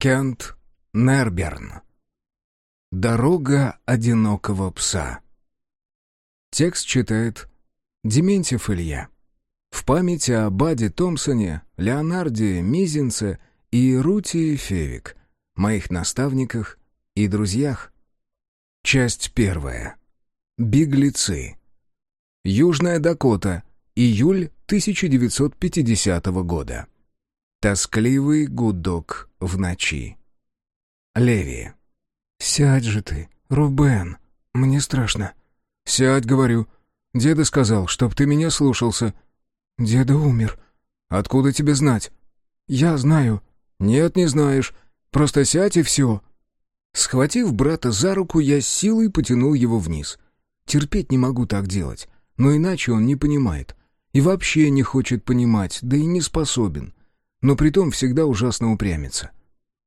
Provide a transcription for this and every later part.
Кент Нерберн. Дорога одинокого пса. Текст читает Дементьев Илья. В память о Баде Томпсоне, Леонарде Мизинце и Рути Февик, моих наставниках и друзьях. Часть первая. Беглецы. Южная Дакота. Июль 1950 года. Тоскливый гудок в ночи. Леви. «Сядь же ты, Рубен. Мне страшно». «Сядь, говорю. Деда сказал, чтоб ты меня слушался». «Деда умер». «Откуда тебе знать?» «Я знаю». «Нет, не знаешь. Просто сядь и все». Схватив брата за руку, я силой потянул его вниз. Терпеть не могу так делать, но иначе он не понимает. И вообще не хочет понимать, да и не способен но притом всегда ужасно упрямится.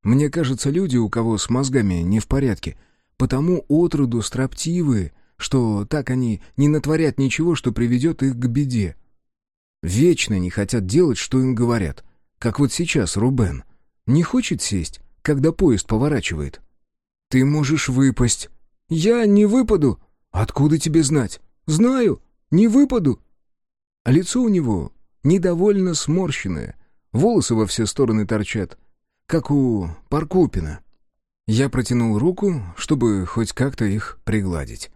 Мне кажется, люди, у кого с мозгами не в порядке, потому отроду строптивые, что так они не натворят ничего, что приведет их к беде. Вечно не хотят делать, что им говорят. Как вот сейчас Рубен. Не хочет сесть, когда поезд поворачивает. «Ты можешь выпасть». «Я не выпаду». «Откуда тебе знать?» «Знаю, не выпаду». Лицо у него недовольно сморщенное, Волосы во все стороны торчат, как у Паркупина. Я протянул руку, чтобы хоть как-то их пригладить.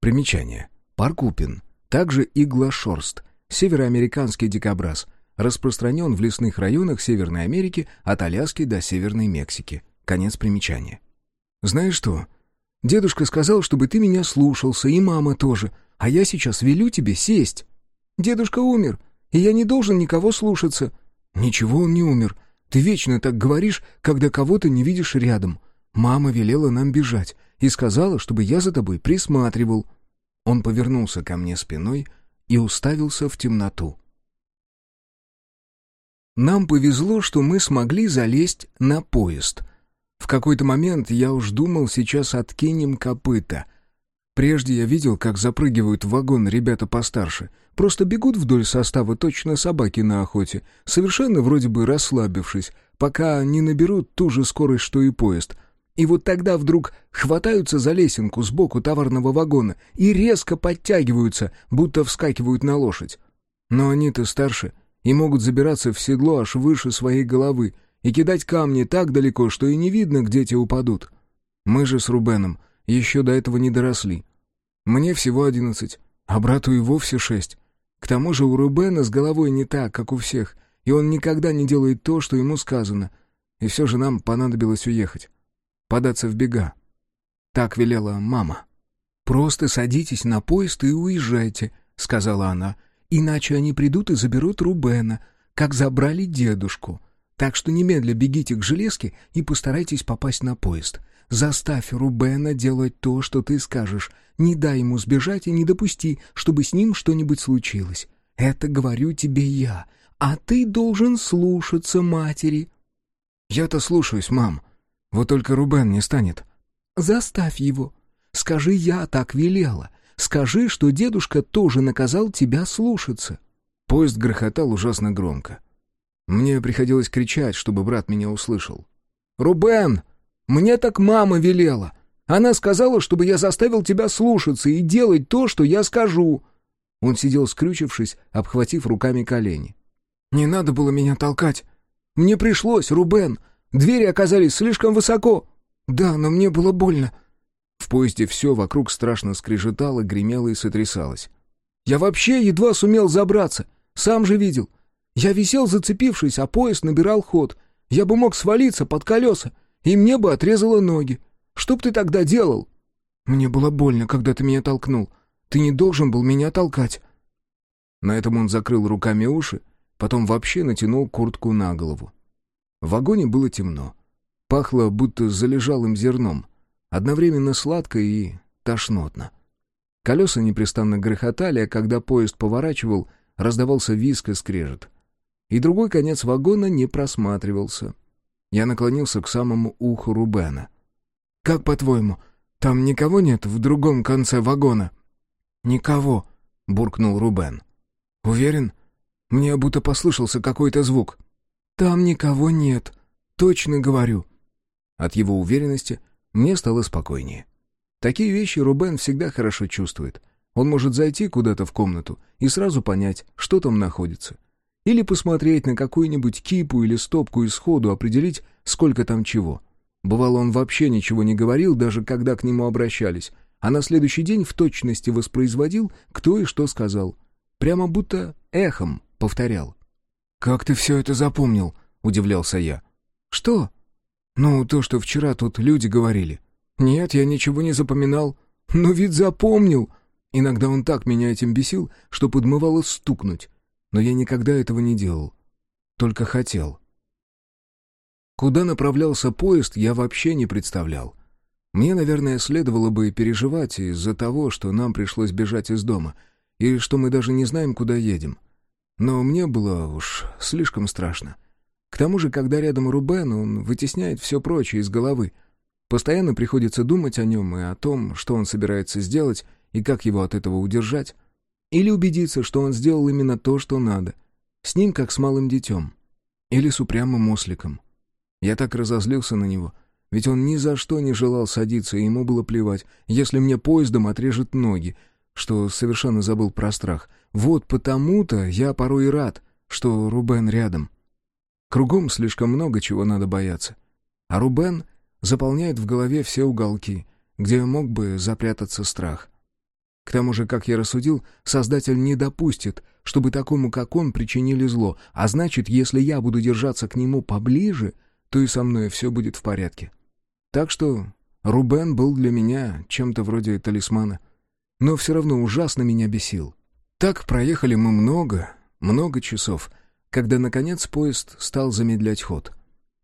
Примечание. Паркупин. Также иглошорст. Североамериканский дикобраз. Распространен в лесных районах Северной Америки от Аляски до Северной Мексики. Конец примечания. Знаешь что? Дедушка сказал, чтобы ты меня слушался, и мама тоже. А я сейчас велю тебе сесть. Дедушка умер, и я не должен никого слушаться. «Ничего он не умер. Ты вечно так говоришь, когда кого-то не видишь рядом. Мама велела нам бежать и сказала, чтобы я за тобой присматривал». Он повернулся ко мне спиной и уставился в темноту. Нам повезло, что мы смогли залезть на поезд. В какой-то момент я уж думал, сейчас откинем копыта — Прежде я видел, как запрыгивают в вагон ребята постарше. Просто бегут вдоль состава точно собаки на охоте, совершенно вроде бы расслабившись, пока не наберут ту же скорость, что и поезд. И вот тогда вдруг хватаются за лесенку сбоку товарного вагона и резко подтягиваются, будто вскакивают на лошадь. Но они-то старше и могут забираться в седло аж выше своей головы и кидать камни так далеко, что и не видно, где те упадут. Мы же с Рубеном еще до этого не доросли. Мне всего одиннадцать, а брату и вовсе шесть. К тому же у Рубена с головой не так, как у всех, и он никогда не делает то, что ему сказано. И все же нам понадобилось уехать. Податься в бега. Так велела мама. «Просто садитесь на поезд и уезжайте», — сказала она. «Иначе они придут и заберут Рубена, как забрали дедушку. Так что немедля бегите к железке и постарайтесь попасть на поезд. Заставь Рубена делать то, что ты скажешь. Не дай ему сбежать и не допусти, чтобы с ним что-нибудь случилось. Это говорю тебе я. А ты должен слушаться матери». «Я-то слушаюсь, мам. Вот только Рубен не станет». «Заставь его. Скажи, я так велела. Скажи, что дедушка тоже наказал тебя слушаться». Поезд грохотал ужасно громко. Мне приходилось кричать, чтобы брат меня услышал. «Рубен!» Мне так мама велела. Она сказала, чтобы я заставил тебя слушаться и делать то, что я скажу». Он сидел скрючившись, обхватив руками колени. «Не надо было меня толкать. Мне пришлось, Рубен. Двери оказались слишком высоко. Да, но мне было больно». В поезде все вокруг страшно скрежетало, гремело и сотрясалось. «Я вообще едва сумел забраться. Сам же видел. Я висел, зацепившись, а поезд набирал ход. Я бы мог свалиться под колеса и мне бы отрезало ноги. Что б ты тогда делал?» «Мне было больно, когда ты меня толкнул. Ты не должен был меня толкать». На этом он закрыл руками уши, потом вообще натянул куртку на голову. В вагоне было темно. Пахло будто залежалым зерном. Одновременно сладко и тошнотно. Колеса непрестанно грохотали, а когда поезд поворачивал, раздавался виск и скрежет. И другой конец вагона не просматривался. Я наклонился к самому уху Рубена. «Как по-твоему, там никого нет в другом конце вагона?» «Никого», — буркнул Рубен. «Уверен? Мне будто послышался какой-то звук». «Там никого нет, точно говорю». От его уверенности мне стало спокойнее. Такие вещи Рубен всегда хорошо чувствует. Он может зайти куда-то в комнату и сразу понять, что там находится. Или посмотреть на какую-нибудь кипу или стопку и сходу определить, сколько там чего. Бывало, он вообще ничего не говорил, даже когда к нему обращались, а на следующий день в точности воспроизводил, кто и что сказал. Прямо будто эхом повторял. «Как ты все это запомнил?» — удивлялся я. «Что?» «Ну, то, что вчера тут люди говорили». «Нет, я ничего не запоминал». «Ну ведь запомнил!» Иногда он так меня этим бесил, что подмывало стукнуть. Но я никогда этого не делал. Только хотел. Куда направлялся поезд, я вообще не представлял. Мне, наверное, следовало бы переживать из-за того, что нам пришлось бежать из дома, и что мы даже не знаем, куда едем. Но мне было уж слишком страшно. К тому же, когда рядом Рубен, он вытесняет все прочее из головы. Постоянно приходится думать о нем и о том, что он собирается сделать, и как его от этого удержать. Или убедиться, что он сделал именно то, что надо. С ним, как с малым детем. Или с упрямым осликом. Я так разозлился на него, ведь он ни за что не желал садиться, и ему было плевать, если мне поездом отрежет ноги, что совершенно забыл про страх. Вот потому-то я порой и рад, что Рубен рядом. Кругом слишком много чего надо бояться. А Рубен заполняет в голове все уголки, где мог бы запрятаться страх. К тому же, как я рассудил, Создатель не допустит, чтобы такому, как он, причинили зло, а значит, если я буду держаться к нему поближе, то и со мной все будет в порядке. Так что Рубен был для меня чем-то вроде талисмана. Но все равно ужасно меня бесил. Так проехали мы много, много часов, когда, наконец, поезд стал замедлять ход.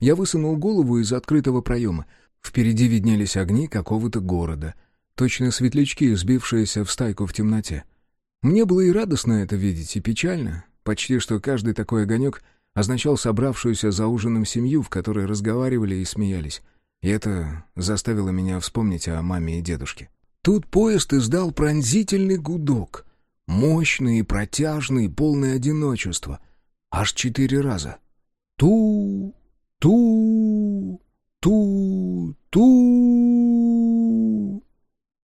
Я высунул голову из открытого проема. Впереди виднелись огни какого-то города — Точно светлячки, сбившиеся в стайку в темноте. Мне было и радостно это видеть, и печально. Почти что каждый такой огонек означал собравшуюся за ужином семью, в которой разговаривали и смеялись. И это заставило меня вспомнить о маме и дедушке. Тут поезд издал пронзительный гудок. Мощный и протяжный, полный одиночества. Аж четыре раза. Ту, ту, ту, ту.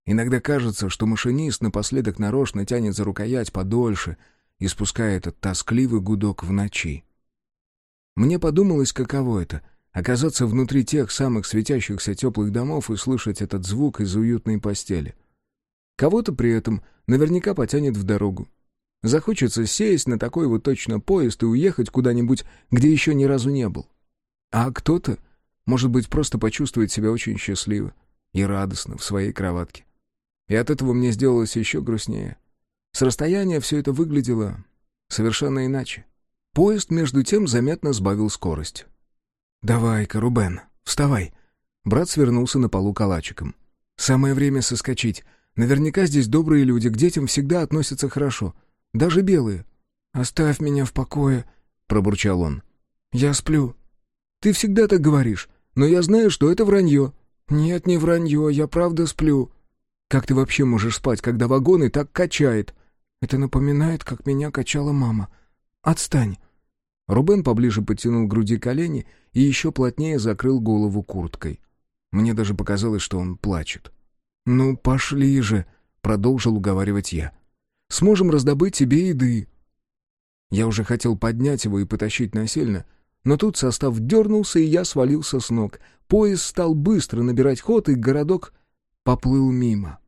Иногда кажется, что машинист напоследок нарочно тянет за рукоять подольше и спускает этот тоскливый гудок в ночи. Мне подумалось, каково это — оказаться внутри тех самых светящихся теплых домов и слышать этот звук из уютной постели. Кого-то при этом наверняка потянет в дорогу. Захочется сесть на такой вот точно поезд и уехать куда-нибудь, где еще ни разу не был. А кто-то, может быть, просто почувствует себя очень счастливо и радостно в своей кроватке. И от этого мне сделалось еще грустнее. С расстояния все это выглядело совершенно иначе. Поезд, между тем, заметно сбавил скорость. «Давай-ка, Рубен, вставай!» Брат свернулся на полу калачиком. «Самое время соскочить. Наверняка здесь добрые люди, к детям всегда относятся хорошо. Даже белые». «Оставь меня в покое», — пробурчал он. «Я сплю». «Ты всегда так говоришь, но я знаю, что это вранье». «Нет, не вранье, я правда сплю». Как ты вообще можешь спать, когда вагоны так качает? Это напоминает, как меня качала мама. Отстань. Рубен поближе подтянул к груди колени и еще плотнее закрыл голову курткой. Мне даже показалось, что он плачет. «Ну, пошли же», — продолжил уговаривать я. «Сможем раздобыть тебе еды». Я уже хотел поднять его и потащить насильно, но тут состав дернулся, и я свалился с ног. Поезд стал быстро набирать ход, и городок поплыл мимо.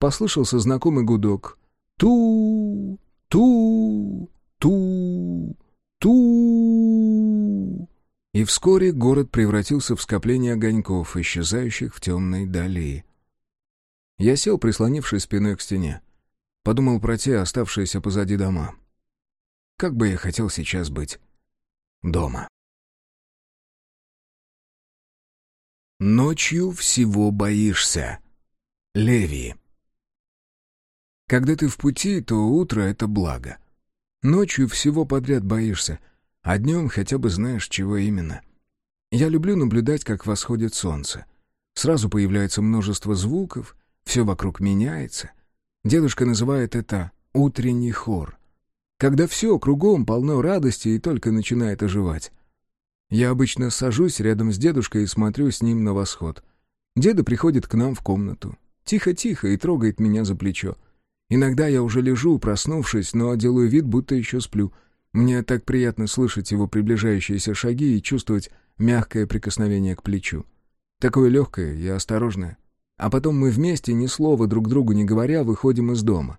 Послышался знакомый гудок. Ту, ту, ту, ту. И вскоре город превратился в скопление огоньков, исчезающих в темной дали. Я сел, прислонившись спиной к стене. Подумал про те оставшиеся позади дома. Как бы я хотел сейчас быть дома. Ночью всего боишься. Леви. Когда ты в пути, то утро — это благо. Ночью всего подряд боишься, а днем хотя бы знаешь, чего именно. Я люблю наблюдать, как восходит солнце. Сразу появляется множество звуков, все вокруг меняется. Дедушка называет это «утренний хор». Когда все кругом полно радости и только начинает оживать. Я обычно сажусь рядом с дедушкой и смотрю с ним на восход. Деда приходит к нам в комнату. Тихо-тихо и трогает меня за плечо. Иногда я уже лежу, проснувшись, но делаю вид, будто еще сплю. Мне так приятно слышать его приближающиеся шаги и чувствовать мягкое прикосновение к плечу. Такое легкое и осторожное. А потом мы вместе, ни слова друг другу не говоря, выходим из дома.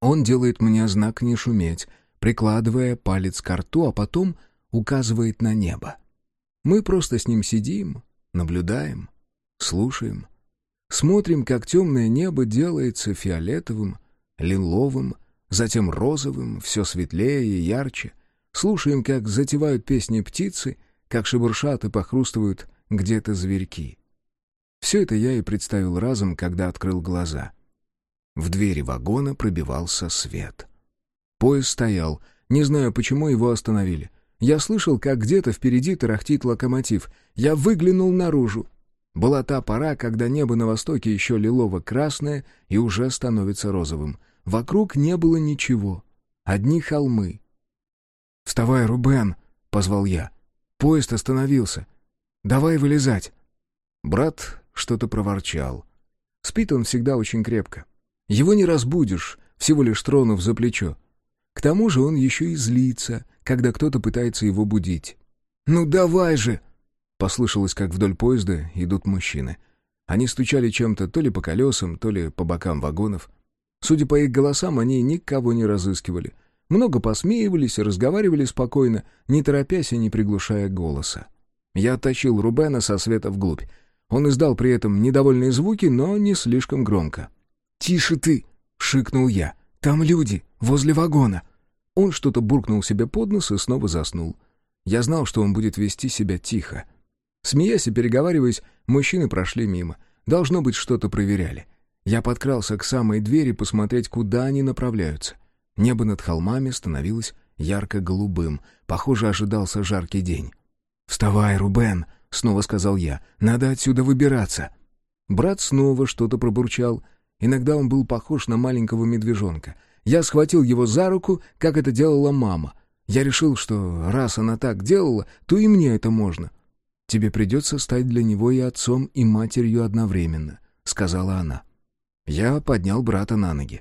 Он делает мне знак не шуметь, прикладывая палец к рту, а потом указывает на небо. Мы просто с ним сидим, наблюдаем, слушаем. Смотрим, как темное небо делается фиолетовым, лиловым, затем розовым, все светлее и ярче. Слушаем, как затевают песни птицы, как шебуршат и похрустывают где-то зверьки. Все это я и представил разом, когда открыл глаза. В двери вагона пробивался свет. Поезд стоял, не знаю, почему его остановили. Я слышал, как где-то впереди тарахтит локомотив. Я выглянул наружу. Была та пора, когда небо на востоке еще лилово-красное и уже становится розовым. Вокруг не было ничего. Одни холмы. «Вставай, Рубен!» — позвал я. «Поезд остановился. Давай вылезать!» Брат что-то проворчал. Спит он всегда очень крепко. Его не разбудишь, всего лишь тронув за плечо. К тому же он еще и злится, когда кто-то пытается его будить. «Ну давай же!» Послышалось, как вдоль поезда идут мужчины. Они стучали чем-то то ли по колесам, то ли по бокам вагонов. Судя по их голосам, они никого не разыскивали. Много посмеивались и разговаривали спокойно, не торопясь и не приглушая голоса. Я оттащил Рубена со света вглубь. Он издал при этом недовольные звуки, но не слишком громко. «Тише ты!» — шикнул я. «Там люди, возле вагона!» Он что-то буркнул себе под нос и снова заснул. Я знал, что он будет вести себя тихо. Смеясь и переговариваясь, мужчины прошли мимо. Должно быть, что-то проверяли. Я подкрался к самой двери посмотреть, куда они направляются. Небо над холмами становилось ярко-голубым. Похоже, ожидался жаркий день. «Вставай, Рубен!» — снова сказал я. «Надо отсюда выбираться!» Брат снова что-то пробурчал. Иногда он был похож на маленького медвежонка. Я схватил его за руку, как это делала мама. Я решил, что раз она так делала, то и мне это можно. «Тебе придется стать для него и отцом, и матерью одновременно», — сказала она. Я поднял брата на ноги.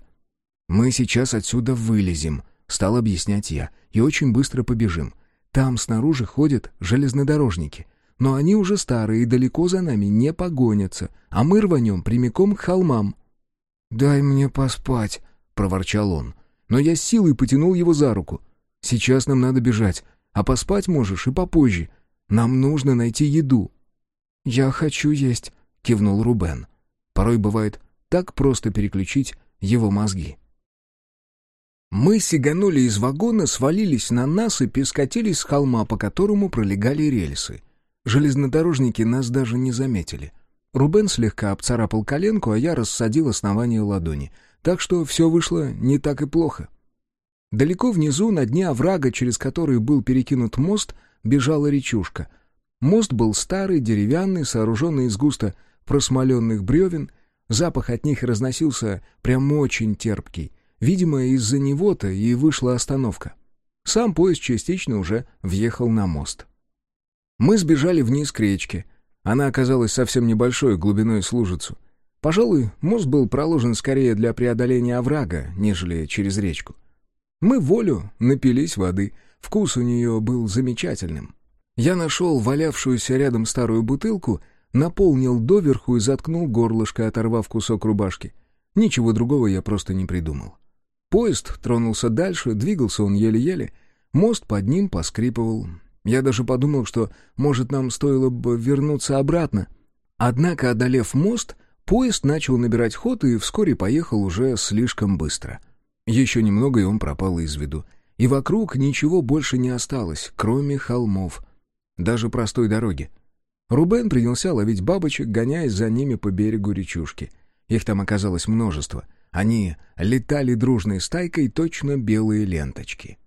«Мы сейчас отсюда вылезем», — стал объяснять я, — «и очень быстро побежим. Там снаружи ходят железнодорожники, но они уже старые и далеко за нами не погонятся, а мы рванем прямиком к холмам». «Дай мне поспать», — проворчал он. Но я силой потянул его за руку. «Сейчас нам надо бежать, а поспать можешь и попозже. Нам нужно найти еду». «Я хочу есть», — кивнул Рубен. Порой бывает так просто переключить его мозги. Мы сиганули из вагона, свалились на насыпь и скатились с холма, по которому пролегали рельсы. Железнодорожники нас даже не заметили. Рубен слегка обцарапал коленку, а я рассадил основание ладони. Так что все вышло не так и плохо. Далеко внизу, на дне оврага, через который был перекинут мост, бежала речушка. Мост был старый, деревянный, сооруженный из густо просмоленных бревен, Запах от них разносился прям очень терпкий. Видимо, из-за него-то и вышла остановка. Сам поезд частично уже въехал на мост. Мы сбежали вниз к речке. Она оказалась совсем небольшой, глубиной с лужицу. Пожалуй, мост был проложен скорее для преодоления оврага, нежели через речку. Мы волю напились воды. Вкус у нее был замечательным. Я нашел валявшуюся рядом старую бутылку — наполнил доверху и заткнул горлышко, оторвав кусок рубашки. Ничего другого я просто не придумал. Поезд тронулся дальше, двигался он еле-еле. Мост под ним поскрипывал. Я даже подумал, что, может, нам стоило бы вернуться обратно. Однако, одолев мост, поезд начал набирать ход и вскоре поехал уже слишком быстро. Еще немного, и он пропал из виду. И вокруг ничего больше не осталось, кроме холмов. Даже простой дороги. Рубен принялся ловить бабочек, гоняясь за ними по берегу речушки. Их там оказалось множество. Они летали дружной стайкой, точно белые ленточки.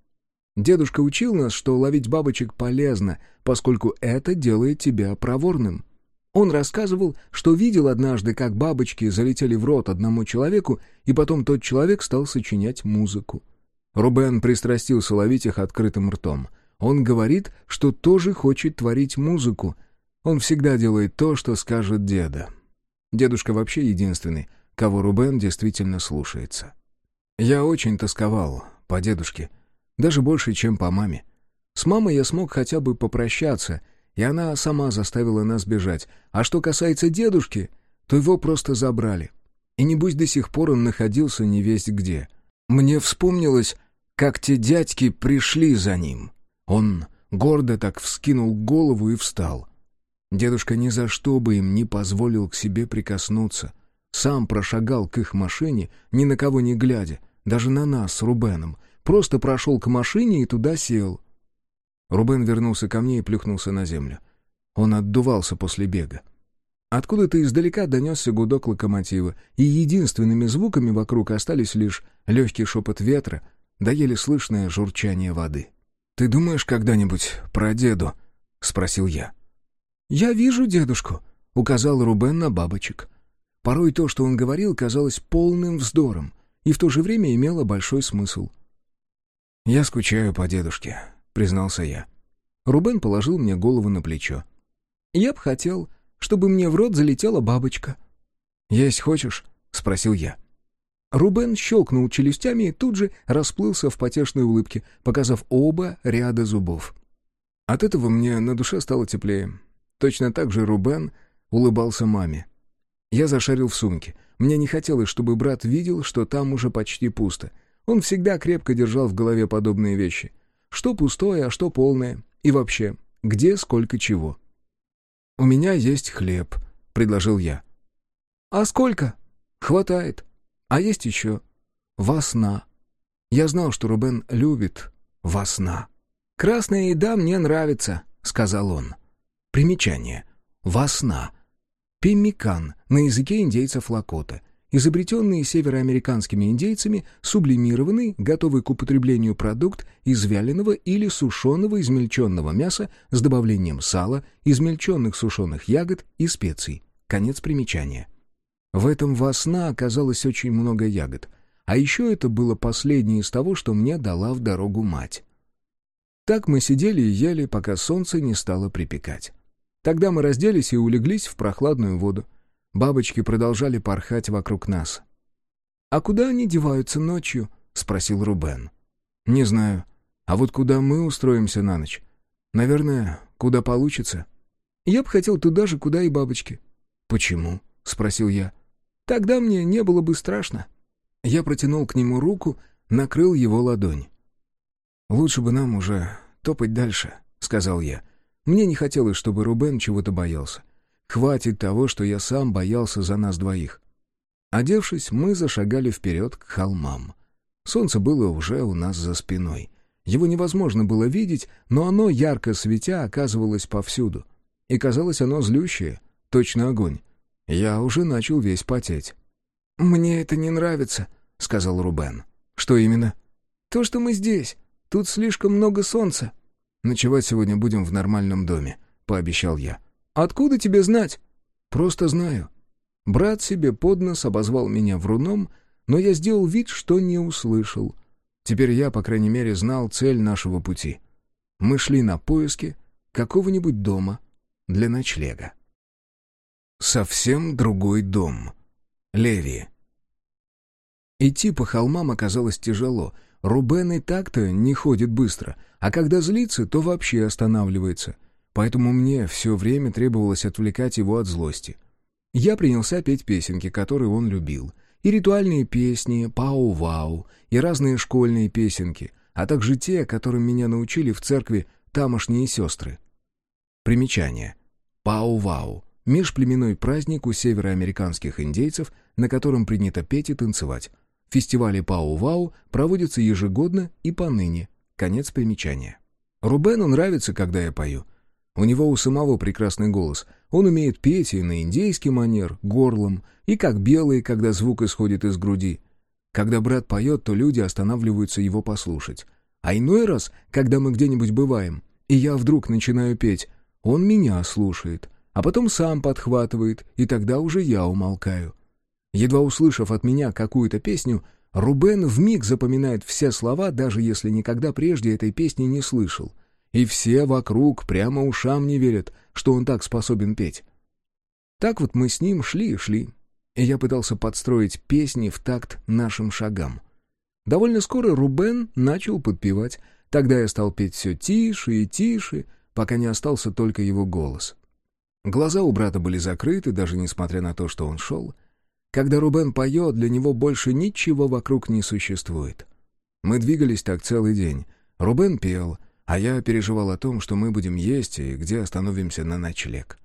Дедушка учил нас, что ловить бабочек полезно, поскольку это делает тебя проворным. Он рассказывал, что видел однажды, как бабочки залетели в рот одному человеку, и потом тот человек стал сочинять музыку. Рубен пристрастился ловить их открытым ртом — Он говорит, что тоже хочет творить музыку. Он всегда делает то, что скажет деда. Дедушка вообще единственный, кого Рубен действительно слушается. Я очень тосковал по дедушке, даже больше, чем по маме. С мамой я смог хотя бы попрощаться, и она сама заставила нас бежать. А что касается дедушки, то его просто забрали. И небось до сих пор он находился не весть где. Мне вспомнилось, как те дядьки пришли за ним. Он гордо так вскинул голову и встал. Дедушка ни за что бы им не позволил к себе прикоснуться. Сам прошагал к их машине, ни на кого не глядя, даже на нас с Рубеном. Просто прошел к машине и туда сел. Рубен вернулся ко мне и плюхнулся на землю. Он отдувался после бега. Откуда-то издалека донесся гудок локомотива, и единственными звуками вокруг остались лишь легкий шепот ветра да еле слышное журчание воды. «Ты думаешь когда-нибудь про деду?» — спросил я. «Я вижу дедушку», — указал Рубен на бабочек. Порой то, что он говорил, казалось полным вздором и в то же время имело большой смысл. «Я скучаю по дедушке», — признался я. Рубен положил мне голову на плечо. «Я б хотел, чтобы мне в рот залетела бабочка». «Есть хочешь?» — спросил я. Рубен щелкнул челюстями и тут же расплылся в потешной улыбке, показав оба ряда зубов. От этого мне на душе стало теплее. Точно так же Рубен улыбался маме. Я зашарил в сумке. Мне не хотелось, чтобы брат видел, что там уже почти пусто. Он всегда крепко держал в голове подобные вещи. Что пустое, а что полное. И вообще, где сколько чего. «У меня есть хлеб», — предложил я. «А сколько?» «Хватает», а есть еще «Васна». Я знал, что Рубен любит «Васна». «Красная еда мне нравится», — сказал он. Примечание. «Васна». Пеммикан на языке индейцев Лакота. Изобретенный североамериканскими индейцами, сублимированный, готовый к употреблению продукт из вяленого или сушеного измельченного мяса с добавлением сала, измельченных сушеных ягод и специй. Конец примечания. В этом восна оказалось очень много ягод. А еще это было последнее из того, что мне дала в дорогу мать. Так мы сидели и ели, пока солнце не стало припекать. Тогда мы разделись и улеглись в прохладную воду. Бабочки продолжали порхать вокруг нас. «А куда они деваются ночью?» — спросил Рубен. «Не знаю. А вот куда мы устроимся на ночь? Наверное, куда получится». «Я бы хотел туда же, куда и бабочки». «Почему?» — спросил я. Тогда мне не было бы страшно. Я протянул к нему руку, накрыл его ладонь. «Лучше бы нам уже топать дальше», — сказал я. Мне не хотелось, чтобы Рубен чего-то боялся. Хватит того, что я сам боялся за нас двоих. Одевшись, мы зашагали вперед к холмам. Солнце было уже у нас за спиной. Его невозможно было видеть, но оно, ярко светя, оказывалось повсюду. И казалось оно злющее, точно огонь. Я уже начал весь потеть. «Мне это не нравится», — сказал Рубен. «Что именно?» «То, что мы здесь. Тут слишком много солнца». «Ночевать сегодня будем в нормальном доме», — пообещал я. «Откуда тебе знать?» «Просто знаю». Брат себе под нос обозвал меня вруном, но я сделал вид, что не услышал. Теперь я, по крайней мере, знал цель нашего пути. Мы шли на поиски какого-нибудь дома для ночлега. Совсем другой дом. Леви. Идти по холмам оказалось тяжело. Рубен и так-то не ходит быстро, а когда злится, то вообще останавливается. Поэтому мне все время требовалось отвлекать его от злости. Я принялся петь песенки, которые он любил. И ритуальные песни, пау-вау, и разные школьные песенки, а также те, которым меня научили в церкви тамошние сестры. Примечание. Пау-вау межплеменной праздник у североамериканских индейцев, на котором принято петь и танцевать. Фестивали Пау-Вау проводятся ежегодно и поныне. Конец примечания. Рубену нравится, когда я пою. У него у самого прекрасный голос. Он умеет петь и на индейский манер, горлом, и как белый, когда звук исходит из груди. Когда брат поет, то люди останавливаются его послушать. А иной раз, когда мы где-нибудь бываем, и я вдруг начинаю петь, он меня слушает — а потом сам подхватывает, и тогда уже я умолкаю. Едва услышав от меня какую-то песню, Рубен вмиг запоминает все слова, даже если никогда прежде этой песни не слышал. и все вокруг прямо ушам не верят, что он так способен петь. Так вот мы с ним шли и шли, и я пытался подстроить песни в такт нашим шагам. Довольно скоро Рубен начал подпевать, тогда я стал петь все тише и тише, пока не остался только его голос. Глаза у брата были закрыты, даже несмотря на то, что он шел. Когда Рубен поет, для него больше ничего вокруг не существует. Мы двигались так целый день. Рубен пел, а я переживал о том, что мы будем есть и где остановимся на ночлег.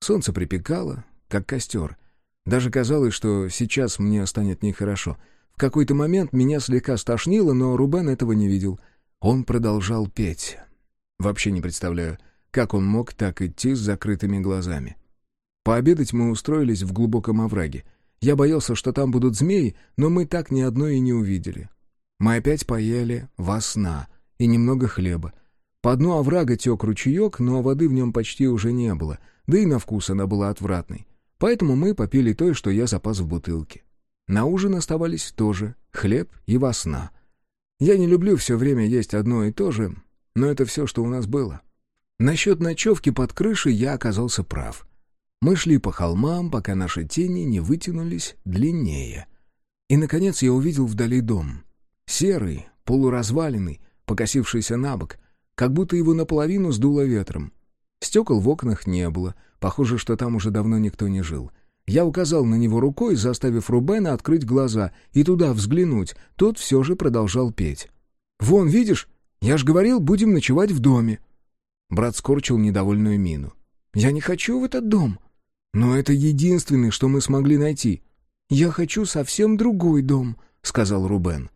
Солнце припекало, как костер. Даже казалось, что сейчас мне станет нехорошо. В какой-то момент меня слегка стошнило, но Рубен этого не видел. Он продолжал петь. Вообще не представляю, как он мог так идти с закрытыми глазами. Пообедать мы устроились в глубоком овраге. Я боялся, что там будут змеи, но мы так ни одной и не увидели. Мы опять поели во сна и немного хлеба. По дну оврага тек ручеек, но воды в нем почти уже не было, да и на вкус она была отвратной. Поэтому мы попили то, что я запас в бутылке. На ужин оставались тоже хлеб и восна. Я не люблю все время есть одно и то же, но это все, что у нас было. Насчет ночевки под крышей я оказался прав. Мы шли по холмам, пока наши тени не вытянулись длиннее. И, наконец, я увидел вдали дом. Серый, полуразваленный, покосившийся на бок, как будто его наполовину сдуло ветром. Стекол в окнах не было, похоже, что там уже давно никто не жил. Я указал на него рукой, заставив Рубена открыть глаза и туда взглянуть. Тот все же продолжал петь. «Вон, видишь? Я ж говорил, будем ночевать в доме». Брат скорчил недовольную мину. «Я не хочу в этот дом». «Но это единственный, что мы смогли найти». «Я хочу совсем другой дом», — сказал Рубен.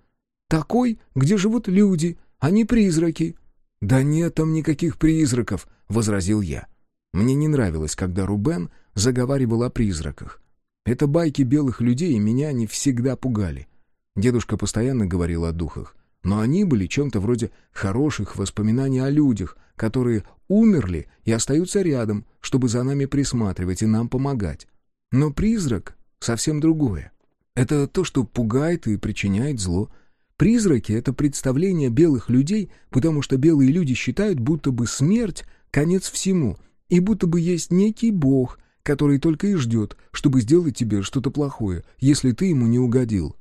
«Такой, где живут люди, а не призраки». «Да нет там никаких призраков», — возразил я. Мне не нравилось, когда Рубен заговаривал о призраках. Это байки белых людей, и меня они всегда пугали. Дедушка постоянно говорил о духах, но они были чем-то вроде хороших воспоминаний о людях, которые умерли и остаются рядом, чтобы за нами присматривать и нам помогать. Но призрак — совсем другое. Это то, что пугает и причиняет зло. Призраки — это представление белых людей, потому что белые люди считают, будто бы смерть — конец всему, и будто бы есть некий бог, который только и ждет, чтобы сделать тебе что-то плохое, если ты ему не угодил.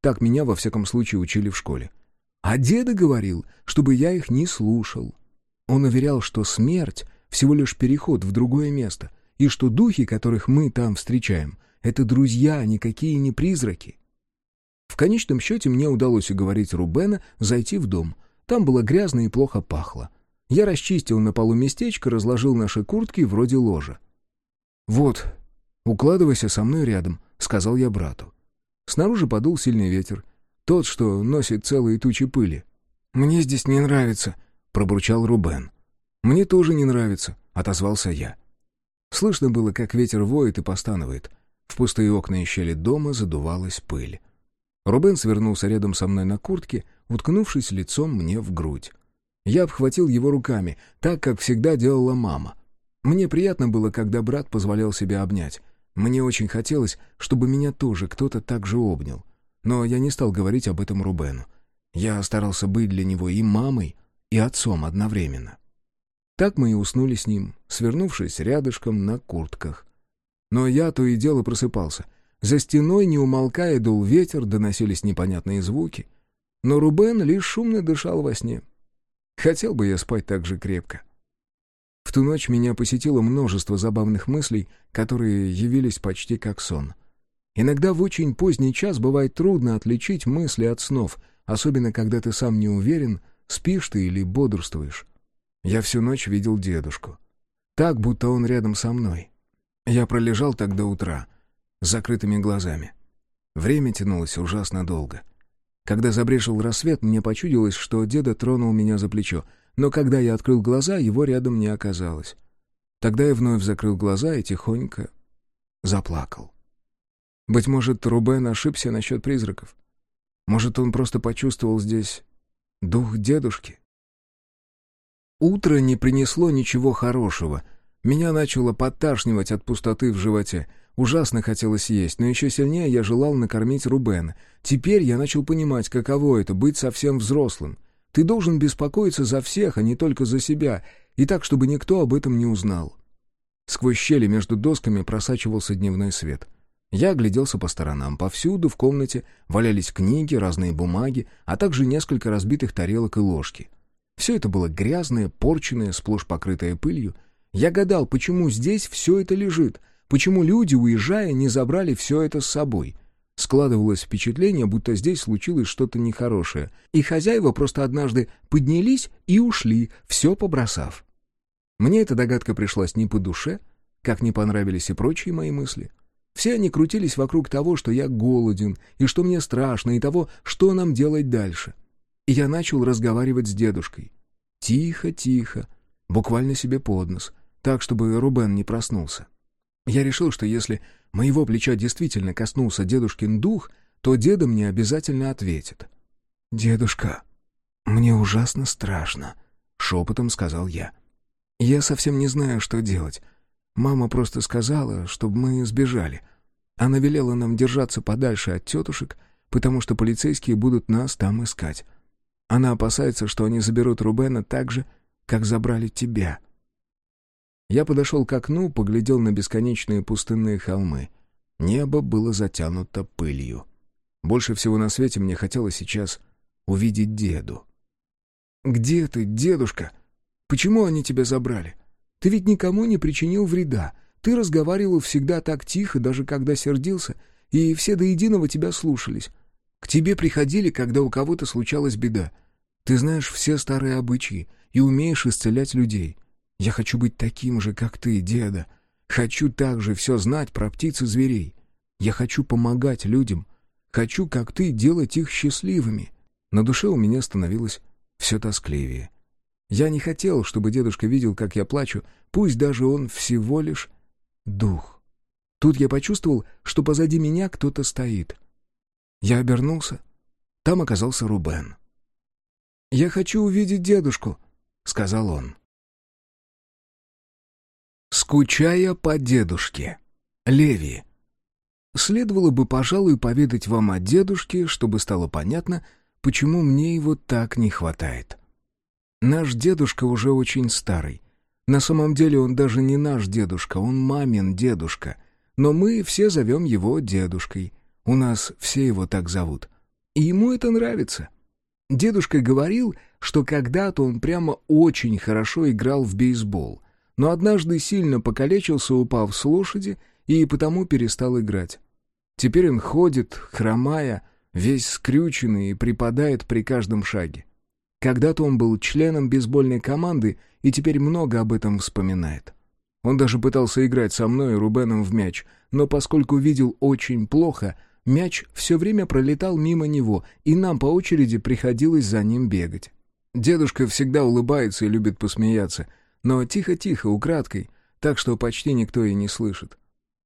Так меня, во всяком случае, учили в школе. А деда говорил, чтобы я их не слушал. Он уверял, что смерть — всего лишь переход в другое место, и что духи, которых мы там встречаем, — это друзья, а никакие не призраки. В конечном счете мне удалось уговорить Рубена зайти в дом. Там было грязно и плохо пахло. Я расчистил на полу местечко, разложил наши куртки вроде ложа. «Вот, укладывайся со мной рядом», — сказал я брату. Снаружи подул сильный ветер, тот, что носит целые тучи пыли. «Мне здесь не нравится», — пробурчал Рубен. «Мне тоже не нравится», — отозвался я. Слышно было, как ветер воет и постанывает. В пустые окна и щели дома задувалась пыль. Рубен свернулся рядом со мной на куртке, уткнувшись лицом мне в грудь. Я обхватил его руками, так, как всегда делала мама — мне приятно было, когда брат позволял себя обнять. Мне очень хотелось, чтобы меня тоже кто-то так же обнял. Но я не стал говорить об этом Рубену. Я старался быть для него и мамой, и отцом одновременно. Так мы и уснули с ним, свернувшись рядышком на куртках. Но я то и дело просыпался. За стеной, не умолкая, дул ветер, доносились непонятные звуки. Но Рубен лишь шумно дышал во сне. Хотел бы я спать так же крепко. В ту ночь меня посетило множество забавных мыслей, которые явились почти как сон. Иногда в очень поздний час бывает трудно отличить мысли от снов, особенно когда ты сам не уверен, спишь ты или бодрствуешь. Я всю ночь видел дедушку. Так, будто он рядом со мной. Я пролежал так до утра, с закрытыми глазами. Время тянулось ужасно долго. Когда забрешил рассвет, мне почудилось, что деда тронул меня за плечо — но когда я открыл глаза, его рядом не оказалось. Тогда я вновь закрыл глаза и тихонько заплакал. Быть может, Рубен ошибся насчет призраков. Может, он просто почувствовал здесь дух дедушки? Утро не принесло ничего хорошего. Меня начало подташнивать от пустоты в животе. Ужасно хотелось есть, но еще сильнее я желал накормить Рубена. Теперь я начал понимать, каково это — быть совсем взрослым. Ты должен беспокоиться за всех, а не только за себя, и так, чтобы никто об этом не узнал». Сквозь щели между досками просачивался дневной свет. Я огляделся по сторонам. Повсюду в комнате валялись книги, разные бумаги, а также несколько разбитых тарелок и ложки. Все это было грязное, порченное, сплошь покрытое пылью. Я гадал, почему здесь все это лежит, почему люди, уезжая, не забрали все это с собой. Складывалось впечатление, будто здесь случилось что-то нехорошее, и хозяева просто однажды поднялись и ушли, все побросав. Мне эта догадка пришлась не по душе, как не понравились и прочие мои мысли. Все они крутились вокруг того, что я голоден, и что мне страшно, и того, что нам делать дальше. И я начал разговаривать с дедушкой. Тихо, тихо, буквально себе под нос, так, чтобы Рубен не проснулся. Я решил, что если моего плеча действительно коснулся дедушкин дух, то деда мне обязательно ответит. «Дедушка, мне ужасно страшно», — шепотом сказал я. «Я совсем не знаю, что делать. Мама просто сказала, чтобы мы сбежали. Она велела нам держаться подальше от тетушек, потому что полицейские будут нас там искать. Она опасается, что они заберут Рубена так же, как забрали тебя». Я подошел к окну, поглядел на бесконечные пустынные холмы. Небо было затянуто пылью. Больше всего на свете мне хотелось сейчас увидеть деду. «Где ты, дедушка? Почему они тебя забрали? Ты ведь никому не причинил вреда. Ты разговаривал всегда так тихо, даже когда сердился, и все до единого тебя слушались. К тебе приходили, когда у кого-то случалась беда. Ты знаешь все старые обычаи и умеешь исцелять людей. Я хочу быть таким же, как ты, деда. Хочу также все знать про птиц и зверей. Я хочу помогать людям. Хочу, как ты, делать их счастливыми. На душе у меня становилось все тоскливее. Я не хотел, чтобы дедушка видел, как я плачу, пусть даже он всего лишь дух. Тут я почувствовал, что позади меня кто-то стоит. Я обернулся. Там оказался Рубен. «Я хочу увидеть дедушку», — сказал он. Скучая по дедушке. Леви. Следовало бы, пожалуй, поведать вам о дедушке, чтобы стало понятно, почему мне его так не хватает. Наш дедушка уже очень старый. На самом деле он даже не наш дедушка, он мамин дедушка. Но мы все зовем его дедушкой. У нас все его так зовут. И ему это нравится. Дедушка говорил, что когда-то он прямо очень хорошо играл в бейсбол но однажды сильно покалечился, упав с лошади, и потому перестал играть. Теперь он ходит, хромая, весь скрюченный и припадает при каждом шаге. Когда-то он был членом бейсбольной команды и теперь много об этом вспоминает. Он даже пытался играть со мной и Рубеном в мяч, но поскольку видел очень плохо, мяч все время пролетал мимо него, и нам по очереди приходилось за ним бегать. Дедушка всегда улыбается и любит посмеяться — но тихо-тихо, украдкой, так что почти никто и не слышит.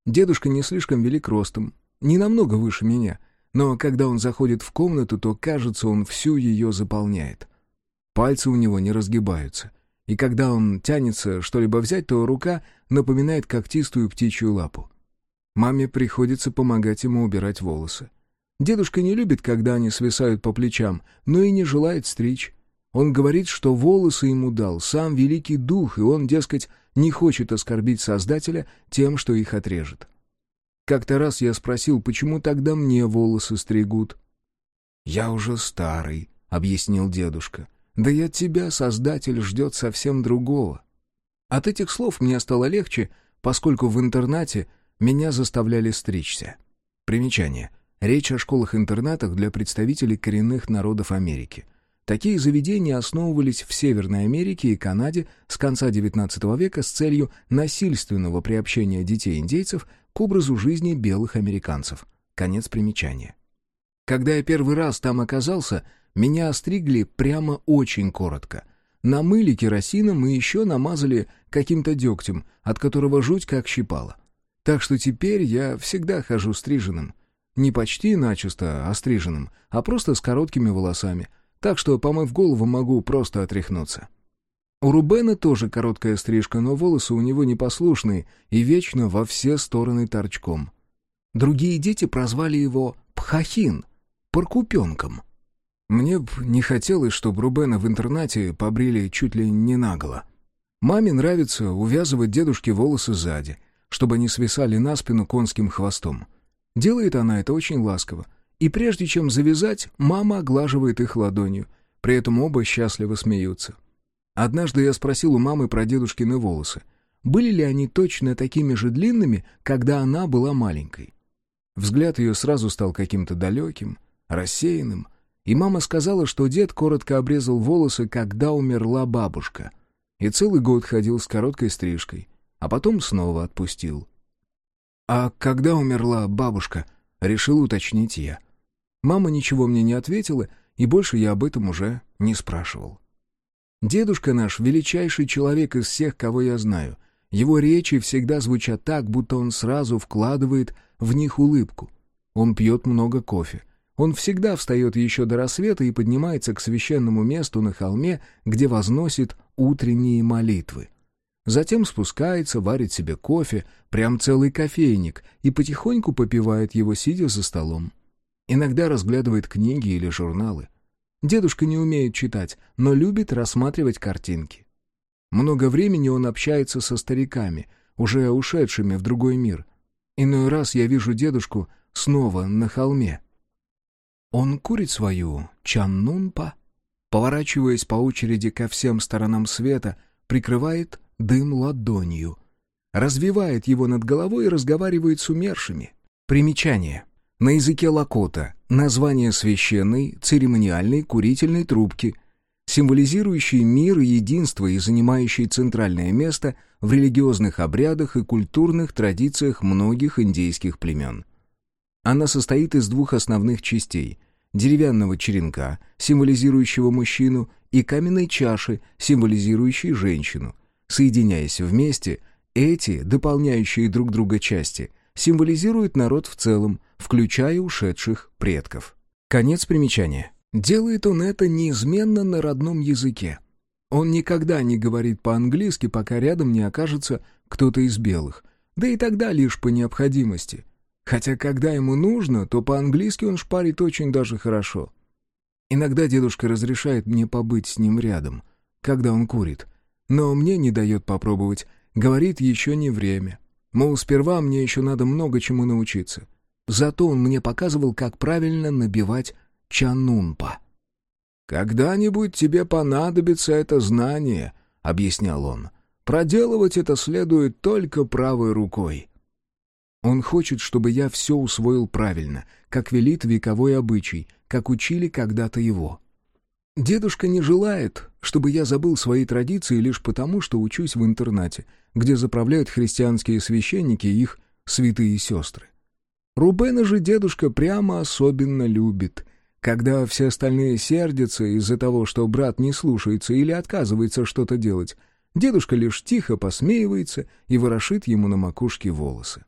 Дедушка не слишком велик ростом, не намного выше меня, но когда он заходит в комнату, то, кажется, он всю ее заполняет. Пальцы у него не разгибаются, и когда он тянется что-либо взять, то рука напоминает когтистую птичью лапу. Маме приходится помогать ему убирать волосы. Дедушка не любит, когда они свисают по плечам, но и не желает стричь. Он говорит, что волосы ему дал сам Великий Дух, и он, дескать, не хочет оскорбить Создателя тем, что их отрежет. Как-то раз я спросил, почему тогда мне волосы стригут. «Я уже старый», — объяснил дедушка. «Да и от тебя Создатель ждет совсем другого». От этих слов мне стало легче, поскольку в интернате меня заставляли стричься. Примечание. Речь о школах-интернатах для представителей коренных народов Америки — Такие заведения основывались в Северной Америке и Канаде с конца XIX века с целью насильственного приобщения детей-индейцев к образу жизни белых американцев. Конец примечания. Когда я первый раз там оказался, меня остригли прямо очень коротко. Намыли керосином и еще намазали каким-то дегтем, от которого жуть как щипало. Так что теперь я всегда хожу стриженным. Не почти начисто остриженным, а просто с короткими волосами — так что, помыв голову, могу просто отряхнуться. У Рубена тоже короткая стрижка, но волосы у него непослушные и вечно во все стороны торчком. Другие дети прозвали его Пхахин, Паркупенком. Мне б не хотелось, чтобы Рубена в интернате побрили чуть ли не наголо. Маме нравится увязывать дедушке волосы сзади, чтобы они свисали на спину конским хвостом. Делает она это очень ласково. И прежде чем завязать, мама оглаживает их ладонью. При этом оба счастливо смеются. Однажды я спросил у мамы про дедушкины волосы. Были ли они точно такими же длинными, когда она была маленькой? Взгляд ее сразу стал каким-то далеким, рассеянным, и мама сказала, что дед коротко обрезал волосы, когда умерла бабушка, и целый год ходил с короткой стрижкой, а потом снова отпустил. «А когда умерла бабушка?» — решил уточнить я. Мама ничего мне не ответила, и больше я об этом уже не спрашивал. Дедушка наш — величайший человек из всех, кого я знаю. Его речи всегда звучат так, будто он сразу вкладывает в них улыбку. Он пьет много кофе. Он всегда встает еще до рассвета и поднимается к священному месту на холме, где возносит утренние молитвы. Затем спускается, варит себе кофе, прям целый кофейник, и потихоньку попивает его, сидя за столом. Иногда разглядывает книги или журналы. Дедушка не умеет читать, но любит рассматривать картинки. Много времени он общается со стариками, уже ушедшими в другой мир. Иной раз я вижу дедушку снова на холме — он курит свою чаннунпа, поворачиваясь по очереди ко всем сторонам света, прикрывает дым ладонью, развивает его над головой и разговаривает с умершими. Примечание. На языке лакота название священной, церемониальной курительной трубки, символизирующей мир и единство и занимающей центральное место в религиозных обрядах и культурных традициях многих индейских племен. Она состоит из двух основных частей — деревянного черенка, символизирующего мужчину, и каменной чаши, символизирующей женщину. Соединяясь вместе, эти, дополняющие друг друга части, символизируют народ в целом, включая ушедших предков. Конец примечания. Делает он это неизменно на родном языке. Он никогда не говорит по-английски, пока рядом не окажется кто-то из белых. Да и тогда лишь по необходимости. Хотя, когда ему нужно, то по-английски он шпарит очень даже хорошо. Иногда дедушка разрешает мне побыть с ним рядом, когда он курит. Но мне не дает попробовать, говорит еще не время. Мол, сперва мне еще надо много чему научиться. Зато он мне показывал, как правильно набивать чанунпа. «Когда-нибудь тебе понадобится это знание», — объяснял он. «Проделывать это следует только правой рукой». Он хочет, чтобы я все усвоил правильно, как велит вековой обычай, как учили когда-то его. Дедушка не желает, чтобы я забыл свои традиции лишь потому, что учусь в интернате, где заправляют христианские священники и их святые сестры. Рубена же дедушка прямо особенно любит. Когда все остальные сердятся из-за того, что брат не слушается или отказывается что-то делать, дедушка лишь тихо посмеивается и ворошит ему на макушке волосы.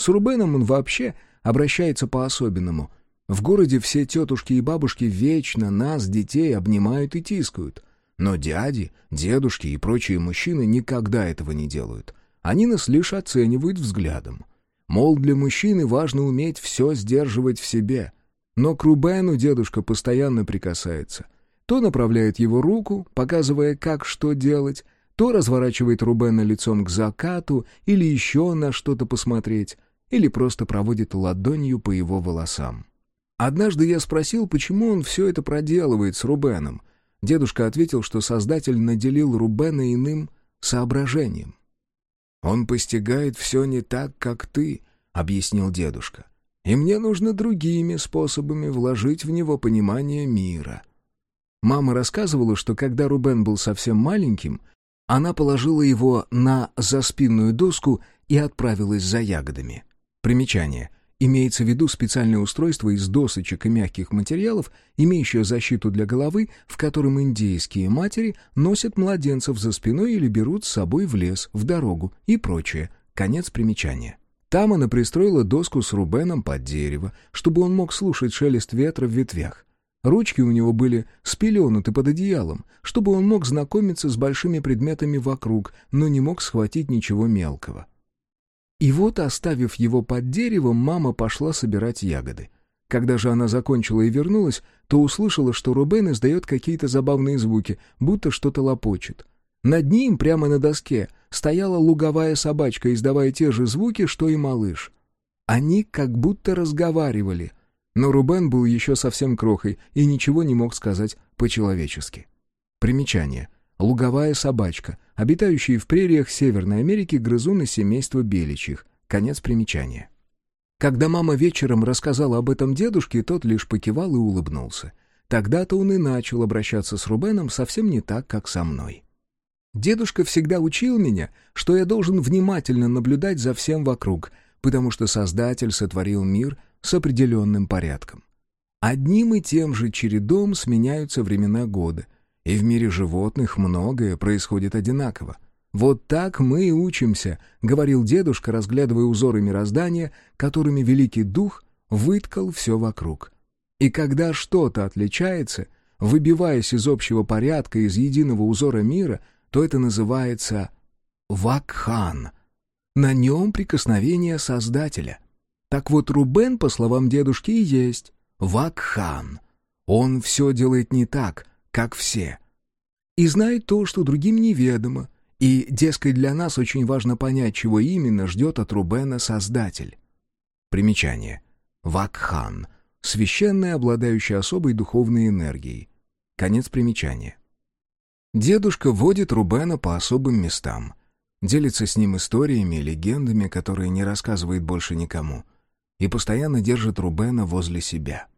С Рубеном он вообще обращается по-особенному. В городе все тетушки и бабушки вечно нас, детей, обнимают и тискают. Но дяди, дедушки и прочие мужчины никогда этого не делают. Они нас лишь оценивают взглядом. Мол, для мужчины важно уметь все сдерживать в себе. Но к Рубену дедушка постоянно прикасается. То направляет его руку, показывая, как что делать, то разворачивает Рубена лицом к закату или еще на что-то посмотреть или просто проводит ладонью по его волосам. Однажды я спросил, почему он все это проделывает с Рубеном. Дедушка ответил, что Создатель наделил Рубена иным соображением. «Он постигает все не так, как ты», — объяснил дедушка. «И мне нужно другими способами вложить в него понимание мира». Мама рассказывала, что когда Рубен был совсем маленьким, она положила его на заспинную доску и отправилась за ягодами. Примечание. Имеется в виду специальное устройство из досочек и мягких материалов, имеющее защиту для головы, в котором индейские матери носят младенцев за спиной или берут с собой в лес, в дорогу и прочее. Конец примечания. Там она пристроила доску с Рубеном под дерево, чтобы он мог слушать шелест ветра в ветвях. Ручки у него были спеленуты под одеялом, чтобы он мог знакомиться с большими предметами вокруг, но не мог схватить ничего мелкого. И вот, оставив его под деревом, мама пошла собирать ягоды. Когда же она закончила и вернулась, то услышала, что Рубен издает какие-то забавные звуки, будто что-то лопочет. Над ним, прямо на доске, стояла луговая собачка, издавая те же звуки, что и малыш. Они как будто разговаривали, но Рубен был еще совсем крохой и ничего не мог сказать по-человечески. Примечание. Луговая собачка, обитающие в прериях Северной Америки грызуны семейства беличьих. Конец примечания. Когда мама вечером рассказала об этом дедушке, тот лишь покивал и улыбнулся. Тогда-то он и начал обращаться с Рубеном совсем не так, как со мной. Дедушка всегда учил меня, что я должен внимательно наблюдать за всем вокруг, потому что Создатель сотворил мир с определенным порядком. Одним и тем же чередом сменяются времена года, и в мире животных многое происходит одинаково. «Вот так мы и учимся», — говорил дедушка, разглядывая узоры мироздания, которыми Великий Дух выткал все вокруг. И когда что-то отличается, выбиваясь из общего порядка, из единого узора мира, то это называется вакхан. На нем прикосновение Создателя. Так вот, Рубен, по словам дедушки, и есть вакхан. Он все делает не так, как все. И знает то, что другим неведомо, и, дескать, для нас очень важно понять, чего именно ждет от Рубена Создатель. Примечание. Вакхан. Священное, обладающее особой духовной энергией. Конец примечания. Дедушка водит Рубена по особым местам. Делится с ним историями и легендами, которые не рассказывает больше никому. И постоянно держит Рубена возле себя.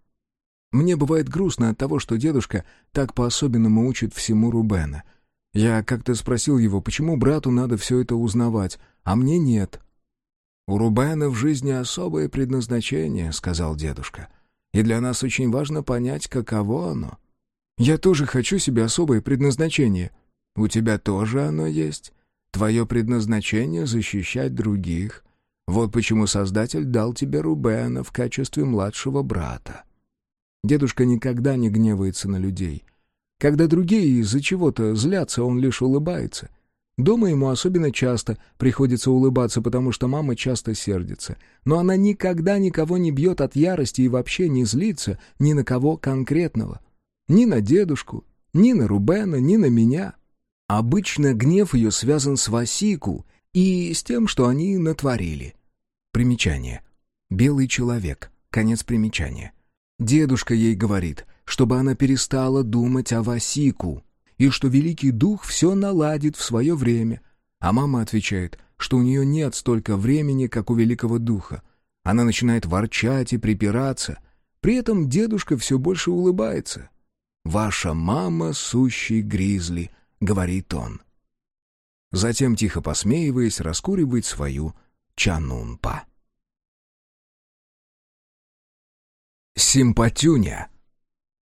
Мне бывает грустно от того, что дедушка так по-особенному учит всему Рубена — я как-то спросил его, почему брату надо все это узнавать, а мне нет. «У Рубена в жизни особое предназначение», — сказал дедушка. «И для нас очень важно понять, каково оно». «Я тоже хочу себе особое предназначение». «У тебя тоже оно есть. Твое предназначение — защищать других. Вот почему Создатель дал тебе Рубена в качестве младшего брата». Дедушка никогда не гневается на людей — когда другие из-за чего-то злятся, он лишь улыбается. Дома ему особенно часто приходится улыбаться, потому что мама часто сердится. Но она никогда никого не бьет от ярости и вообще не злится ни на кого конкретного. Ни на дедушку, ни на Рубена, ни на меня. Обычно гнев ее связан с Васику и с тем, что они натворили. Примечание. Белый человек. Конец примечания. Дедушка ей говорит, чтобы она перестала думать о Васику, и что Великий Дух все наладит в свое время. А мама отвечает, что у нее нет столько времени, как у Великого Духа. Она начинает ворчать и припираться. При этом дедушка все больше улыбается. «Ваша мама — сущий гризли», — говорит он. Затем, тихо посмеиваясь, раскуривает свою чанунпа. Симпатюня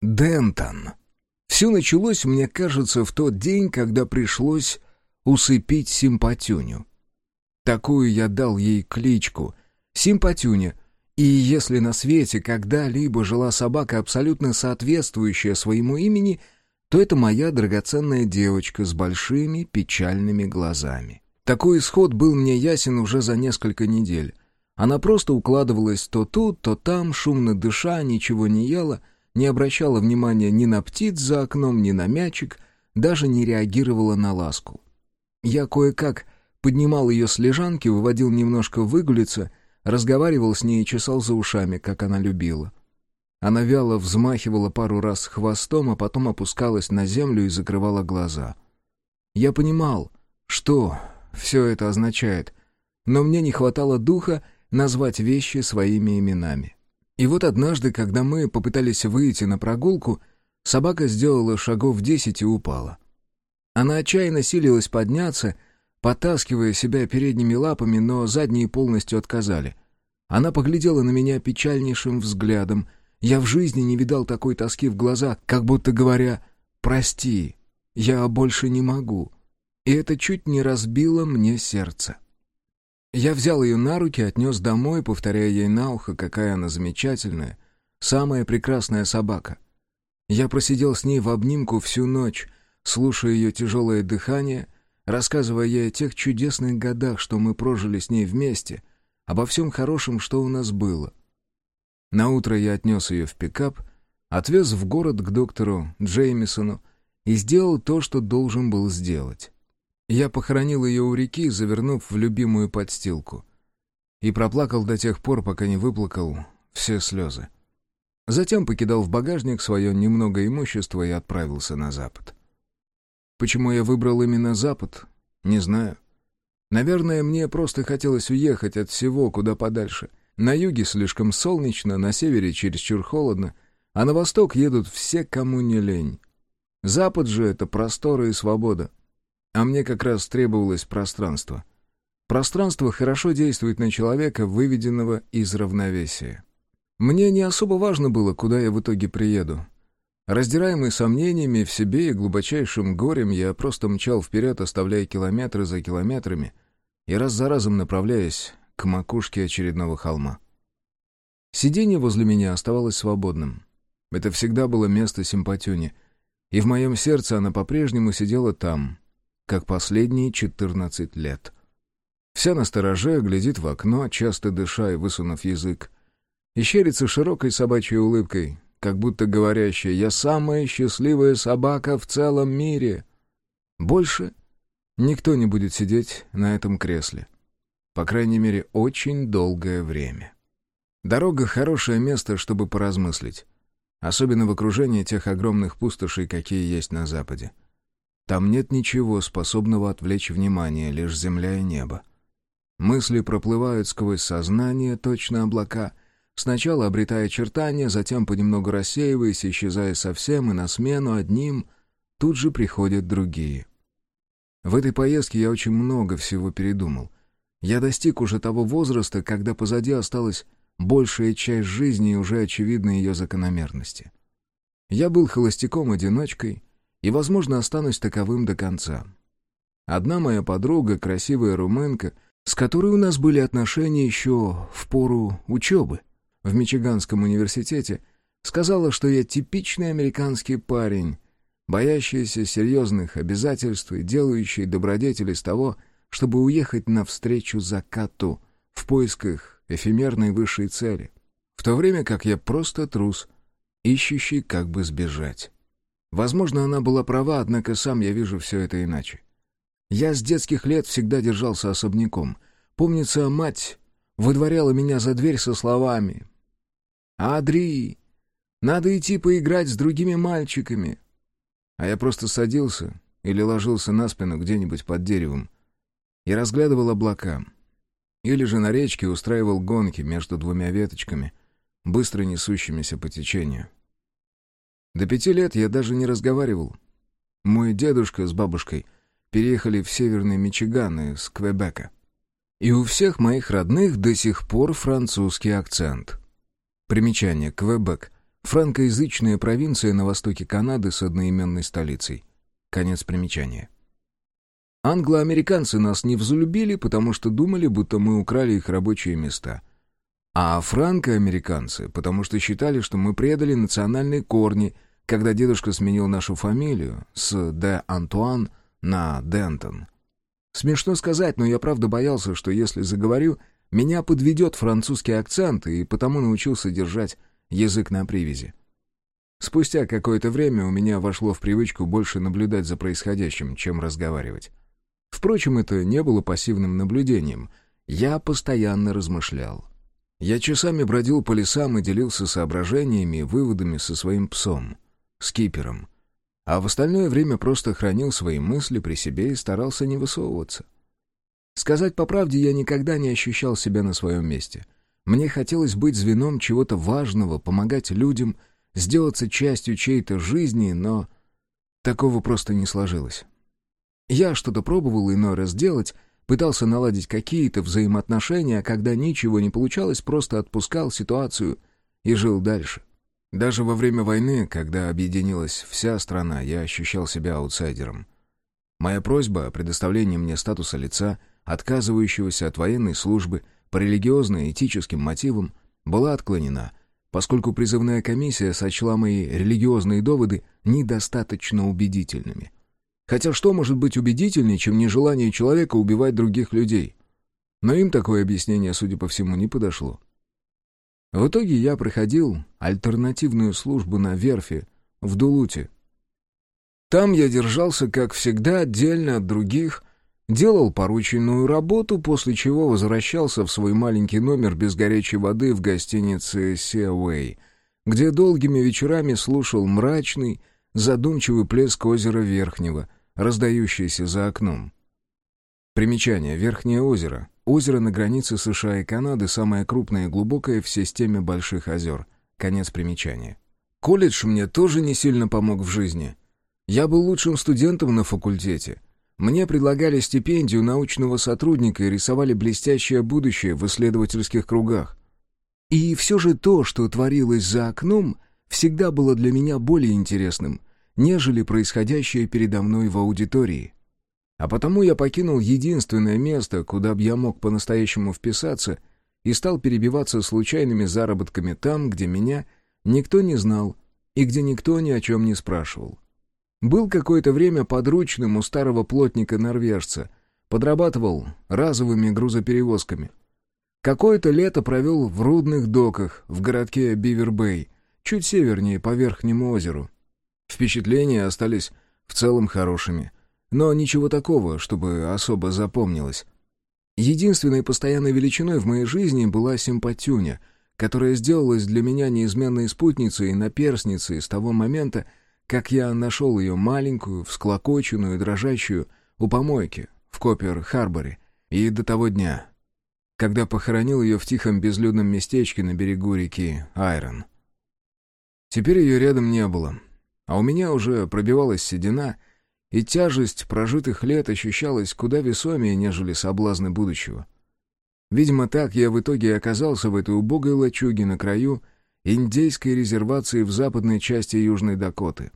Дентон. Все началось, мне кажется, в тот день, когда пришлось усыпить Симпатюню. Такую я дал ей кличку — Симпатюня. И если на свете когда-либо жила собака, абсолютно соответствующая своему имени, то это моя драгоценная девочка с большими печальными глазами. Такой исход был мне ясен уже за несколько недель. Она просто укладывалась то тут, то там, шумно дыша, ничего не ела — не обращала внимания ни на птиц за окном, ни на мячик, даже не реагировала на ласку. Я кое-как поднимал ее с лежанки, выводил немножко выгулиться, разговаривал с ней и чесал за ушами, как она любила. Она вяло взмахивала пару раз хвостом, а потом опускалась на землю и закрывала глаза. Я понимал, что все это означает, но мне не хватало духа назвать вещи своими именами. И вот однажды, когда мы попытались выйти на прогулку, собака сделала шагов десять и упала. Она отчаянно силилась подняться, потаскивая себя передними лапами, но задние полностью отказали. Она поглядела на меня печальнейшим взглядом. Я в жизни не видал такой тоски в глазах, как будто говоря «Прости, я больше не могу». И это чуть не разбило мне сердце. Я взял ее на руки, отнес домой, повторяя ей на ухо, какая она замечательная, самая прекрасная собака. Я просидел с ней в обнимку всю ночь, слушая ее тяжелое дыхание, рассказывая ей о тех чудесных годах, что мы прожили с ней вместе, обо всем хорошем, что у нас было. Наутро я отнес ее в пикап, отвез в город к доктору Джеймисону и сделал то, что должен был сделать. Я похоронил ее у реки, завернув в любимую подстилку. И проплакал до тех пор, пока не выплакал все слезы. Затем покидал в багажник свое немного имущества и отправился на запад. Почему я выбрал именно запад, не знаю. Наверное, мне просто хотелось уехать от всего куда подальше. На юге слишком солнечно, на севере чересчур холодно, а на восток едут все, кому не лень. Запад же — это просторы и свобода. А мне как раз требовалось пространство. Пространство хорошо действует на человека, выведенного из равновесия. Мне не особо важно было, куда я в итоге приеду. Раздираемый сомнениями в себе и глубочайшим горем, я просто мчал вперед, оставляя километры за километрами и раз за разом направляясь к макушке очередного холма. Сиденье возле меня оставалось свободным. Это всегда было место симпатюни, и в моем сердце она по-прежнему сидела там, как последние четырнадцать лет. Вся настороже, глядит в окно, часто дыша и высунув язык. И широкой собачьей улыбкой, как будто говорящая «Я самая счастливая собака в целом мире». Больше никто не будет сидеть на этом кресле. По крайней мере, очень долгое время. Дорога — хорошее место, чтобы поразмыслить. Особенно в окружении тех огромных пустошей, какие есть на Западе. Там нет ничего, способного отвлечь внимание, лишь земля и небо. Мысли проплывают сквозь сознание, точно облака, сначала обретая очертания, затем понемногу рассеиваясь, исчезая совсем, и на смену одним тут же приходят другие. В этой поездке я очень много всего передумал. Я достиг уже того возраста, когда позади осталась большая часть жизни и уже очевидны ее закономерности. Я был холостяком-одиночкой, и, возможно, останусь таковым до конца. Одна моя подруга, красивая румынка, с которой у нас были отношения еще в пору учебы в Мичиганском университете, сказала, что я типичный американский парень, боящийся серьезных обязательств и делающий добродетель из того, чтобы уехать навстречу закату в поисках эфемерной высшей цели, в то время как я просто трус, ищущий как бы сбежать. Возможно, она была права, однако сам я вижу все это иначе. Я с детских лет всегда держался особняком. Помнится, мать выдворяла меня за дверь со словами «Адри, надо идти поиграть с другими мальчиками». А я просто садился или ложился на спину где-нибудь под деревом и разглядывал облака. Или же на речке устраивал гонки между двумя веточками, быстро несущимися по течению. До пяти лет я даже не разговаривал. Мой дедушка с бабушкой переехали в северный Мичиган из Квебека. И у всех моих родных до сих пор французский акцент. Примечание. Квебек. Франкоязычная провинция на востоке Канады с одноименной столицей. Конец примечания. Англоамериканцы нас не взлюбили, потому что думали, будто мы украли их рабочие места. А франкоамериканцы, потому что считали, что мы предали национальные корни – когда дедушка сменил нашу фамилию с Де Антуан на Дентон. Смешно сказать, но я правда боялся, что если заговорю, меня подведет французский акцент, и потому научился держать язык на привязи. Спустя какое-то время у меня вошло в привычку больше наблюдать за происходящим, чем разговаривать. Впрочем, это не было пассивным наблюдением. Я постоянно размышлял. Я часами бродил по лесам и делился соображениями и выводами со своим псом — скипером, а в остальное время просто хранил свои мысли при себе и старался не высовываться. Сказать по правде, я никогда не ощущал себя на своем месте. Мне хотелось быть звеном чего-то важного, помогать людям, сделаться частью чьей-то жизни, но такого просто не сложилось. Я что-то пробовал иной раз делать, пытался наладить какие-то взаимоотношения, а когда ничего не получалось, просто отпускал ситуацию и жил дальше. Даже во время войны, когда объединилась вся страна, я ощущал себя аутсайдером. Моя просьба о предоставлении мне статуса лица, отказывающегося от военной службы по религиозно-этическим мотивам, была отклонена, поскольку призывная комиссия сочла мои религиозные доводы недостаточно убедительными. Хотя что может быть убедительнее, чем нежелание человека убивать других людей? Но им такое объяснение, судя по всему, не подошло. В итоге я проходил альтернативную службу на верфи в Дулуте. Там я держался, как всегда, отдельно от других, делал порученную работу, после чего возвращался в свой маленький номер без горячей воды в гостинице «Сеуэй», где долгими вечерами слушал мрачный, задумчивый плеск озера Верхнего, раздающийся за окном. Примечание. Верхнее озеро. Озеро на границе США и Канады, самое крупное и глубокое в системе Больших озер. Конец примечания. Колледж мне тоже не сильно помог в жизни. Я был лучшим студентом на факультете. Мне предлагали стипендию научного сотрудника и рисовали блестящее будущее в исследовательских кругах. И все же то, что творилось за окном, всегда было для меня более интересным, нежели происходящее передо мной в аудитории. А потому я покинул единственное место, куда бы я мог по-настоящему вписаться, и стал перебиваться случайными заработками там, где меня никто не знал и где никто ни о чем не спрашивал. Был какое-то время подручным у старого плотника-норвежца, подрабатывал разовыми грузоперевозками. Какое-то лето провел в рудных доках в городке Бивер-Бэй, чуть севернее по Верхнему озеру. Впечатления остались в целом хорошими — но ничего такого, чтобы особо запомнилось. Единственной постоянной величиной в моей жизни была симпатюня, которая сделалась для меня неизменной спутницей и наперсницей с того момента, как я нашел ее маленькую, всклокоченную, дрожащую у помойки в Копер-Харборе, и до того дня, когда похоронил ее в тихом безлюдном местечке на берегу реки Айрон. Теперь ее рядом не было, а у меня уже пробивалась седина — и тяжесть прожитых лет ощущалась куда весомее, нежели соблазны будущего. Видимо, так я в итоге оказался в этой убогой лачуге на краю индейской резервации в западной части Южной Дакоты.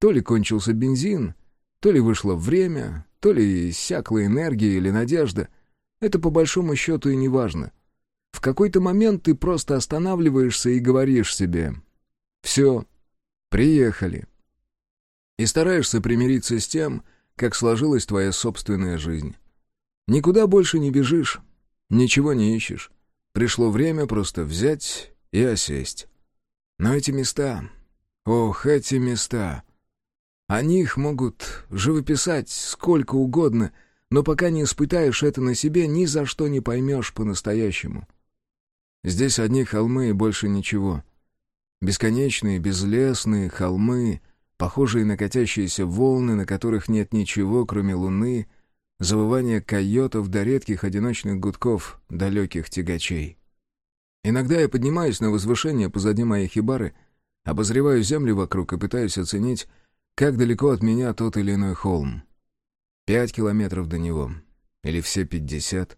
То ли кончился бензин, то ли вышло время, то ли иссякла энергия или надежда. Это по большому счету и не важно. В какой-то момент ты просто останавливаешься и говоришь себе «Все, приехали» и стараешься примириться с тем, как сложилась твоя собственная жизнь. Никуда больше не бежишь, ничего не ищешь. Пришло время просто взять и осесть. Но эти места... Ох, эти места... О них могут живописать сколько угодно, но пока не испытаешь это на себе, ни за что не поймешь по-настоящему. Здесь одни холмы и больше ничего. Бесконечные, безлесные холмы, похожие на катящиеся волны, на которых нет ничего, кроме луны, завывания койотов до редких одиночных гудков далеких тягачей. Иногда я поднимаюсь на возвышение позади моей хибары, обозреваю землю вокруг и пытаюсь оценить, как далеко от меня тот или иной холм. Пять километров до него, или все пятьдесят.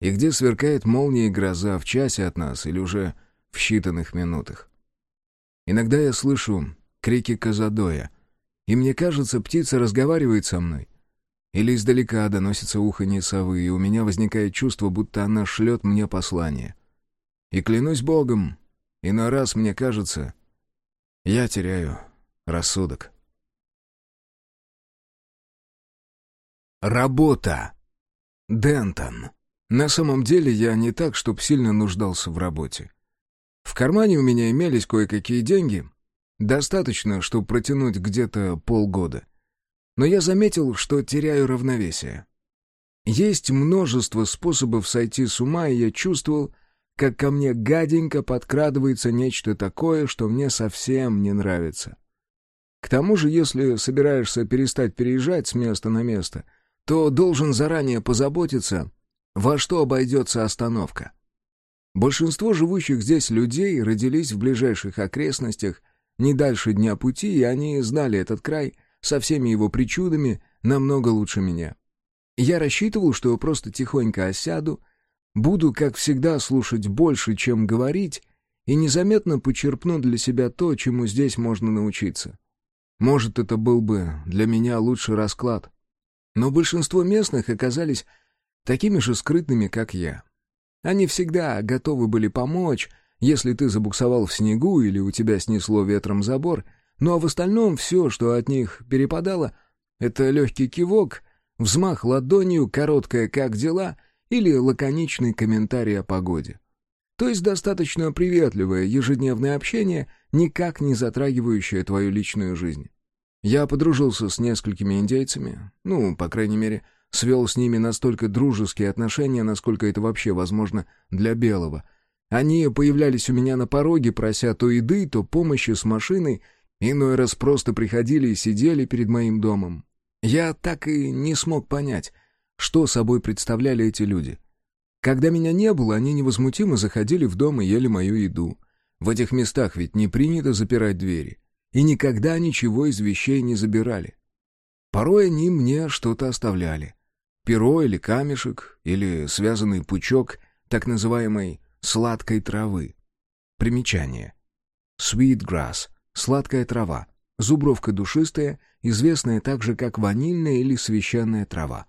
И где сверкает молния и гроза в часе от нас или уже в считанных минутах. Иногда я слышу крики Казадоя. И мне кажется, птица разговаривает со мной. Или издалека доносится уханье совы, и у меня возникает чувство, будто она шлет мне послание. И клянусь Богом, иной раз мне кажется, я теряю рассудок. Работа. Дентон. На самом деле я не так, чтоб сильно нуждался в работе. В кармане у меня имелись кое-какие деньги, Достаточно, чтобы протянуть где-то полгода. Но я заметил, что теряю равновесие. Есть множество способов сойти с ума, и я чувствовал, как ко мне гаденько подкрадывается нечто такое, что мне совсем не нравится. К тому же, если собираешься перестать переезжать с места на место, то должен заранее позаботиться, во что обойдется остановка. Большинство живущих здесь людей родились в ближайших окрестностях не дальше дня пути, и они знали этот край со всеми его причудами намного лучше меня. Я рассчитывал, что просто тихонько осяду, буду, как всегда, слушать больше, чем говорить, и незаметно почерпну для себя то, чему здесь можно научиться. Может, это был бы для меня лучший расклад. Но большинство местных оказались такими же скрытными, как я. Они всегда готовы были помочь, если ты забуксовал в снегу или у тебя снесло ветром забор, ну а в остальном все, что от них перепадало, это легкий кивок, взмах ладонью, короткое «как дела» или лаконичный комментарий о погоде. То есть достаточно приветливое ежедневное общение, никак не затрагивающее твою личную жизнь. Я подружился с несколькими индейцами, ну, по крайней мере, свел с ними настолько дружеские отношения, насколько это вообще возможно для белого. Они появлялись у меня на пороге, прося то еды, то помощи с машиной, иной раз просто приходили и сидели перед моим домом. Я так и не смог понять, что собой представляли эти люди. Когда меня не было, они невозмутимо заходили в дом и ели мою еду. В этих местах ведь не принято запирать двери. И никогда ничего из вещей не забирали. Порой они мне что-то оставляли. Перо или камешек, или связанный пучок так называемой «сладкой травы». Примечание. Sweet grass — сладкая трава, зубровка душистая, известная также как ванильная или священная трава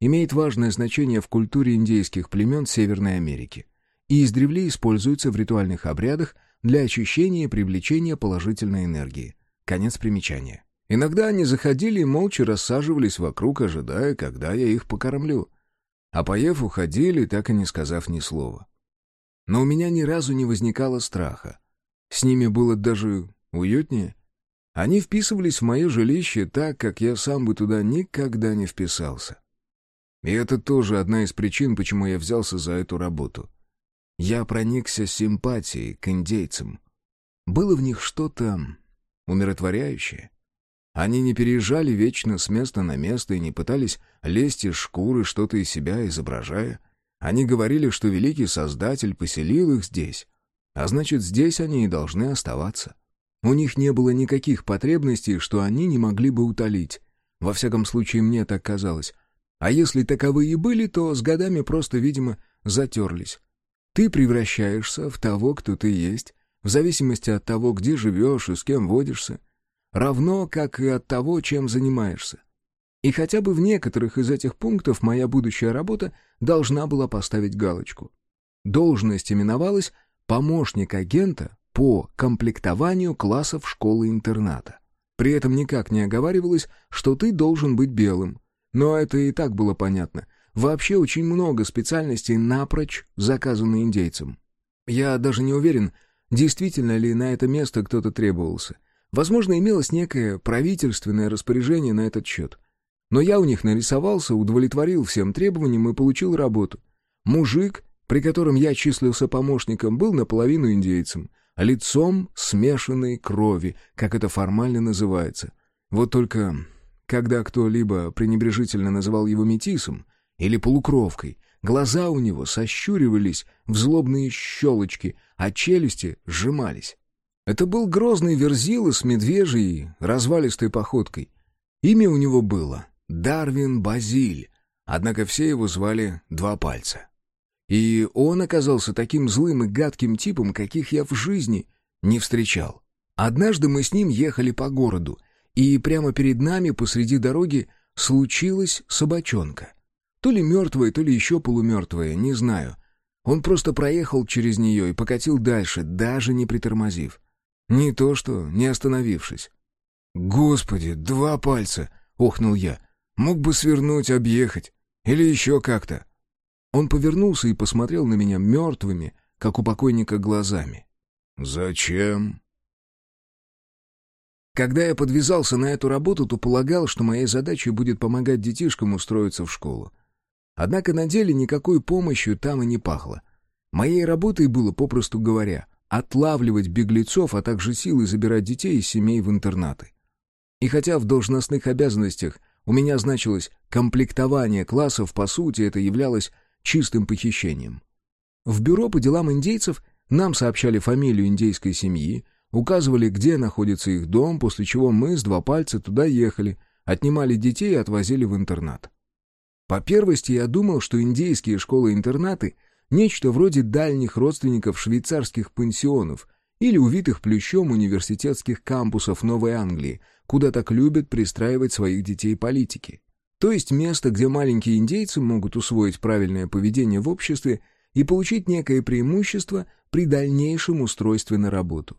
имеет важное значение в культуре индейских племен Северной Америки и издревле используется в ритуальных обрядах для очищения и привлечения положительной энергии. Конец примечания. Иногда они заходили и молча рассаживались вокруг, ожидая, когда я их покормлю. А поев, уходили, так и не сказав ни слова. Но у меня ни разу не возникало страха. С ними было даже уютнее. Они вписывались в мое жилище так, как я сам бы туда никогда не вписался. И это тоже одна из причин, почему я взялся за эту работу. Я проникся симпатией к индейцам. Было в них что-то умиротворяющее. Они не переезжали вечно с места на место и не пытались лезть из шкуры, что-то из себя изображая. Они говорили, что великий Создатель поселил их здесь, а значит, здесь они и должны оставаться. У них не было никаких потребностей, что они не могли бы утолить. Во всяком случае, мне так казалось. А если таковые и были, то с годами просто, видимо, затерлись. Ты превращаешься в того, кто ты есть, в зависимости от того, где живешь и с кем водишься, равно как и от того, чем занимаешься. И хотя бы в некоторых из этих пунктов моя будущая работа должна была поставить галочку. Должность именовалась «помощник агента по комплектованию классов школы-интерната». При этом никак не оговаривалось, что ты должен быть белым, но это и так было понятно. Вообще очень много специальностей напрочь заказаны индейцам. Я даже не уверен, действительно ли на это место кто-то требовался. Возможно, имелось некое правительственное распоряжение на этот счет. Но я у них нарисовался, удовлетворил всем требованиям и получил работу. Мужик, при котором я числился помощником, был наполовину индейцем, лицом смешанной крови, как это формально называется. Вот только когда кто-либо пренебрежительно называл его метисом или полукровкой, глаза у него сощуривались в злобные щелочки, а челюсти сжимались. Это был грозный верзила с медвежьей, развалистой походкой. Имя у него было Дарвин Базиль, однако все его звали Два Пальца. И он оказался таким злым и гадким типом, каких я в жизни не встречал. Однажды мы с ним ехали по городу — и прямо перед нами посреди дороги случилась собачонка. То ли мертвая, то ли еще полумертвая, не знаю. Он просто проехал через нее и покатил дальше, даже не притормозив. Не то что, не остановившись. «Господи, два пальца!» — охнул я. «Мог бы свернуть, объехать. Или еще как-то». Он повернулся и посмотрел на меня мертвыми, как у покойника, глазами. «Зачем?» Когда я подвязался на эту работу, то полагал, что моей задачей будет помогать детишкам устроиться в школу. Однако на деле никакой помощью там и не пахло. Моей работой было, попросту говоря, отлавливать беглецов, а также силой забирать детей из семей в интернаты. И хотя в должностных обязанностях у меня значилось комплектование классов, по сути, это являлось чистым похищением. В бюро по делам индейцев нам сообщали фамилию индейской семьи, указывали, где находится их дом, после чего мы с два пальца туда ехали, отнимали детей и отвозили в интернат. По первости я думал, что индейские школы-интернаты — нечто вроде дальних родственников швейцарских пансионов или увитых плющом университетских кампусов Новой Англии, куда так любят пристраивать своих детей политики. То есть место, где маленькие индейцы могут усвоить правильное поведение в обществе и получить некое преимущество при дальнейшем устройстве на работу.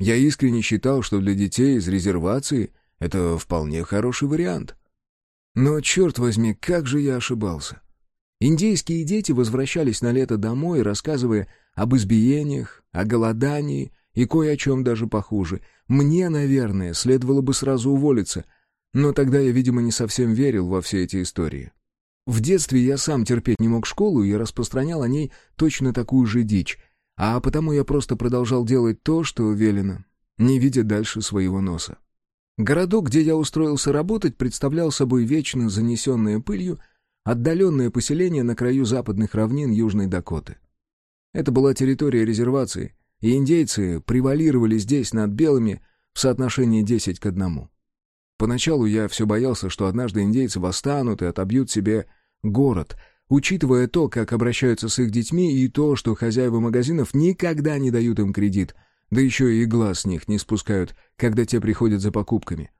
Я искренне считал, что для детей из резервации это вполне хороший вариант. Но, черт возьми, как же я ошибался. Индейские дети возвращались на лето домой, рассказывая об избиениях, о голодании и кое о чем даже похуже. Мне, наверное, следовало бы сразу уволиться, но тогда я, видимо, не совсем верил во все эти истории. В детстве я сам терпеть не мог школу и распространял о ней точно такую же дичь, а потому я просто продолжал делать то, что велено, не видя дальше своего носа. Городок, где я устроился работать, представлял собой вечно занесенное пылью отдаленное поселение на краю западных равнин Южной Дакоты. Это была территория резервации, и индейцы превалировали здесь над белыми в соотношении 10 к 1. Поначалу я все боялся, что однажды индейцы восстанут и отобьют себе город, учитывая то, как обращаются с их детьми, и то, что хозяева магазинов никогда не дают им кредит, да еще и глаз с них не спускают, когда те приходят за покупками.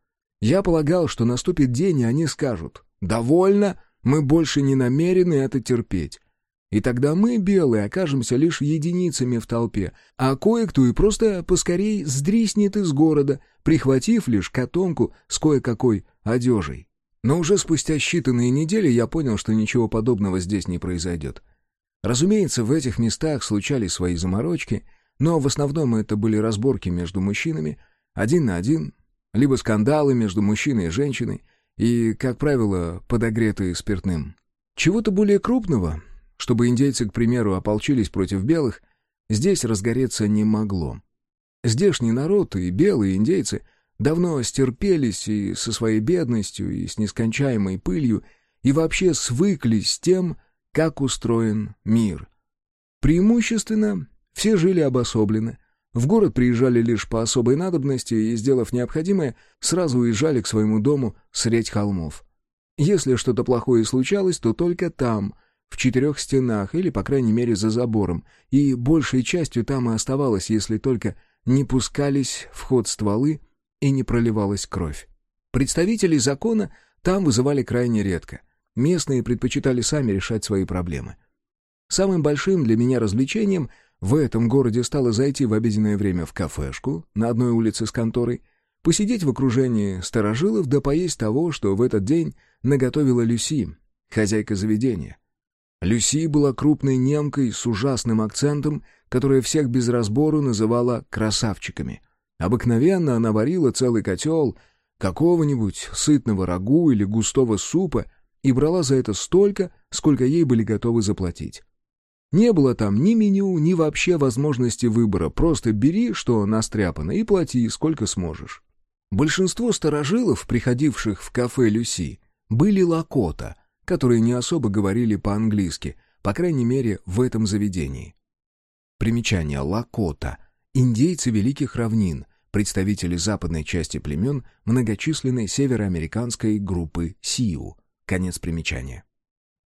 Я полагал, что наступит день, и они скажут «Довольно, мы больше не намерены это терпеть». И тогда мы, белые, окажемся лишь единицами в толпе, а кое-кто и просто поскорей сдриснет из города, прихватив лишь котомку с кое-какой одежей. Но уже спустя считанные недели я понял, что ничего подобного здесь не произойдет. Разумеется, в этих местах случались свои заморочки, но в основном это были разборки между мужчинами, один на один, либо скандалы между мужчиной и женщиной, и, как правило, подогретые спиртным. Чего-то более крупного чтобы индейцы, к примеру, ополчились против белых, здесь разгореться не могло. Здешний народ и белые индейцы давно стерпелись и со своей бедностью, и с нескончаемой пылью, и вообще свыклись с тем, как устроен мир. Преимущественно все жили обособленно, в город приезжали лишь по особой надобности и, сделав необходимое, сразу уезжали к своему дому средь холмов. Если что-то плохое случалось, то только там, в четырех стенах или, по крайней мере, за забором, и большей частью там и оставалось, если только не пускались в ход стволы и не проливалась кровь. Представителей закона там вызывали крайне редко. Местные предпочитали сами решать свои проблемы. Самым большим для меня развлечением в этом городе стало зайти в обеденное время в кафешку на одной улице с конторой, посидеть в окружении старожилов да поесть того, что в этот день наготовила Люси, хозяйка заведения. Люси была крупной немкой с ужасным акцентом, которая всех без разбору называла «красавчиками». Обыкновенно она варила целый котел какого-нибудь сытного рагу или густого супа и брала за это столько, сколько ей были готовы заплатить. Не было там ни меню, ни вообще возможности выбора, просто бери, что настряпано, и плати, сколько сможешь. Большинство старожилов, приходивших в кафе Люси, были лакота — которые не особо говорили по-английски, по крайней мере, в этом заведении. Примечание Лакота. Индейцы Великих Равнин, представители западной части племен многочисленной североамериканской группы Сиу. Конец примечания.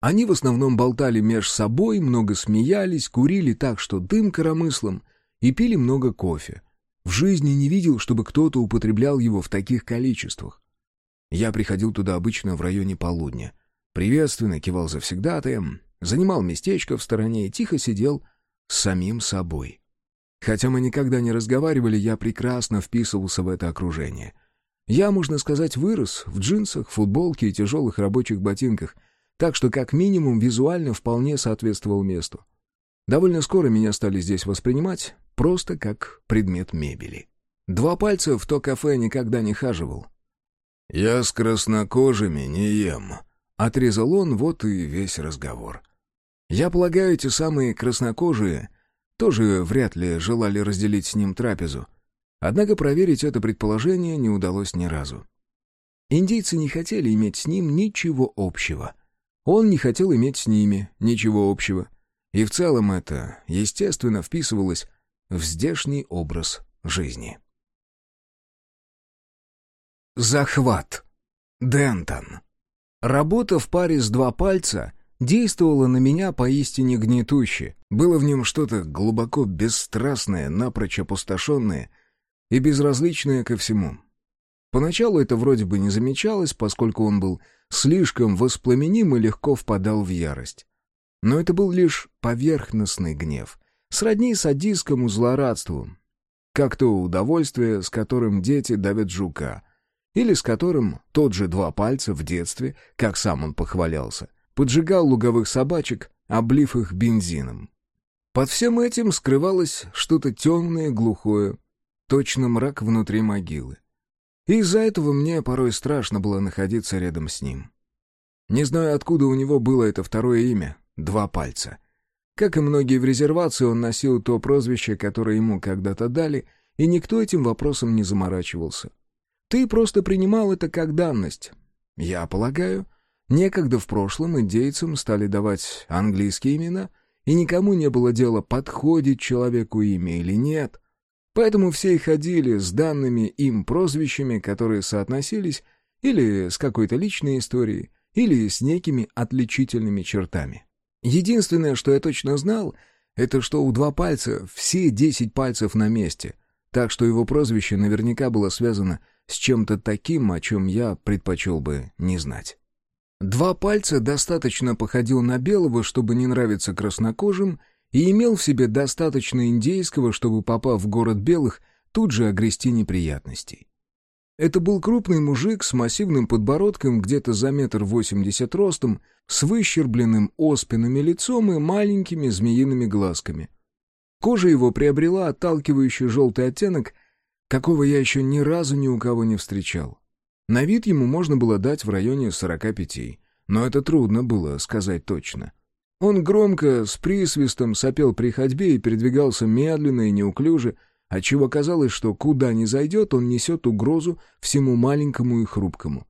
Они в основном болтали меж собой, много смеялись, курили так, что дым коромыслом, и пили много кофе. В жизни не видел, чтобы кто-то употреблял его в таких количествах. Я приходил туда обычно в районе полудня — Приветственно кивал завсегдатаем, занимал местечко в стороне и тихо сидел с самим собой. Хотя мы никогда не разговаривали, я прекрасно вписывался в это окружение. Я, можно сказать, вырос в джинсах, футболке и тяжелых рабочих ботинках, так что как минимум визуально вполне соответствовал месту. Довольно скоро меня стали здесь воспринимать просто как предмет мебели. Два пальца в то кафе никогда не хаживал. «Я с краснокожими не ем», Отрезал он, вот и весь разговор. Я полагаю, эти самые краснокожие тоже вряд ли желали разделить с ним трапезу. Однако проверить это предположение не удалось ни разу. Индейцы не хотели иметь с ним ничего общего. Он не хотел иметь с ними ничего общего. И в целом это, естественно, вписывалось в здешний образ жизни. Захват. Дентон. Работа в паре с два пальца действовала на меня поистине гнетуще. Было в нем что-то глубоко бесстрастное, напрочь опустошенное и безразличное ко всему. Поначалу это вроде бы не замечалось, поскольку он был слишком воспламеним и легко впадал в ярость. Но это был лишь поверхностный гнев, сродни садистскому злорадству, как то удовольствие, с которым дети давят жука, или с которым тот же два пальца в детстве, как сам он похвалялся, поджигал луговых собачек, облив их бензином. Под всем этим скрывалось что-то темное, глухое, точно мрак внутри могилы. И из-за этого мне порой страшно было находиться рядом с ним. Не знаю, откуда у него было это второе имя — «Два пальца». Как и многие в резервации, он носил то прозвище, которое ему когда-то дали, и никто этим вопросом не заморачивался. Ты просто принимал это как данность. Я полагаю, некогда в прошлом индейцам стали давать английские имена, и никому не было дела, подходит человеку имя или нет. Поэтому все и ходили с данными им прозвищами, которые соотносились или с какой-то личной историей, или с некими отличительными чертами. Единственное, что я точно знал, это что у два пальца все десять пальцев на месте, так что его прозвище наверняка было связано с чем-то таким, о чем я предпочел бы не знать. Два пальца достаточно походил на белого, чтобы не нравиться краснокожим, и имел в себе достаточно индейского, чтобы, попав в город белых, тут же огрести неприятностей. Это был крупный мужик с массивным подбородком, где-то за метр восемьдесят ростом, с выщербленным оспинами лицом и маленькими змеиными глазками. Кожа его приобрела отталкивающий желтый оттенок, какого я еще ни разу ни у кого не встречал. На вид ему можно было дать в районе сорока пяти, но это трудно было сказать точно. Он громко, с присвистом сопел при ходьбе и передвигался медленно и неуклюже, отчего казалось, что куда ни зайдет, он несет угрозу всему маленькому и хрупкому.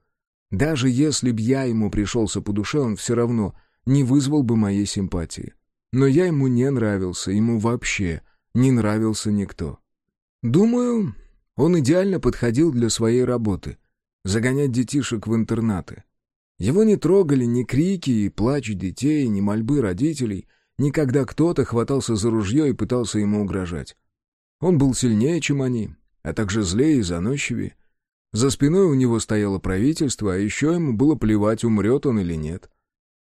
Даже если б я ему пришелся по душе, он все равно не вызвал бы моей симпатии. Но я ему не нравился, ему вообще не нравился никто. Думаю, он идеально подходил для своей работы — загонять детишек в интернаты. Его не трогали ни крики и плач детей, ни мольбы родителей, ни когда кто-то хватался за ружье и пытался ему угрожать. Он был сильнее, чем они, а также злее и заносчивее. За спиной у него стояло правительство, а еще ему было плевать, умрет он или нет.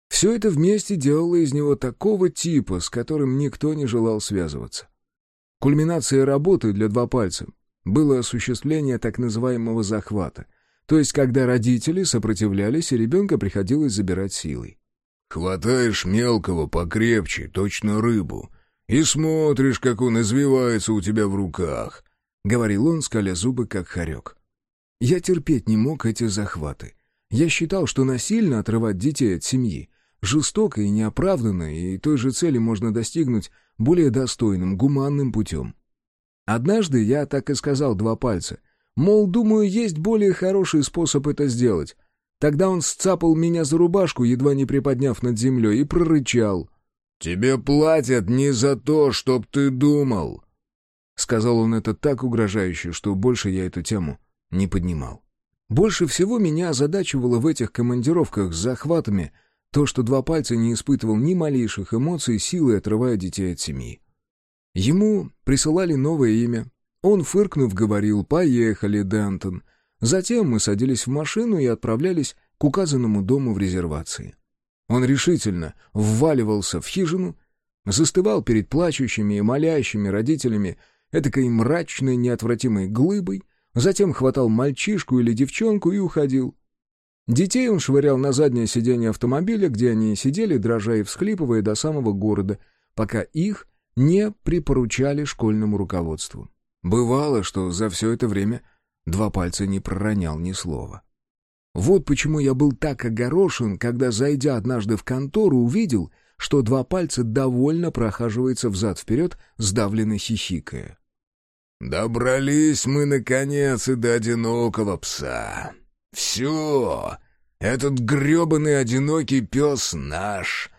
Все это вместе делало из него такого типа, с которым никто не желал связываться. Кульминацией работы для два пальца было осуществление так называемого захвата, то есть когда родители сопротивлялись, и ребенка приходилось забирать силой. «Хватаешь мелкого покрепче, точно рыбу, и смотришь, как он извивается у тебя в руках», — говорил он, скаля зубы, как хорек. Я терпеть не мог эти захваты. Я считал, что насильно отрывать детей от семьи жестоко и неоправданно, и той же цели можно достигнуть более достойным, гуманным путем. Однажды я так и сказал два пальца, мол, думаю, есть более хороший способ это сделать. Тогда он сцапал меня за рубашку, едва не приподняв над землей, и прорычал. «Тебе платят не за то, чтоб ты думал!» Сказал он это так угрожающе, что больше я эту тему не поднимал. Больше всего меня озадачивало в этих командировках с захватами то, что два пальца не испытывал ни малейших эмоций, силой отрывая детей от семьи. Ему присылали новое имя. Он, фыркнув, говорил «Поехали, Дентон». Затем мы садились в машину и отправлялись к указанному дому в резервации. Он решительно вваливался в хижину, застывал перед плачущими и молящими родителями этакой мрачной неотвратимой глыбой, затем хватал мальчишку или девчонку и уходил. Детей он швырял на заднее сиденье автомобиля, где они сидели, дрожа и всхлипывая до самого города, пока их не припоручали школьному руководству. Бывало, что за все это время два пальца не проронял ни слова. Вот почему я был так огорошен, когда, зайдя однажды в контору, увидел, что два пальца довольно прохаживается взад-вперед, сдавленно хихикая. «Добрались мы, наконец, и до одинокого пса. Все, этот гребаный одинокий пес наш».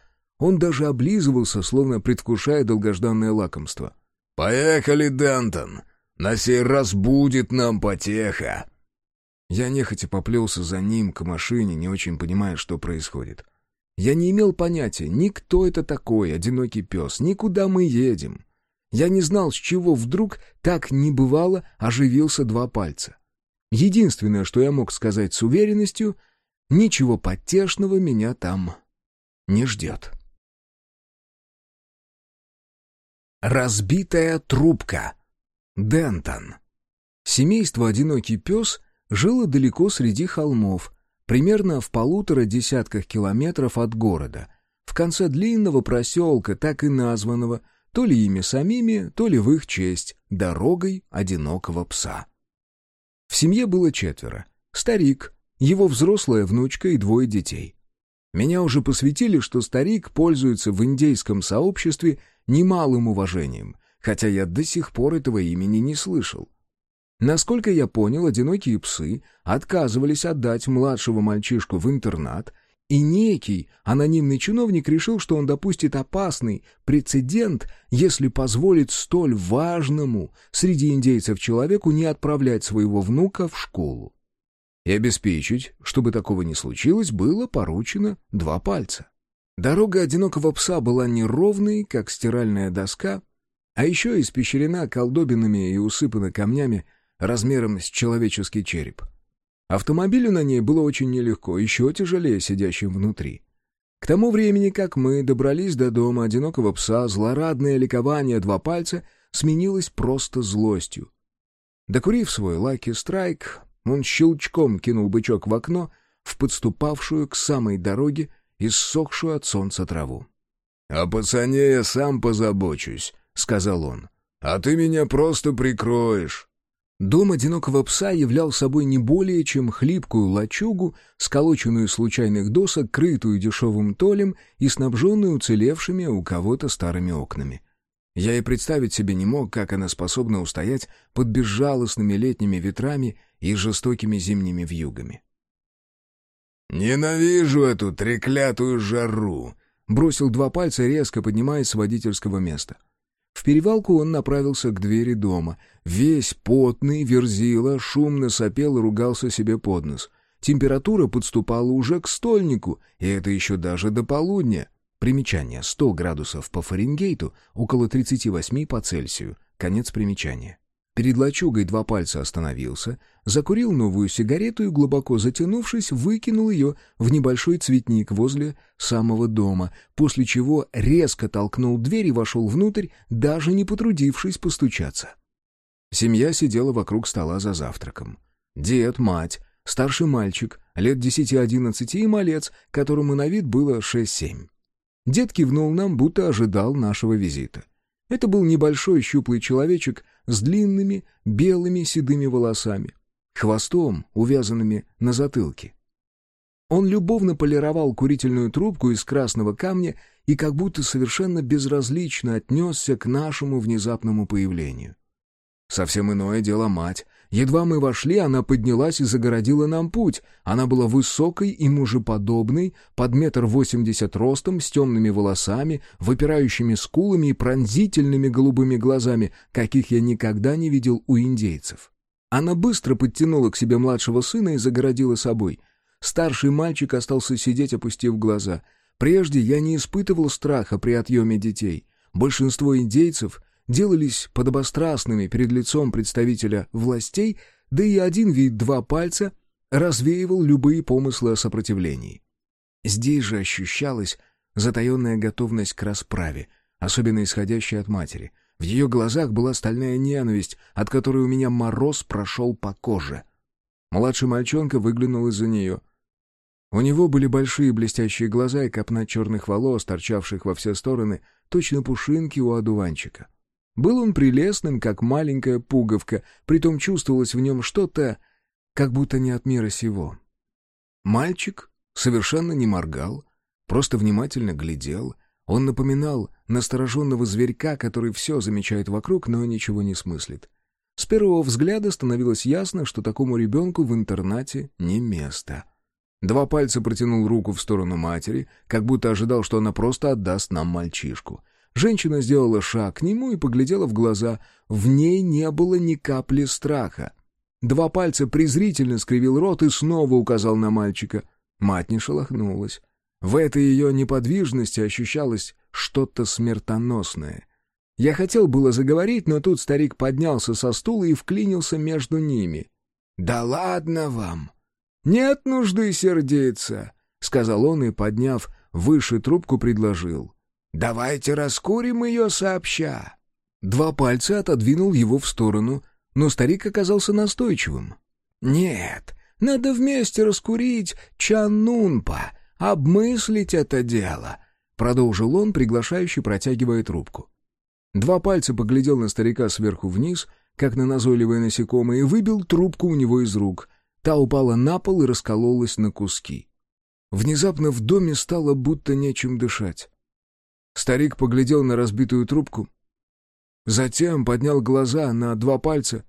Он даже облизывался, словно предвкушая долгожданное лакомство. «Поехали, Дентон, на сей раз будет нам потеха». Я нехотя поплелся за ним к машине, не очень понимая, что происходит. Я не имел понятия, ни кто это такой, одинокий пес, ни куда мы едем. Я не знал, с чего вдруг так не бывало оживился два пальца. Единственное, что я мог сказать с уверенностью, ничего потешного меня там не ждет. Разбитая трубка. Дентон. Семейство «Одинокий пес» жило далеко среди холмов, примерно в полутора десятках километров от города, в конце длинного проселка, так и названного, то ли ими самими, то ли в их честь, дорогой одинокого пса. В семье было четверо. Старик, его взрослая внучка и двое детей. Меня уже посвятили, что старик пользуется в индейском сообществе немалым уважением, хотя я до сих пор этого имени не слышал. Насколько я понял, одинокие псы отказывались отдать младшего мальчишку в интернат, и некий анонимный чиновник решил, что он допустит опасный прецедент, если позволит столь важному среди индейцев человеку не отправлять своего внука в школу. И обеспечить, чтобы такого не случилось, было поручено два пальца. Дорога одинокого пса была неровной, как стиральная доска, а еще испещрена колдобинами и усыпана камнями размером с человеческий череп. Автомобилю на ней было очень нелегко, еще тяжелее сидящим внутри. К тому времени, как мы добрались до дома одинокого пса, злорадное ликование два пальца сменилось просто злостью. Докурив свой лаки страйк, он щелчком кинул бычок в окно, в подступавшую к самой дороге иссохшую от солнца траву. «О пацане я сам позабочусь», — сказал он. «А ты меня просто прикроешь». Дом одинокого пса являл собой не более чем хлипкую лачугу, сколоченную из случайных досок, крытую дешевым толем и снабженную уцелевшими у кого-то старыми окнами. Я и представить себе не мог, как она способна устоять под безжалостными летними ветрами и жестокими зимними вьюгами. «Ненавижу эту треклятую жару!» — бросил два пальца, резко поднимаясь с водительского места. В перевалку он направился к двери дома. Весь потный, верзила, шумно сопел и ругался себе под нос. Температура подступала уже к стольнику, и это еще даже до полудня. Примечание. 100 градусов по Фаренгейту, около 38 по Цельсию. Конец примечания. Перед лачугой два пальца остановился, закурил новую сигарету и, глубоко затянувшись, выкинул ее в небольшой цветник возле самого дома, после чего резко толкнул дверь и вошел внутрь, даже не потрудившись постучаться. Семья сидела вокруг стола за завтраком. Дед, мать, старший мальчик, лет десяти-одиннадцати и малец, которому на вид было шесть-семь. Дед кивнул нам, будто ожидал нашего визита. Это был небольшой щуплый человечек с длинными белыми седыми волосами, хвостом, увязанными на затылке. Он любовно полировал курительную трубку из красного камня и как будто совершенно безразлично отнесся к нашему внезапному появлению. Совсем иное дело мать. Едва мы вошли, она поднялась и загородила нам путь. Она была высокой и мужеподобной, под метр восемьдесят ростом, с темными волосами, выпирающими скулами и пронзительными голубыми глазами, каких я никогда не видел у индейцев. Она быстро подтянула к себе младшего сына и загородила собой. Старший мальчик остался сидеть, опустив глаза. Прежде я не испытывал страха при отъеме детей. Большинство индейцев — делались подобострастными перед лицом представителя властей, да и один вид два пальца развеивал любые помыслы о сопротивлении. Здесь же ощущалась затаенная готовность к расправе, особенно исходящая от матери. В ее глазах была стальная ненависть, от которой у меня мороз прошел по коже. Младший мальчонка выглянул из-за нее. У него были большие блестящие глаза и копна черных волос, торчавших во все стороны, точно пушинки у одуванчика. Был он прелестным, как маленькая пуговка, притом чувствовалось в нем что-то, как будто не от мира сего. Мальчик совершенно не моргал, просто внимательно глядел. Он напоминал настороженного зверька, который все замечает вокруг, но ничего не смыслит. С первого взгляда становилось ясно, что такому ребенку в интернате не место. Два пальца протянул руку в сторону матери, как будто ожидал, что она просто отдаст нам мальчишку — Женщина сделала шаг к нему и поглядела в глаза. В ней не было ни капли страха. Два пальца презрительно скривил рот и снова указал на мальчика. Мать не шелохнулась. В этой ее неподвижности ощущалось что-то смертоносное. Я хотел было заговорить, но тут старик поднялся со стула и вклинился между ними. «Да ладно вам! Нет нужды сердиться!» — сказал он и, подняв выше трубку, предложил. Давайте раскурим ее сообща». Два пальца отодвинул его в сторону, но старик оказался настойчивым. «Нет, надо вместе раскурить Чанунпа, обмыслить это дело», — продолжил он, приглашающий, протягивая трубку. Два пальца поглядел на старика сверху вниз, как на назойливое насекомое, и выбил трубку у него из рук. Та упала на пол и раскололась на куски. Внезапно в доме стало будто нечем дышать. Старик поглядел на разбитую трубку, затем поднял глаза на два пальца,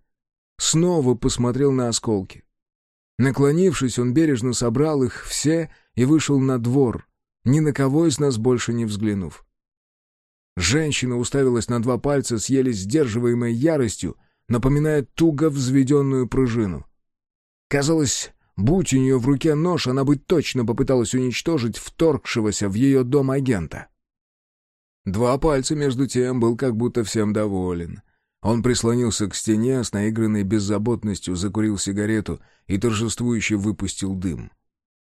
снова посмотрел на осколки. Наклонившись, он бережно собрал их все и вышел на двор, ни на кого из нас больше не взглянув. Женщина уставилась на два пальца с еле сдерживаемой яростью, напоминая туго взведенную пружину. Казалось, будь у нее в руке нож, она бы точно попыталась уничтожить вторгшегося в ее дом агента. Два пальца, между тем, был как будто всем доволен. Он прислонился к стене, с наигранной беззаботностью закурил сигарету и торжествующе выпустил дым.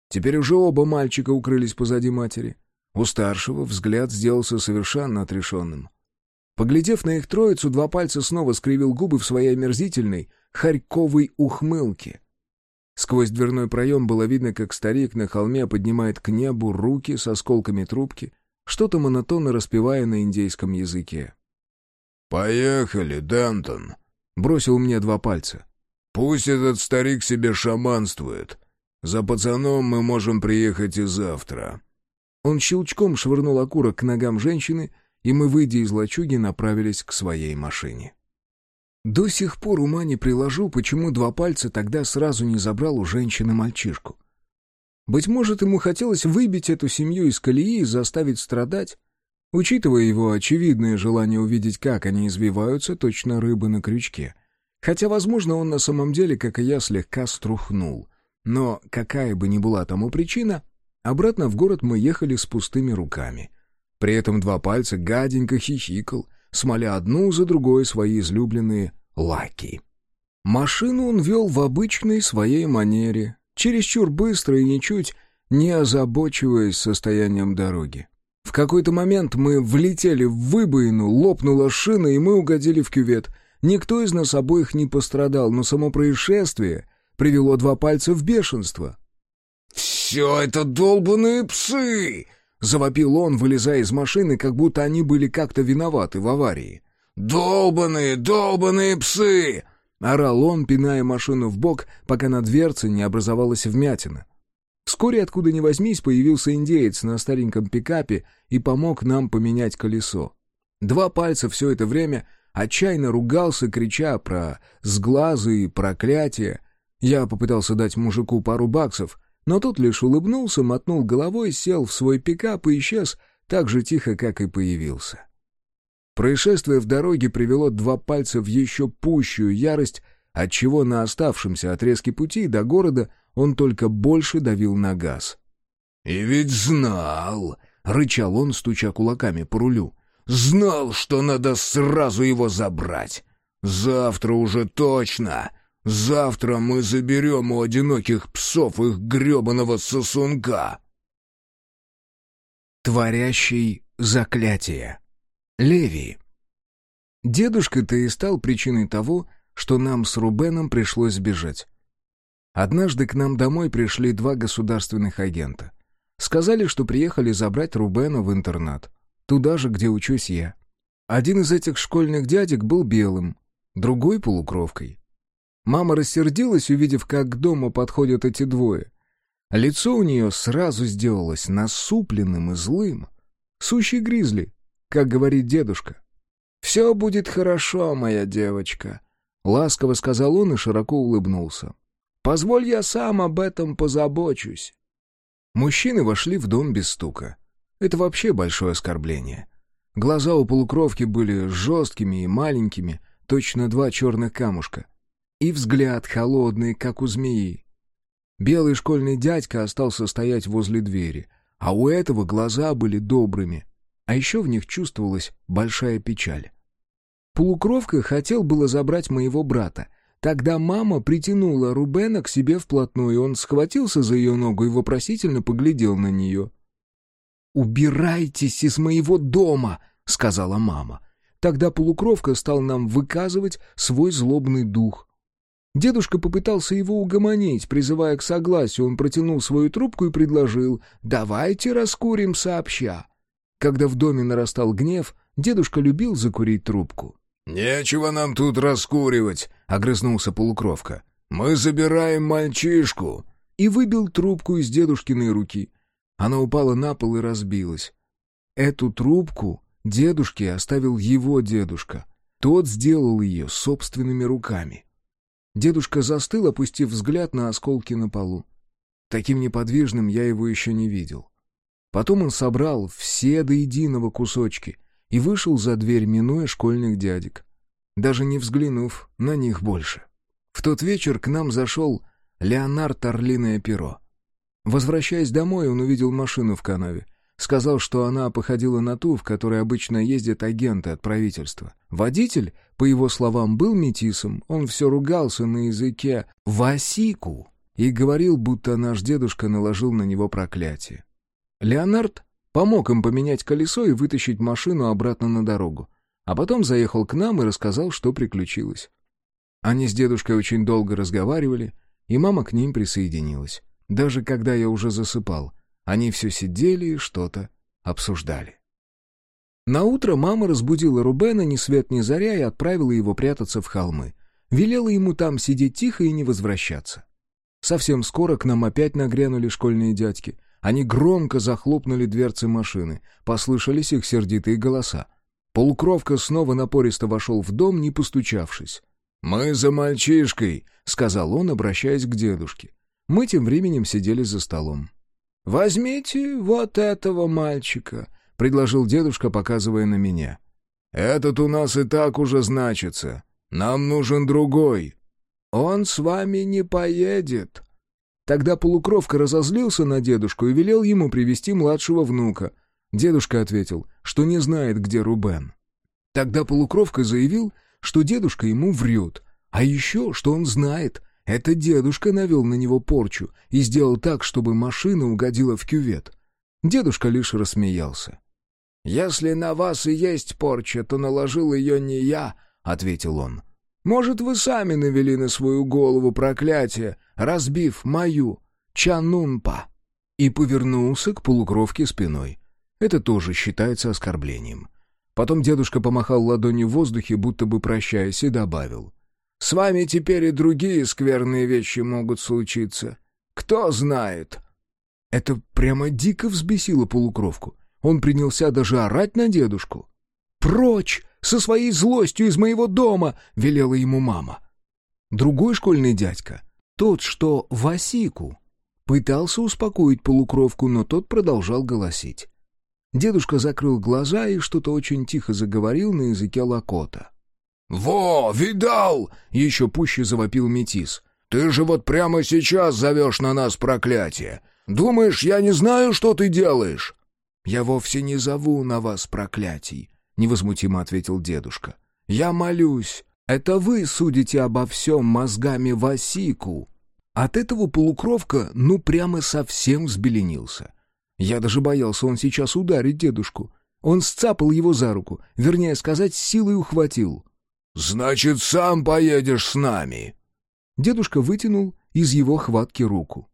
Теперь уже оба мальчика укрылись позади матери. У старшего взгляд сделался совершенно отрешенным. Поглядев на их троицу, два пальца снова скривил губы в своей омерзительной, харьковой ухмылке. Сквозь дверной проем было видно, как старик на холме поднимает к небу руки с осколками трубки, что-то монотонно распевая на индейском языке. «Поехали, Дантон!» — бросил мне два пальца. «Пусть этот старик себе шаманствует. За пацаном мы можем приехать и завтра». Он щелчком швырнул окурок к ногам женщины, и мы, выйдя из лачуги, направились к своей машине. До сих пор ума не приложу, почему два пальца тогда сразу не забрал у женщины мальчишку. Быть может, ему хотелось выбить эту семью из колеи и заставить страдать, учитывая его очевидное желание увидеть, как они извиваются, точно рыбы на крючке. Хотя, возможно, он на самом деле, как и я, слегка струхнул. Но какая бы ни была тому причина, обратно в город мы ехали с пустыми руками. При этом два пальца гаденько хихикал, смоля одну за другой свои излюбленные лаки. Машину он вел в обычной своей манере, чересчур быстро и ничуть не озабочиваясь состоянием дороги. В какой-то момент мы влетели в выбоину, лопнула шина, и мы угодили в кювет. Никто из нас обоих не пострадал, но само происшествие привело два пальца в бешенство. «Все это долбаные псы!» — завопил он, вылезая из машины, как будто они были как-то виноваты в аварии. «Долбаные, долбаные псы!» — орал он, пиная машину в бок, пока на дверце не образовалась вмятина. Вскоре, откуда ни возьмись, появился индеец на стареньком пикапе и помог нам поменять колесо. Два пальца все это время отчаянно ругался, крича про сглазы и проклятия, я попытался дать мужику пару баксов, но тот лишь улыбнулся, мотнул головой, сел в свой пикап и исчез так же тихо, как и появился. Происшествие в дороге привело два пальца в еще пущую ярость, отчего на оставшемся отрезке пути до города он только больше давил на газ. «И ведь знал!» — рычал он, стуча кулаками по рулю. «Знал, что надо сразу его забрать! Завтра уже точно! Завтра мы заберем у одиноких псов их гребаного сосунка!» Творящий заклятие. Леви. Дедушка-то и стал причиной того, что нам с Рубеном пришлось сбежать. Однажды к нам домой пришли два государственных агента. Сказали, что приехали забрать Рубена в интернат. Туда же, где учусь я. Один из этих школьных дядек был белым, другой — полукровкой. Мама рассердилась, увидев, как к дому подходят эти двое. Лицо у нее сразу сделалось насупленным и злым. Сущий гризли, как говорит дедушка. «Все будет хорошо, моя девочка», — ласково сказал он и широко улыбнулся. «Позволь, я сам об этом позабочусь». Мужчины вошли в дом без стука. Это вообще большое оскорбление. Глаза у полукровки были жесткими и маленькими, точно два черных камушка и взгляд холодный, как у змеи. Белый школьный дядька остался стоять возле двери, а у этого глаза были добрыми, а еще в них чувствовалась большая печаль. Полукровка хотел было забрать моего брата. Тогда мама притянула Рубена к себе вплотную, он схватился за ее ногу и вопросительно поглядел на нее. «Убирайтесь из моего дома!» — сказала мама. Тогда полукровка стал нам выказывать свой злобный дух. Дедушка попытался его угомонить, призывая к согласию. Он протянул свою трубку и предложил «давайте раскурим сообща». Когда в доме нарастал гнев, Дедушка любил закурить трубку. «Нечего нам тут раскуривать», — огрызнулся полукровка. «Мы забираем мальчишку!» И выбил трубку из дедушкиной руки. Она упала на пол и разбилась. Эту трубку дедушке оставил его дедушка. Тот сделал ее собственными руками. Дедушка застыл, опустив взгляд на осколки на полу. Таким неподвижным я его еще не видел. Потом он собрал все до единого кусочки и вышел за дверь, минуя школьных дядек, даже не взглянув на них больше. В тот вечер к нам зашел Леонард Орлиное перо. Возвращаясь домой, он увидел машину в канаве. Сказал, что она походила на ту, в которой обычно ездят агенты от правительства. Водитель, по его словам, был метисом, он все ругался на языке «Васику» и говорил, будто наш дедушка наложил на него проклятие. Леонард помог им поменять колесо и вытащить машину обратно на дорогу, а потом заехал к нам и рассказал, что приключилось. Они с дедушкой очень долго разговаривали, и мама к ним присоединилась. Даже когда я уже засыпал, они все сидели и что-то обсуждали. На утро мама разбудила Рубена ни свет ни заря и отправила его прятаться в холмы. Велела ему там сидеть тихо и не возвращаться. Совсем скоро к нам опять нагрянули школьные дядьки. Они громко захлопнули дверцы машины. Послышались их сердитые голоса. Полукровка снова напористо вошел в дом, не постучавшись. «Мы за мальчишкой», — сказал он, обращаясь к дедушке. Мы тем временем сидели за столом. «Возьмите вот этого мальчика», — предложил дедушка, показывая на меня. «Этот у нас и так уже значится. Нам нужен другой». «Он с вами не поедет». Тогда полукровка разозлился на дедушку и велел ему привести младшего внука. Дедушка ответил, что не знает, где Рубен. Тогда полукровка заявил, что дедушка ему врет, а еще, что он знает, это дедушка навел на него порчу и сделал так, чтобы машина угодила в кювет. Дедушка лишь рассмеялся. «Если на вас и есть порча, то наложил ее не я», — ответил он. «Может, вы сами навели на свою голову проклятие, разбив мою Чанунпа?» И повернулся к полукровке спиной. Это тоже считается оскорблением. Потом дедушка помахал ладонью в воздухе, будто бы прощаясь, и добавил. «С вами теперь и другие скверные вещи могут случиться. Кто знает?» Это прямо дико взбесило полукровку. Он принялся даже орать на дедушку. «Прочь! Со своей злостью из моего дома!» — велела ему мама. Другой школьный дядька, тот, что Васику, пытался успокоить полукровку, но тот продолжал голосить. Дедушка закрыл глаза и что-то очень тихо заговорил на языке лакота. «Во, видал!» — еще пуще завопил метис. «Ты же вот прямо сейчас зовешь на нас проклятие. Думаешь, я не знаю, что ты делаешь?» «Я вовсе не зову на вас проклятий», — невозмутимо ответил дедушка. «Я молюсь. Это вы судите обо всем мозгами Васику». От этого полукровка ну прямо совсем взбеленился. Я даже боялся, он сейчас ударит дедушку. Он сцапал его за руку, вернее сказать, силой ухватил. «Значит, сам поедешь с нами!» Дедушка вытянул из его хватки руку.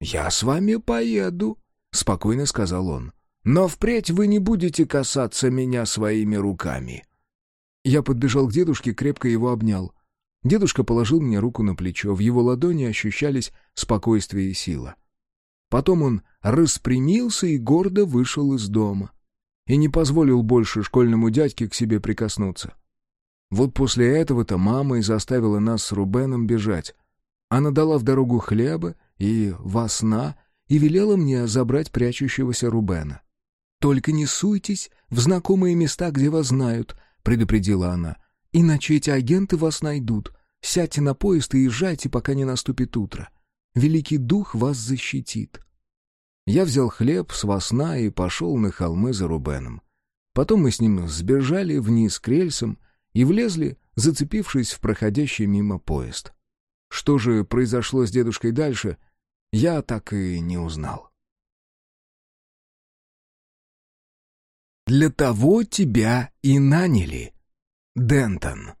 «Я с вами поеду», — спокойно сказал он. «Но впредь вы не будете касаться меня своими руками». Я подбежал к дедушке, крепко его обнял. Дедушка положил мне руку на плечо, в его ладони ощущались спокойствие и сила. Потом он распрямился и гордо вышел из дома. И не позволил больше школьному дядьке к себе прикоснуться. Вот после этого-то мама и заставила нас с Рубеном бежать. Она дала в дорогу хлеба и восна и велела мне забрать прячущегося Рубена. «Только не суйтесь в знакомые места, где вас знают», — предупредила она. «Иначе эти агенты вас найдут. Сядьте на поезд и езжайте, пока не наступит утро. Великий Дух вас защитит». Я взял хлеб с восна и пошел на холмы за Рубеном. Потом мы с ним сбежали вниз к рельсам и влезли, зацепившись в проходящий мимо поезд. Что же произошло с дедушкой дальше, я так и не узнал. «Для того тебя и наняли, Дентон».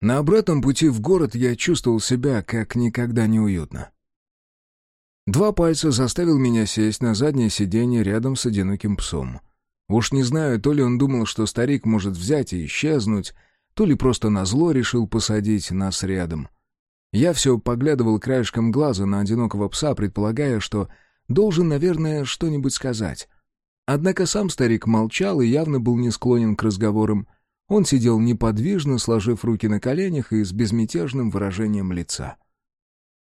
На обратном пути в город я чувствовал себя как никогда неуютно. Два пальца заставил меня сесть на заднее сиденье рядом с одиноким псом. Уж не знаю, то ли он думал, что старик может взять и исчезнуть, то ли просто назло решил посадить нас рядом. Я все поглядывал краешком глаза на одинокого пса, предполагая, что должен, наверное, что-нибудь сказать. Однако сам старик молчал и явно был не склонен к разговорам. Он сидел неподвижно, сложив руки на коленях и с безмятежным выражением лица.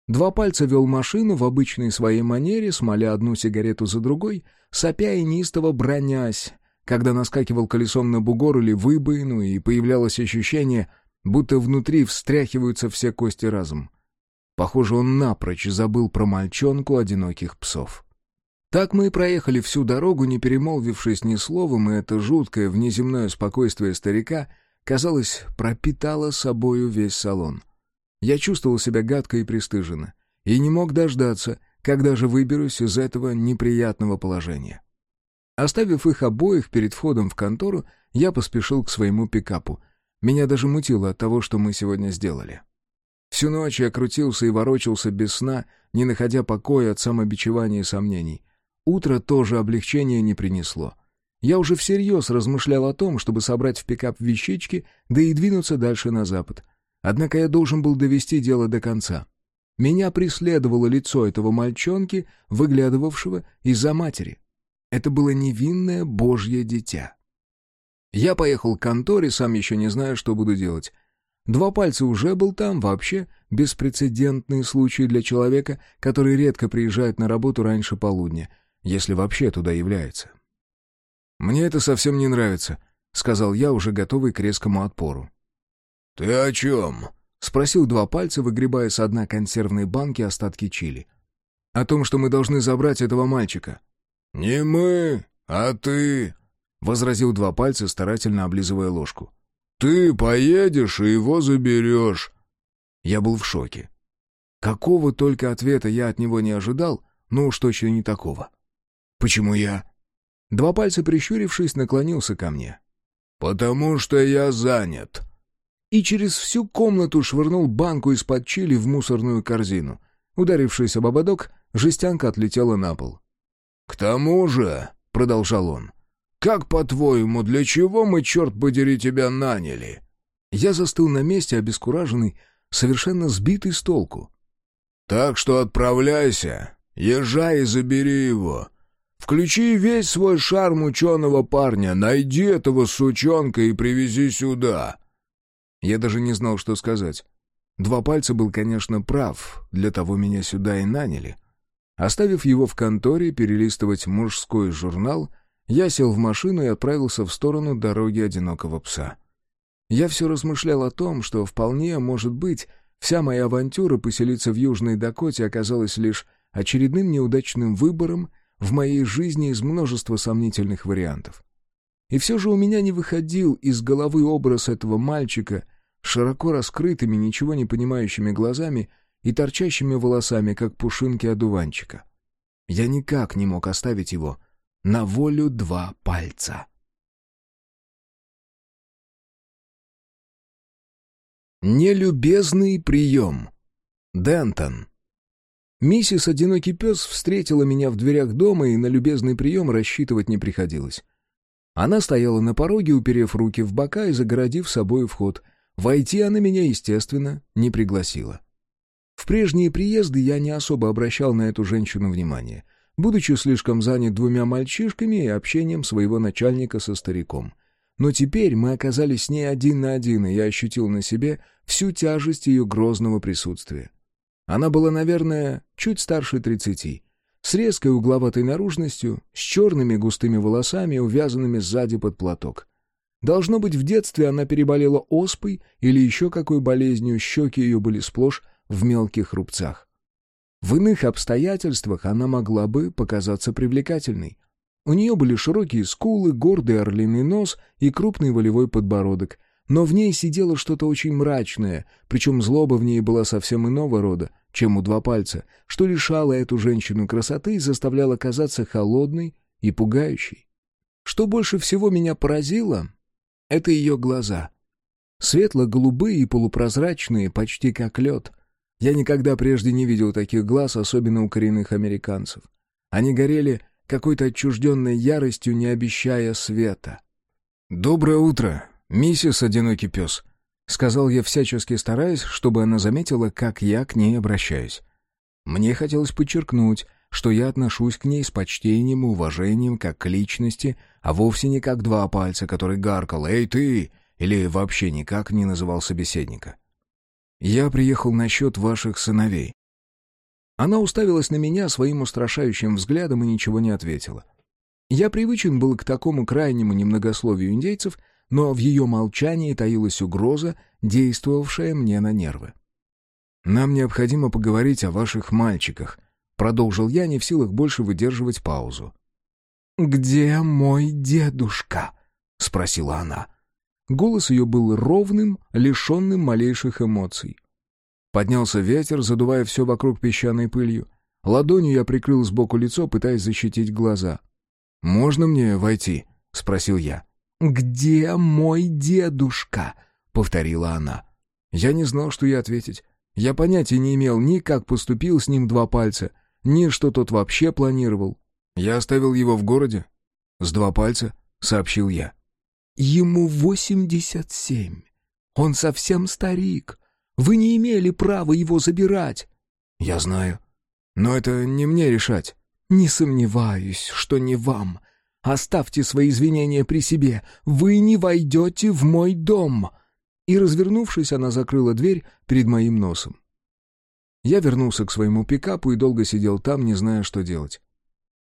Два пальца вел машину в обычной своей манере, смоля одну сигарету за другой, сопя и неистово бронясь, когда наскакивал колесом на бугор или выбоину, и появлялось ощущение, будто внутри встряхиваются все кости разом. Похоже, он напрочь забыл про мальчонку одиноких псов. Так мы и проехали всю дорогу, не перемолвившись ни словом, и это жуткое внеземное спокойствие старика, казалось, пропитало собою весь салон. Я чувствовал себя гадко и пристыженно, и не мог дождаться, когда же выберусь из этого неприятного положения. Оставив их обоих перед входом в контору, я поспешил к своему пикапу. Меня даже мутило от того, что мы сегодня сделали. Всю ночь я крутился и ворочался без сна, не находя покоя от самобичевания и сомнений. Утро тоже облегчения не принесло. Я уже всерьез размышлял о том, чтобы собрать в пикап вещички, да и двинуться дальше на запад. Однако я должен был довести дело до конца. Меня преследовало лицо этого мальчонки, выглядывавшего из-за матери. Это было невинное божье дитя. Я поехал к конторе, сам еще не знаю, что буду делать. Два пальца уже был там, вообще беспрецедентный случай для человека, который редко приезжает на работу раньше полудня, если вообще туда является. «Мне это совсем не нравится», — сказал я, уже готовый к резкому отпору. «Ты о чем?» — спросил два пальца, выгребая с дна консервной банки остатки чили. «О том, что мы должны забрать этого мальчика». «Не мы, а ты», — возразил два пальца, старательно облизывая ложку. «Ты поедешь и его заберешь». Я был в шоке. Какого только ответа я от него не ожидал, но уж точно не такого. «Почему я?» Два пальца, прищурившись, наклонился ко мне. «Потому что я занят». И через всю комнату швырнул банку из-под чили в мусорную корзину. Ударившись об ободок, жестянка отлетела на пол. «К тому же», — продолжал он, — «как, по-твоему, для чего мы, черт подери, тебя наняли?» Я застыл на месте, обескураженный, совершенно сбитый с толку. «Так что отправляйся, езжай и забери его. Включи весь свой шарм ученого парня, найди этого сучонка и привези сюда». Я даже не знал, что сказать. Два пальца был, конечно, прав, для того меня сюда и наняли. Оставив его в конторе перелистывать мужской журнал, я сел в машину и отправился в сторону дороги одинокого пса. Я все размышлял о том, что вполне, может быть, вся моя авантюра поселиться в Южной Дакоте оказалась лишь очередным неудачным выбором в моей жизни из множества сомнительных вариантов. И все же у меня не выходил из головы образ этого мальчика широко раскрытыми, ничего не понимающими глазами и торчащими волосами, как пушинки одуванчика. Я никак не мог оставить его на волю два пальца. Нелюбезный прием. Дентон. Миссис Одинокий пес встретила меня в дверях дома, и на любезный прием рассчитывать не приходилось. Она стояла на пороге, уперев руки в бока и загородив собой вход. Войти она меня, естественно, не пригласила. В прежние приезды я не особо обращал на эту женщину внимание, будучи слишком занят двумя мальчишками и общением своего начальника со стариком. Но теперь мы оказались с ней один на один, и я ощутил на себе всю тяжесть ее грозного присутствия. Она была, наверное, чуть старше тридцати, с резкой угловатой наружностью, с черными густыми волосами, увязанными сзади под платок. Должно быть, в детстве она переболела оспой или еще какой болезнью, щеки ее были сплошь в мелких рубцах. В иных обстоятельствах она могла бы показаться привлекательной. У нее были широкие скулы, гордый орлиный нос и крупный волевой подбородок, но в ней сидело что-то очень мрачное, причем злоба в ней была совсем иного рода, чем у два пальца, что лишало эту женщину красоты и заставляло казаться холодной и пугающей. Что больше всего меня поразило, это ее глаза. Светло-голубые и полупрозрачные, почти как лед — я никогда прежде не видел таких глаз, особенно у коренных американцев. Они горели какой-то отчужденной яростью, не обещая света. «Доброе утро, миссис Одинокий пес», — сказал я всячески стараясь, чтобы она заметила, как я к ней обращаюсь. Мне хотелось подчеркнуть, что я отношусь к ней с почтением и уважением как к личности, а вовсе не как два пальца, который гаркал «Эй, ты!» или вообще никак не называл собеседника. «Я приехал насчет ваших сыновей». Она уставилась на меня своим устрашающим взглядом и ничего не ответила. Я привычен был к такому крайнему немногословию индейцев, но в ее молчании таилась угроза, действовавшая мне на нервы. «Нам необходимо поговорить о ваших мальчиках», — продолжил я, не в силах больше выдерживать паузу. «Где мой дедушка?» — спросила она. Голос ее был ровным, лишенным малейших эмоций. Поднялся ветер, задувая все вокруг песчаной пылью. Ладонью я прикрыл сбоку лицо, пытаясь защитить глаза. «Можно мне войти?» — спросил я. «Где мой дедушка?» — повторила она. Я не знал, что ей ответить. Я понятия не имел ни как поступил с ним два пальца, ни что тот вообще планировал. «Я оставил его в городе?» «С два пальца», — сообщил я. Ему восемьдесят семь. Он совсем старик. Вы не имели права его забирать. Я знаю. Но это не мне решать. Не сомневаюсь, что не вам. Оставьте свои извинения при себе. Вы не войдете в мой дом. И, развернувшись, она закрыла дверь перед моим носом. Я вернулся к своему пикапу и долго сидел там, не зная, что делать.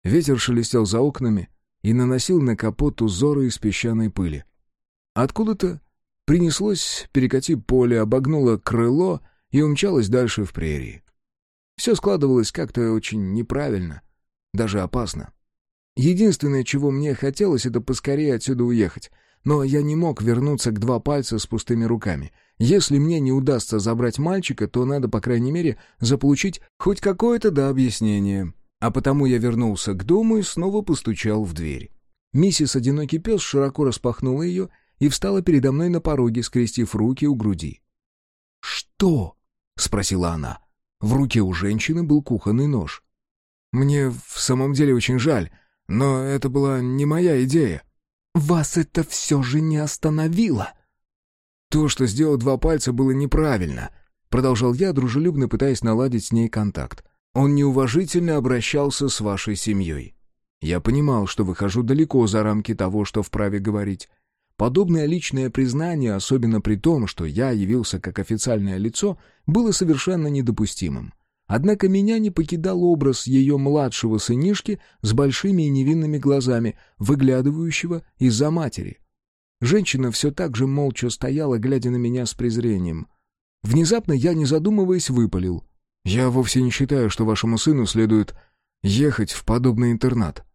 Ветер шелестел за окнами, и наносил на капот узоры из песчаной пыли. Откуда-то принеслось перекати поле, обогнуло крыло и умчалось дальше в прерии. Все складывалось как-то очень неправильно, даже опасно. Единственное, чего мне хотелось, это поскорее отсюда уехать. Но я не мог вернуться к два пальца с пустыми руками. Если мне не удастся забрать мальчика, то надо, по крайней мере, заполучить хоть какое-то да объяснение. А потому я вернулся к дому и снова постучал в дверь. Миссис Одинокий пес широко распахнула ее и встала передо мной на пороге, скрестив руки у груди. «Что?» — спросила она. В руке у женщины был кухонный нож. «Мне в самом деле очень жаль, но это была не моя идея». «Вас это все же не остановило?» «То, что сделал два пальца, было неправильно», — продолжал я, дружелюбно пытаясь наладить с ней контакт. Он неуважительно обращался с вашей семьей. Я понимал, что выхожу далеко за рамки того, что вправе говорить. Подобное личное признание, особенно при том, что я явился как официальное лицо, было совершенно недопустимым. Однако меня не покидал образ ее младшего сынишки с большими и невинными глазами, выглядывающего из-за матери. Женщина все так же молча стояла, глядя на меня с презрением. Внезапно я, не задумываясь, выпалил. Я вовсе не считаю, что вашему сыну следует ехать в подобный интернат.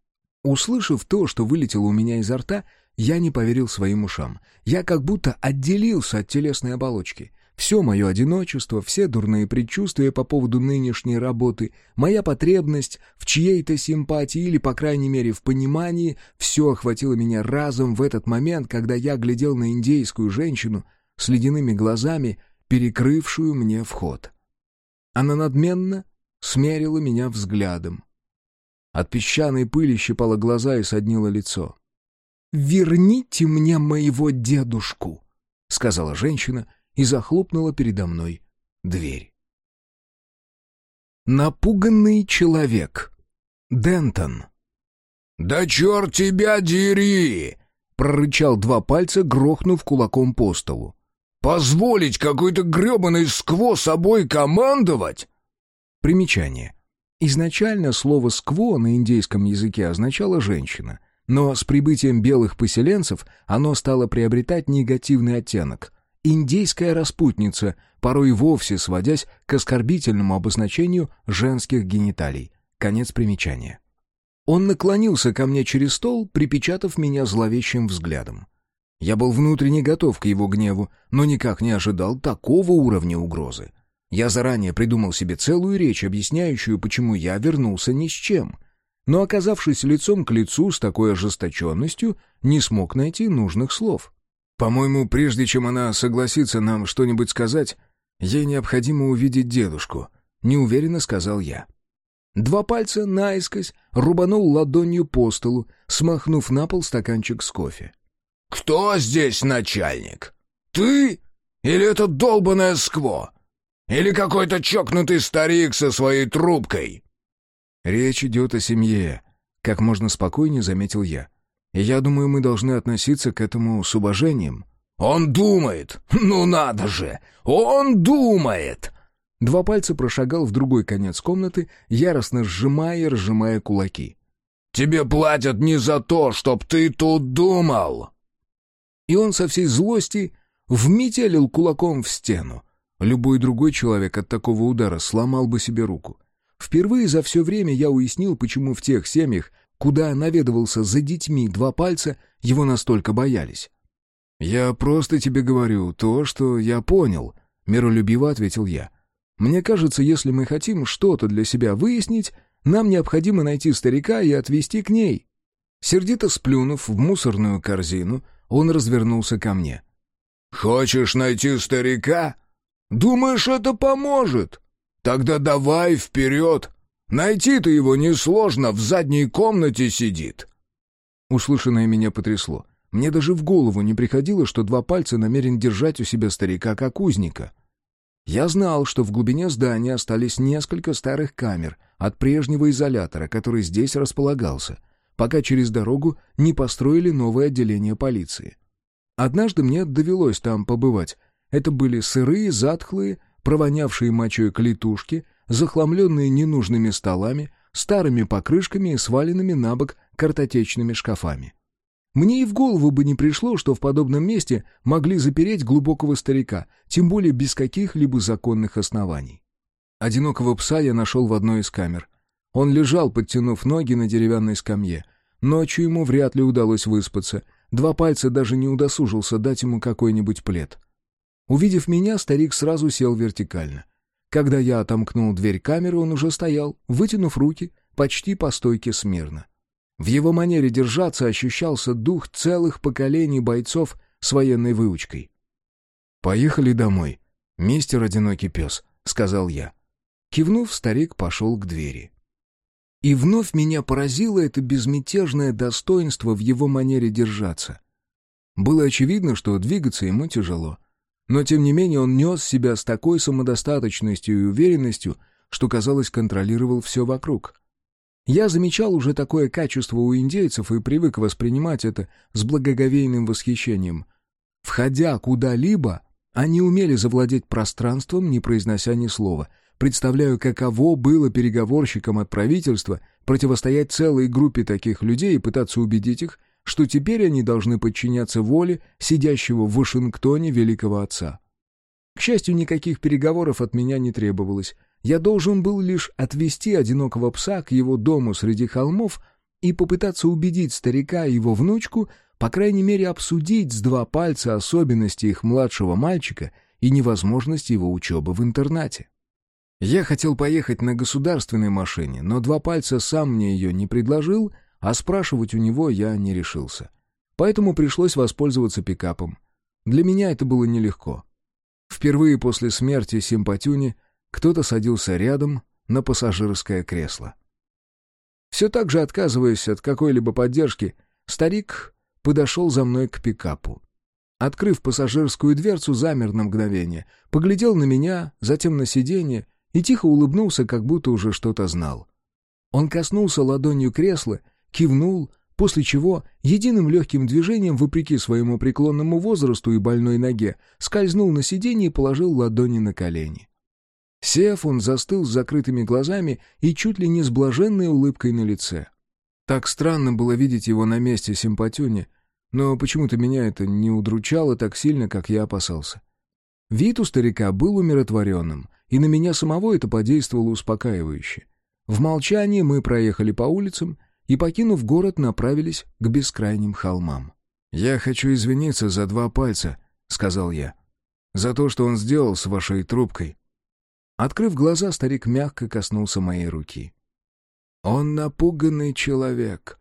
Услышав то, что вылетело у меня изо рта, я не поверил своим ушам. Я как будто отделился от телесной оболочки. Все мое одиночество, все дурные предчувствия по поводу нынешней работы, моя потребность в чьей-то симпатии или, по крайней мере, в понимании, все охватило меня разом в этот момент, когда я глядел на индейскую женщину с ледяными глазами, перекрывшую мне вход. Она надменно смерила меня взглядом. От песчаной пыли щипала глаза и соднило лицо. «Верните мне моего дедушку», — сказала женщина и захлопнула передо мной дверь. Напуганный человек. Дентон. «Да черт тебя дери!» — прорычал два пальца, грохнув кулаком по столу. Позволить какой-то гребаный скво собой командовать? Примечание. Изначально слово «скво» на индейском языке означало «женщина», но с прибытием белых поселенцев оно стало приобретать негативный оттенок. Индейская распутница, порой вовсе сводясь к оскорбительному обозначению женских гениталий. Конец примечания. Он наклонился ко мне через стол, припечатав меня зловещим взглядом. Я был внутренне готов к его гневу, но никак не ожидал такого уровня угрозы. Я заранее придумал себе целую речь, объясняющую, почему я вернулся ни с чем. Но, оказавшись лицом к лицу с такой ожесточенностью, не смог найти нужных слов. «По-моему, прежде чем она согласится нам что-нибудь сказать, ей необходимо увидеть дедушку», — неуверенно сказал я. Два пальца наискось рубанул ладонью по столу, смахнув на пол стаканчик с кофе. «Кто здесь начальник? Ты или это долбаное скво? Или какой-то чокнутый старик со своей трубкой?» «Речь идет о семье», — как можно спокойнее заметил я. «И я думаю, мы должны относиться к этому с уважением». «Он думает! Ну надо же! Он думает!» Два пальца прошагал в другой конец комнаты, яростно сжимая и разжимая кулаки. «Тебе платят не за то, чтоб ты тут думал!» И он со всей злости вметелил кулаком в стену. Любой другой человек от такого удара сломал бы себе руку. Впервые за все время я уяснил, почему в тех семьях, куда наведывался за детьми два пальца, его настолько боялись. «Я просто тебе говорю то, что я понял», — миролюбиво ответил я. «Мне кажется, если мы хотим что-то для себя выяснить, нам необходимо найти старика и отвезти к ней». Сердито сплюнув в мусорную корзину, он развернулся ко мне. «Хочешь найти старика? Думаешь, это поможет? Тогда давай вперед! Найти-то его несложно, в задней комнате сидит!» Услышанное меня потрясло. Мне даже в голову не приходило, что два пальца намерен держать у себя старика как узника. Я знал, что в глубине здания остались несколько старых камер от прежнего изолятора, который здесь располагался, пока через дорогу не построили новое отделение полиции. Однажды мне довелось там побывать. Это были сырые, затхлые, провонявшие мочой клетушки, захламленные ненужными столами, старыми покрышками и сваленными на бок картотечными шкафами. Мне и в голову бы не пришло, что в подобном месте могли запереть глубокого старика, тем более без каких-либо законных оснований. Одинокого пса я нашел в одной из камер. Он лежал, подтянув ноги на деревянной скамье. Ночью ему вряд ли удалось выспаться. Два пальца даже не удосужился дать ему какой-нибудь плед. Увидев меня, старик сразу сел вертикально. Когда я отомкнул дверь камеры, он уже стоял, вытянув руки, почти по стойке смирно. В его манере держаться ощущался дух целых поколений бойцов с военной выучкой. «Поехали домой, мистер Одинокий пес», — сказал я. Кивнув, старик пошел к двери. И вновь меня поразило это безмятежное достоинство в его манере держаться. Было очевидно, что двигаться ему тяжело. Но тем не менее он нес себя с такой самодостаточностью и уверенностью, что, казалось, контролировал все вокруг. Я замечал уже такое качество у индейцев и привык воспринимать это с благоговейным восхищением. Входя куда-либо, они умели завладеть пространством, не произнося ни слова. Представляю, каково было переговорщикам от правительства противостоять целой группе таких людей и пытаться убедить их, что теперь они должны подчиняться воле сидящего в Вашингтоне великого отца. К счастью, никаких переговоров от меня не требовалось. Я должен был лишь отвести одинокого пса к его дому среди холмов и попытаться убедить старика и его внучку, по крайней мере, обсудить с два пальца особенности их младшего мальчика и невозможность его учебы в интернате. Я хотел поехать на государственной машине, но два пальца сам мне ее не предложил, а спрашивать у него я не решился. Поэтому пришлось воспользоваться пикапом. Для меня это было нелегко. Впервые после смерти Симпатюни кто-то садился рядом на пассажирское кресло. Все так же отказываясь от какой-либо поддержки, старик подошел за мной к пикапу. Открыв пассажирскую дверцу, замер на мгновение, поглядел на меня, затем на сиденье и тихо улыбнулся, как будто уже что-то знал. Он коснулся ладонью кресла, кивнул, после чего единым легким движением, вопреки своему преклонному возрасту и больной ноге, скользнул на сиденье и положил ладони на колени. Сев, он застыл с закрытыми глазами и чуть ли не с блаженной улыбкой на лице. Так странно было видеть его на месте симпатюни, но почему-то меня это не удручало так сильно, как я опасался. Вид у старика был умиротворенным, и на меня самого это подействовало успокаивающе. В молчании мы проехали по улицам и, покинув город, направились к бескрайним холмам. «Я хочу извиниться за два пальца», — сказал я. «За то, что он сделал с вашей трубкой. Открыв глаза, старик мягко коснулся моей руки. «Он напуганный человек.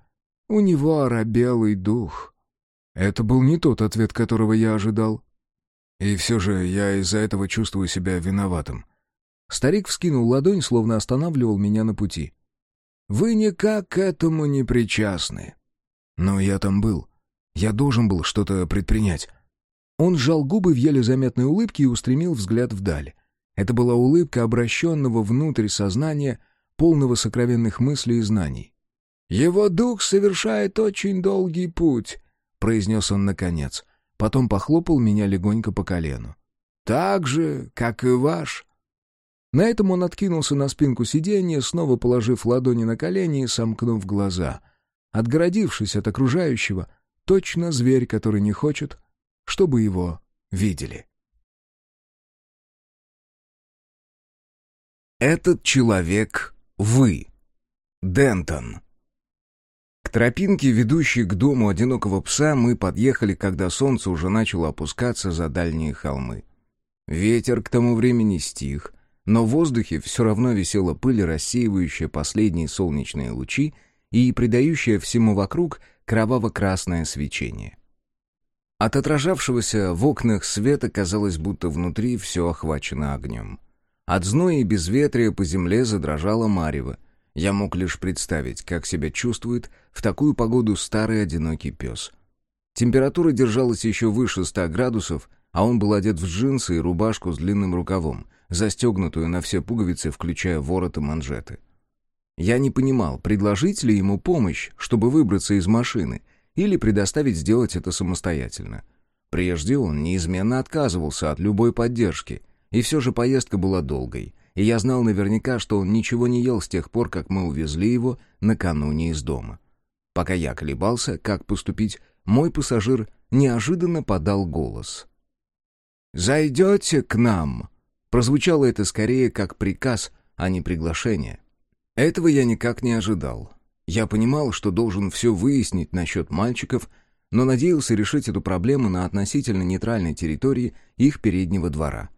У него оробелый дух». Это был не тот ответ, которого я ожидал. И все же я из-за этого чувствую себя виноватым. Старик вскинул ладонь, словно останавливал меня на пути. Вы никак к этому не причастны». «Но я там был. Я должен был что-то предпринять». Он сжал губы в еле заметной улыбке и устремил взгляд вдаль. Это была улыбка обращенного внутрь сознания, полного сокровенных мыслей и знаний. «Его дух совершает очень долгий путь», — произнес он наконец. Потом похлопал меня легонько по колену. «Так же, как и ваш». На этом он откинулся на спинку сиденья, снова положив ладони на колени и сомкнув глаза. Отгородившись от окружающего, точно зверь, который не хочет, чтобы его видели. Этот человек — вы. Дентон. К тропинке, ведущей к дому одинокого пса, мы подъехали, когда солнце уже начало опускаться за дальние холмы. Ветер к тому времени стих, но в воздухе все равно висела пыль, рассеивающая последние солнечные лучи и придающая всему вокруг кроваво-красное свечение. От отражавшегося в окнах света казалось, будто внутри все охвачено огнем. От зноя и безветрия по земле задрожала марево. Я мог лишь представить, как себя чувствует в такую погоду старый одинокий пес. Температура держалась еще выше ста градусов, а он был одет в джинсы и рубашку с длинным рукавом, застегнутую на все пуговицы, включая ворот и манжеты. Я не понимал, предложить ли ему помощь, чтобы выбраться из машины, или предоставить сделать это самостоятельно. Прежде он неизменно отказывался от любой поддержки — и все же поездка была долгой, и я знал наверняка, что он ничего не ел с тех пор, как мы увезли его накануне из дома. Пока я колебался, как поступить, мой пассажир неожиданно подал голос. «Зайдете к нам?» Прозвучало это скорее как приказ, а не приглашение. Этого я никак не ожидал. Я понимал, что должен все выяснить насчет мальчиков, но надеялся решить эту проблему на относительно нейтральной территории их переднего двора.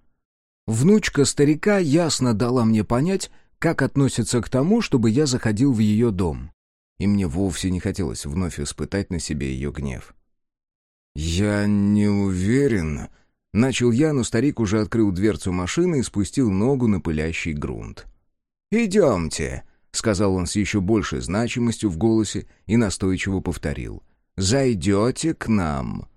Внучка старика ясно дала мне понять, как относится к тому, чтобы я заходил в ее дом. И мне вовсе не хотелось вновь испытать на себе ее гнев. «Я не уверен...» Начал я, но старик уже открыл дверцу машины и спустил ногу на пылящий грунт. «Идемте», — сказал он с еще большей значимостью в голосе и настойчиво повторил. «Зайдете к нам».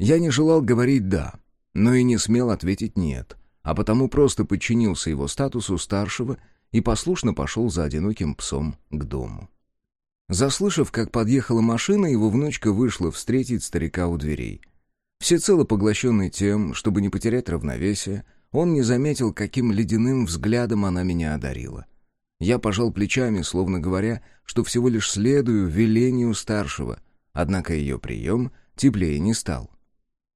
Я не желал говорить «да», но и не смел ответить «нет», а потому просто подчинился его статусу старшего и послушно пошел за одиноким псом к дому. Заслышав, как подъехала машина, его внучка вышла встретить старика у дверей. Всецело поглощенный тем, чтобы не потерять равновесие, он не заметил, каким ледяным взглядом она меня одарила. Я пожал плечами, словно говоря, что всего лишь следую велению старшего, однако ее прием теплее не стал.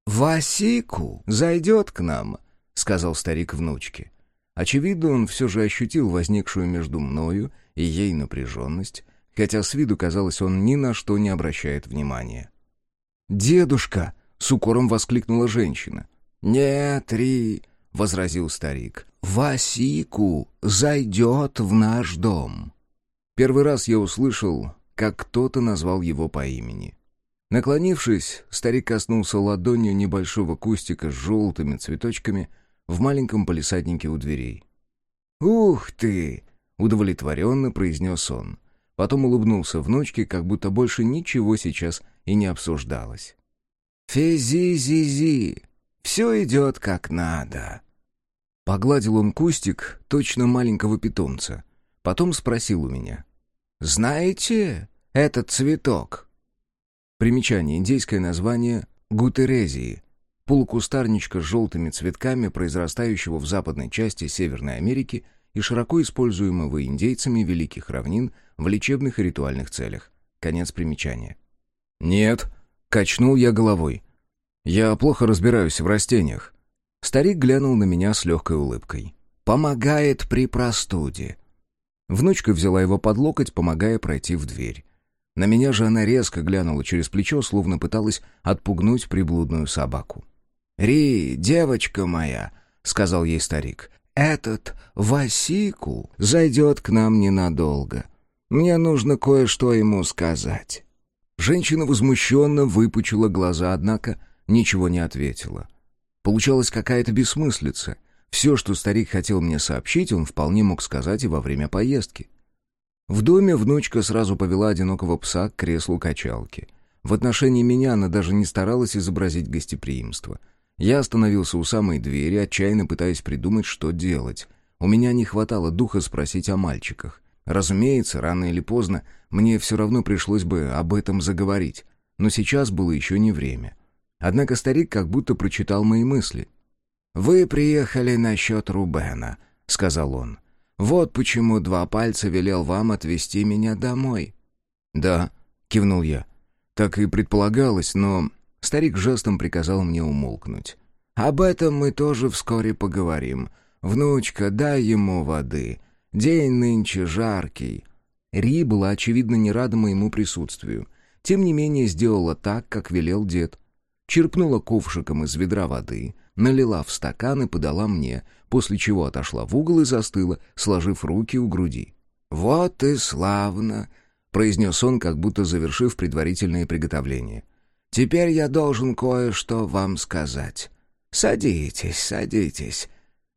«Васику зайдет к нам», — сказал старик внучке. Очевидно, он все же ощутил возникшую между мною и ей напряженность, хотя с виду, казалось, он ни на что не обращает внимания. «Дедушка!» — с укором воскликнула женщина. «Нет, Ри!» — возразил старик. «Васику зайдет в наш дом». Первый раз я услышал, как кто-то назвал его по имени. Наклонившись, старик коснулся ладонью небольшого кустика с желтыми цветочками в маленьком палисаднике у дверей. «Ух ты!» — удовлетворенно произнес он. Потом улыбнулся внучке, как будто больше ничего сейчас и не обсуждалось. «Фези-зи-зи! Все идет как надо!» Погладил он кустик, точно маленького питомца. Потом спросил у меня. «Знаете этот цветок?» Примечание. Индейское название гутерезии. Полукустарничка с желтыми цветками, произрастающего в западной части Северной Америки и широко используемого индейцами Великих Равнин в лечебных и ритуальных целях. Конец примечания. «Нет», — качнул я головой. «Я плохо разбираюсь в растениях». Старик глянул на меня с легкой улыбкой. «Помогает при простуде». Внучка взяла его под локоть, помогая пройти в дверь. На меня же она резко глянула через плечо, словно пыталась отпугнуть приблудную собаку. «Ри, девочка моя», — сказал ей старик, — «этот Васику зайдет к нам ненадолго. Мне нужно кое-что ему сказать». Женщина возмущенно выпучила глаза, однако ничего не ответила. Получалась какая-то бессмыслица. Все, что старик хотел мне сообщить, он вполне мог сказать и во время поездки. В доме внучка сразу повела одинокого пса к креслу качалки. В отношении меня она даже не старалась изобразить гостеприимство. Я остановился у самой двери, отчаянно пытаясь придумать, что делать. У меня не хватало духа спросить о мальчиках. Разумеется, рано или поздно мне все равно пришлось бы об этом заговорить, но сейчас было еще не время. Однако старик как будто прочитал мои мысли. «Вы приехали насчет Рубена», — сказал он. «Вот почему два пальца велел вам отвезти меня домой». «Да», — кивнул я. «Так и предполагалось, но...» Старик жестом приказал мне умолкнуть. «Об этом мы тоже вскоре поговорим. Внучка, дай ему воды. День нынче жаркий». Ри была, очевидно, не рада моему присутствию. Тем не менее, сделала так, как велел дед. Черпнула ковшиком из ведра воды, налила в стакан и подала мне, после чего отошла в угол и застыла, сложив руки у груди. «Вот и славно!» — произнес он, как будто завершив предварительные приготовления. «Теперь я должен кое-что вам сказать. Садитесь, садитесь».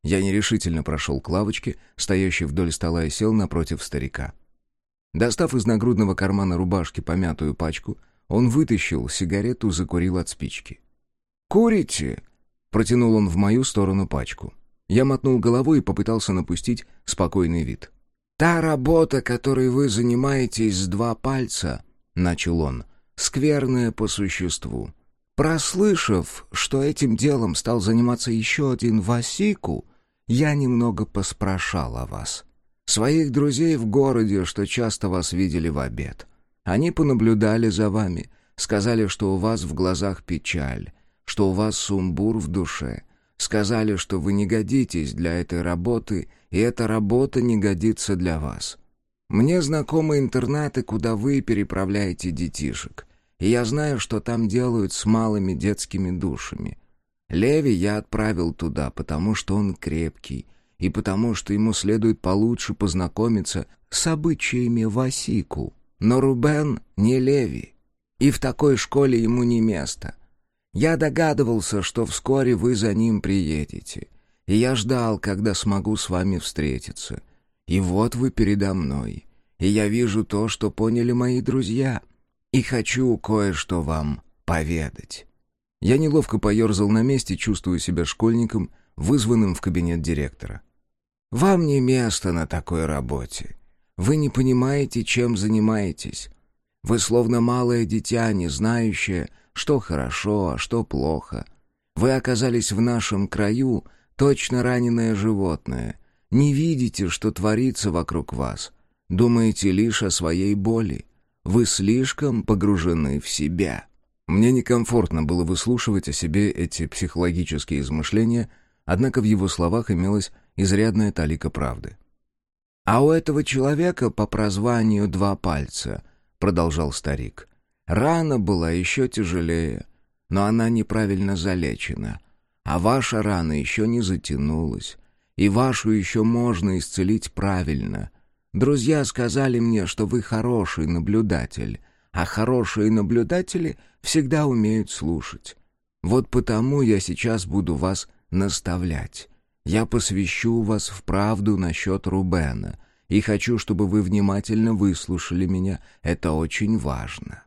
Я нерешительно прошел к лавочке, стоящей вдоль стола, и сел напротив старика. Достав из нагрудного кармана рубашки помятую пачку, он вытащил сигарету, закурил от спички. «Курите?» — протянул он в мою сторону пачку. Я мотнул головой и попытался напустить спокойный вид. «Та работа, которой вы занимаетесь с два пальца», — начал он, — «скверная по существу. Прослышав, что этим делом стал заниматься еще один Васику, я немного поспрашал о вас. Своих друзей в городе, что часто вас видели в обед. Они понаблюдали за вами, сказали, что у вас в глазах печаль, что у вас сумбур в душе. Сказали, что вы не годитесь для этой работы, и эта работа не годится для вас. Мне знакомы интернаты, куда вы переправляете детишек, и я знаю, что там делают с малыми детскими душами. Леви я отправил туда, потому что он крепкий, и потому что ему следует получше познакомиться с обычаями Васику. Но Рубен не Леви, и в такой школе ему не место. Я догадывался, что вскоре вы за ним приедете, и я ждал, когда смогу с вами встретиться. И вот вы передо мной, и я вижу то, что поняли мои друзья, и хочу кое-что вам поведать». Я неловко поерзал на месте, чувствуя себя школьником, вызванным в кабинет директора. Вам не место на такой работе. Вы не понимаете, чем занимаетесь. Вы словно малое дитя, не знающее, что хорошо, а что плохо. Вы оказались в нашем краю, точно раненое животное. Не видите, что творится вокруг вас. Думаете лишь о своей боли. Вы слишком погружены в себя. Мне некомфортно было выслушивать о себе эти психологические измышления, однако в его словах имелось изрядная талика правды. «А у этого человека по прозванию два пальца», — продолжал старик. «Рана была еще тяжелее, но она неправильно залечена. А ваша рана еще не затянулась, и вашу еще можно исцелить правильно. Друзья сказали мне, что вы хороший наблюдатель, а хорошие наблюдатели всегда умеют слушать. Вот потому я сейчас буду вас наставлять. Я посвящу вас в правду насчет Рубена, и хочу, чтобы вы внимательно выслушали меня. Это очень важно».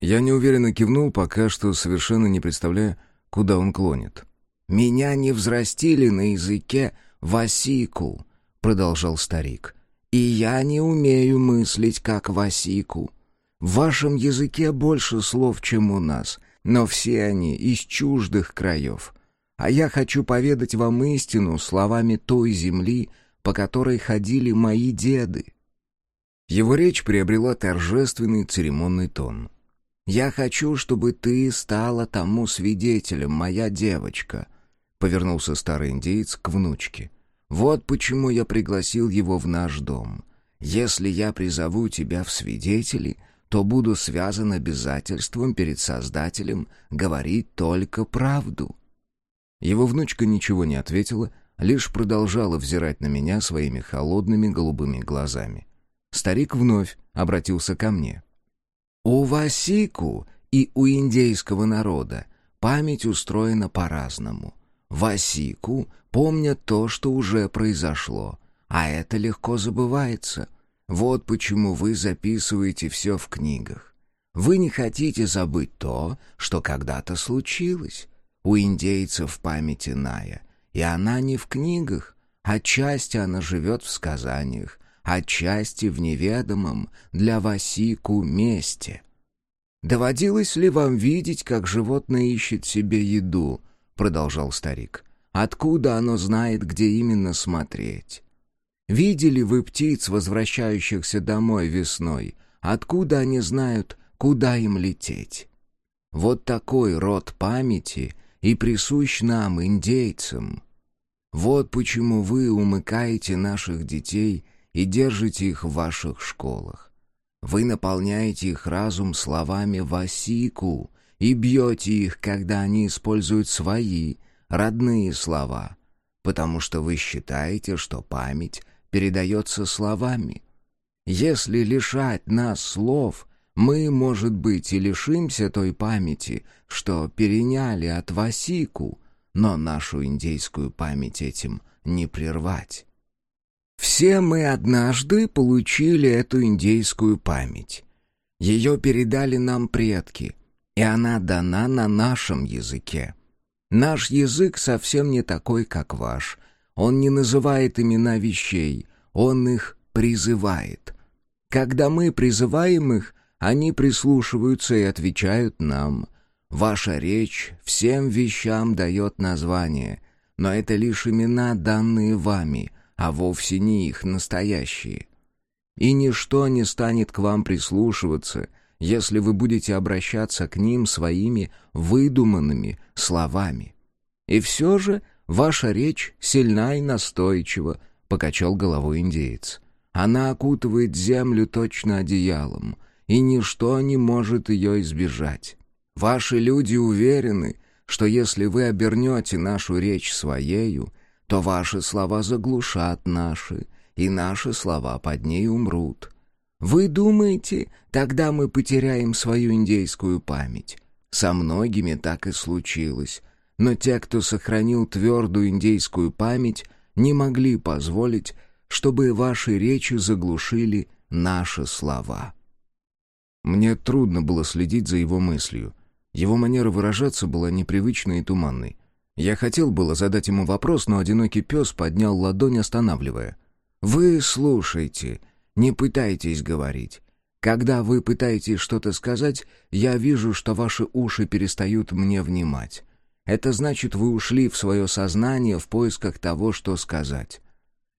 Я неуверенно кивнул, пока что совершенно не представляя, куда он клонит. «Меня не взрастили на языке Васику», — продолжал старик. «И я не умею мыслить, как Васику. В вашем языке больше слов, чем у нас, но все они из чуждых краев а я хочу поведать вам истину словами той земли, по которой ходили мои деды». Его речь приобрела торжественный церемонный тон. «Я хочу, чтобы ты стала тому свидетелем, моя девочка», — повернулся старый индеец к внучке. «Вот почему я пригласил его в наш дом. Если я призову тебя в свидетели, то буду связан обязательством перед Создателем говорить только правду». Его внучка ничего не ответила, лишь продолжала взирать на меня своими холодными голубыми глазами. Старик вновь обратился ко мне. «У Васику и у индейского народа память устроена по-разному. Васику помнят то, что уже произошло, а это легко забывается. Вот почему вы записываете все в книгах. Вы не хотите забыть то, что когда-то случилось. У индейцев память иная, и она не в книгах, отчасти она живет в сказаниях, отчасти в неведомом для Васику месте. «Доводилось ли вам видеть, как животное ищет себе еду?» — продолжал старик. «Откуда оно знает, где именно смотреть? Видели вы птиц, возвращающихся домой весной? Откуда они знают, куда им лететь? Вот такой род памяти и присущ нам, индейцам. Вот почему вы умыкаете наших детей и держите их в ваших школах. Вы наполняете их разум словами «васику» и бьете их, когда они используют свои, родные слова, потому что вы считаете, что память передается словами. Если лишать нас слов, мы, может быть, и лишимся той памяти, что переняли от Васику, но нашу индейскую память этим не прервать. Все мы однажды получили эту индейскую память. Ее передали нам предки, и она дана на нашем языке. Наш язык совсем не такой, как ваш. Он не называет имена вещей, он их призывает. Когда мы призываем их, они прислушиваются и отвечают нам. Ваша речь всем вещам дает название, но это лишь имена, данные вами — а вовсе не их настоящие. И ничто не станет к вам прислушиваться, если вы будете обращаться к ним своими выдуманными словами. И все же ваша речь сильна и настойчива, — покачал головой индеец. Она окутывает землю точно одеялом, и ничто не может ее избежать. Ваши люди уверены, что если вы обернете нашу речь своею, то ваши слова заглушат наши, и наши слова под ней умрут. Вы думаете, тогда мы потеряем свою индейскую память? Со многими так и случилось. Но те, кто сохранил твердую индейскую память, не могли позволить, чтобы ваши речи заглушили наши слова. Мне трудно было следить за его мыслью. Его манера выражаться была непривычной и туманной. Я хотел было задать ему вопрос, но одинокий пес поднял ладонь, останавливая. «Вы слушайте, не пытайтесь говорить. Когда вы пытаетесь что-то сказать, я вижу, что ваши уши перестают мне внимать. Это значит, вы ушли в свое сознание в поисках того, что сказать.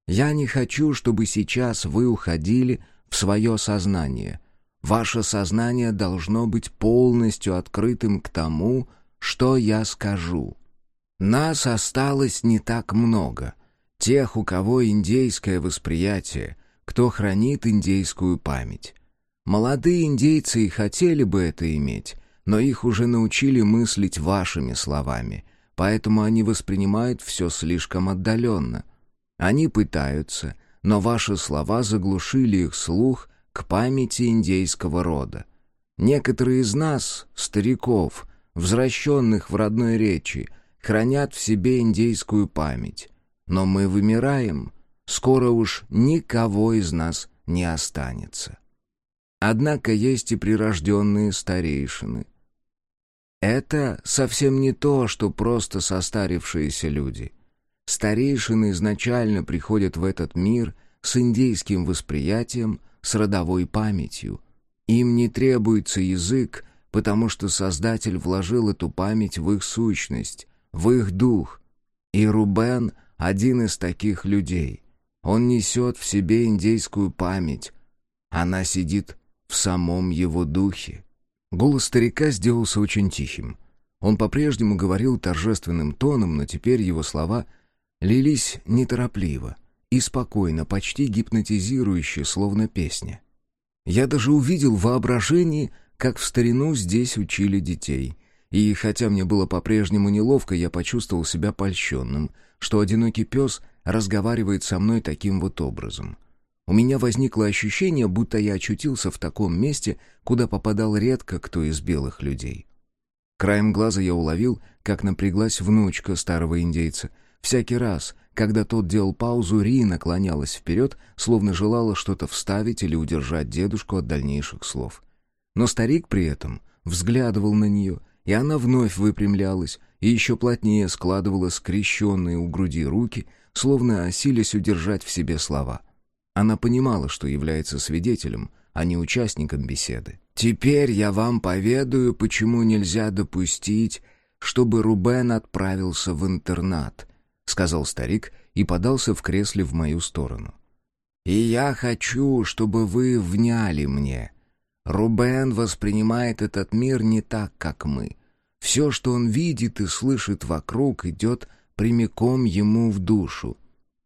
Я не хочу, чтобы сейчас вы уходили в свое сознание. Ваше сознание должно быть полностью открытым к тому, что я скажу». Нас осталось не так много. Тех, у кого индейское восприятие, кто хранит индейскую память. Молодые индейцы и хотели бы это иметь, но их уже научили мыслить вашими словами, поэтому они воспринимают все слишком отдаленно. Они пытаются, но ваши слова заглушили их слух к памяти индейского рода. Некоторые из нас, стариков, возвращенных в родной речи, хранят в себе индейскую память. Но мы вымираем, скоро уж никого из нас не останется. Однако есть и прирожденные старейшины. Это совсем не то, что просто состарившиеся люди. Старейшины изначально приходят в этот мир с индейским восприятием, с родовой памятью. Им не требуется язык, потому что Создатель вложил эту память в их сущность, в их дух. И Рубен — один из таких людей. Он несет в себе индейскую память. Она сидит в самом его духе. Голос старика сделался очень тихим. Он по-прежнему говорил торжественным тоном, но теперь его слова лились неторопливо и спокойно, почти гипнотизирующе, словно песня. Я даже увидел в воображении, как в старину здесь учили детей, и хотя мне было по-прежнему неловко, я почувствовал себя польщенным, что одинокий пес разговаривает со мной таким вот образом. У меня возникло ощущение, будто я очутился в таком месте, куда попадал редко кто из белых людей. Краем глаза я уловил, как напряглась внучка старого индейца, Всякий раз, когда тот делал паузу, Ри наклонялась вперед, словно желала что-то вставить или удержать дедушку от дальнейших слов. Но старик при этом взглядывал на нее, и она вновь выпрямлялась и еще плотнее складывала скрещенные у груди руки, словно осилясь удержать в себе слова. Она понимала, что является свидетелем, а не участником беседы. «Теперь я вам поведаю, почему нельзя допустить, чтобы Рубен отправился в интернат», — сказал старик и подался в кресле в мою сторону. «И я хочу, чтобы вы вняли мне. Рубен воспринимает этот мир не так, как мы. Все, что он видит и слышит вокруг, идет прямиком ему в душу.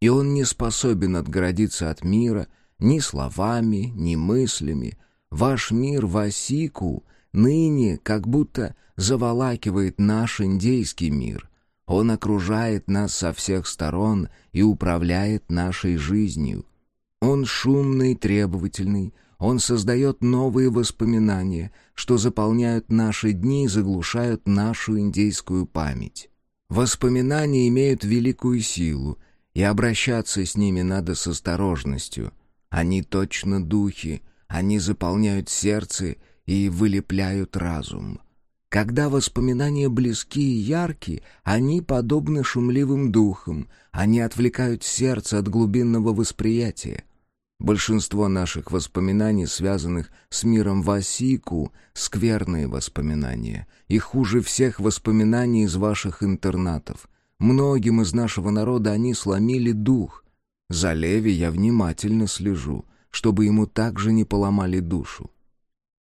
И он не способен отгородиться от мира ни словами, ни мыслями. Ваш мир Васику ныне как будто заволакивает наш индейский мир. Он окружает нас со всех сторон и управляет нашей жизнью. Он шумный, требовательный, он создает новые воспоминания, что заполняют наши дни и заглушают нашу индейскую память. Воспоминания имеют великую силу, и обращаться с ними надо с осторожностью. Они точно духи, они заполняют сердце и вылепляют разум. Когда воспоминания близки и ярки, они подобны шумливым духам, они отвлекают сердце от глубинного восприятия. Большинство наших воспоминаний, связанных с миром Васику, скверные воспоминания, и хуже всех воспоминаний из ваших интернатов. Многим из нашего народа они сломили дух. За Леви я внимательно слежу, чтобы ему также не поломали душу.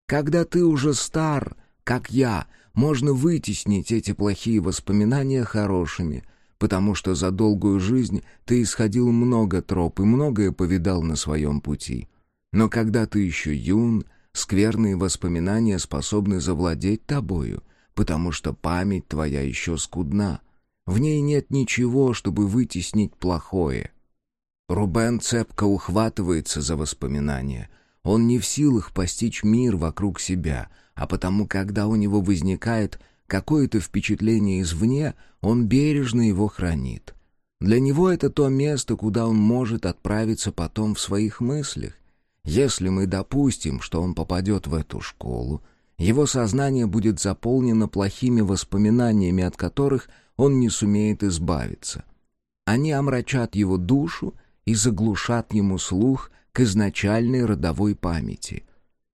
Когда ты уже стар, как я, можно вытеснить эти плохие воспоминания хорошими, потому что за долгую жизнь ты исходил много троп и многое повидал на своем пути. Но когда ты еще юн, скверные воспоминания способны завладеть тобою, потому что память твоя еще скудна. В ней нет ничего, чтобы вытеснить плохое. Рубен цепко ухватывается за воспоминания. Он не в силах постичь мир вокруг себя — а потому, когда у него возникает какое-то впечатление извне, он бережно его хранит. Для него это то место, куда он может отправиться потом в своих мыслях. Если мы допустим, что он попадет в эту школу, его сознание будет заполнено плохими воспоминаниями, от которых он не сумеет избавиться. Они омрачат его душу и заглушат ему слух изначальной родовой памяти.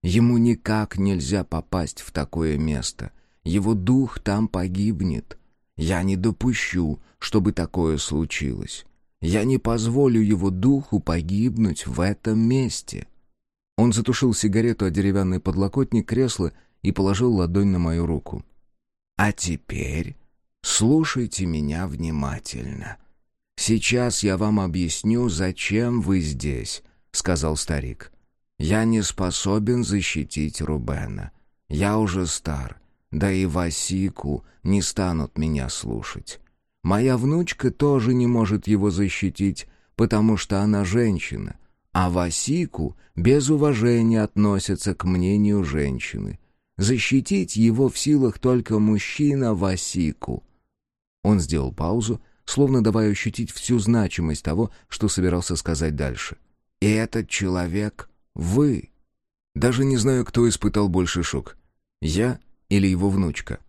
Ему никак нельзя попасть в такое место. Его дух там погибнет. Я не допущу, чтобы такое случилось. Я не позволю его духу погибнуть в этом месте». Он затушил сигарету о деревянный подлокотник кресла и положил ладонь на мою руку. «А теперь слушайте меня внимательно. Сейчас я вам объясню, зачем вы здесь», — сказал старик. Я не способен защитить Рубена. Я уже стар, да и Васику не станут меня слушать. Моя внучка тоже не может его защитить, потому что она женщина, а Васику без уважения относится к мнению женщины. Защитить его в силах только мужчина Васику. Он сделал паузу, словно давая ощутить всю значимость того, что собирался сказать дальше. «И этот человек вы. Даже не знаю, кто испытал больше шок. Я или его внучка.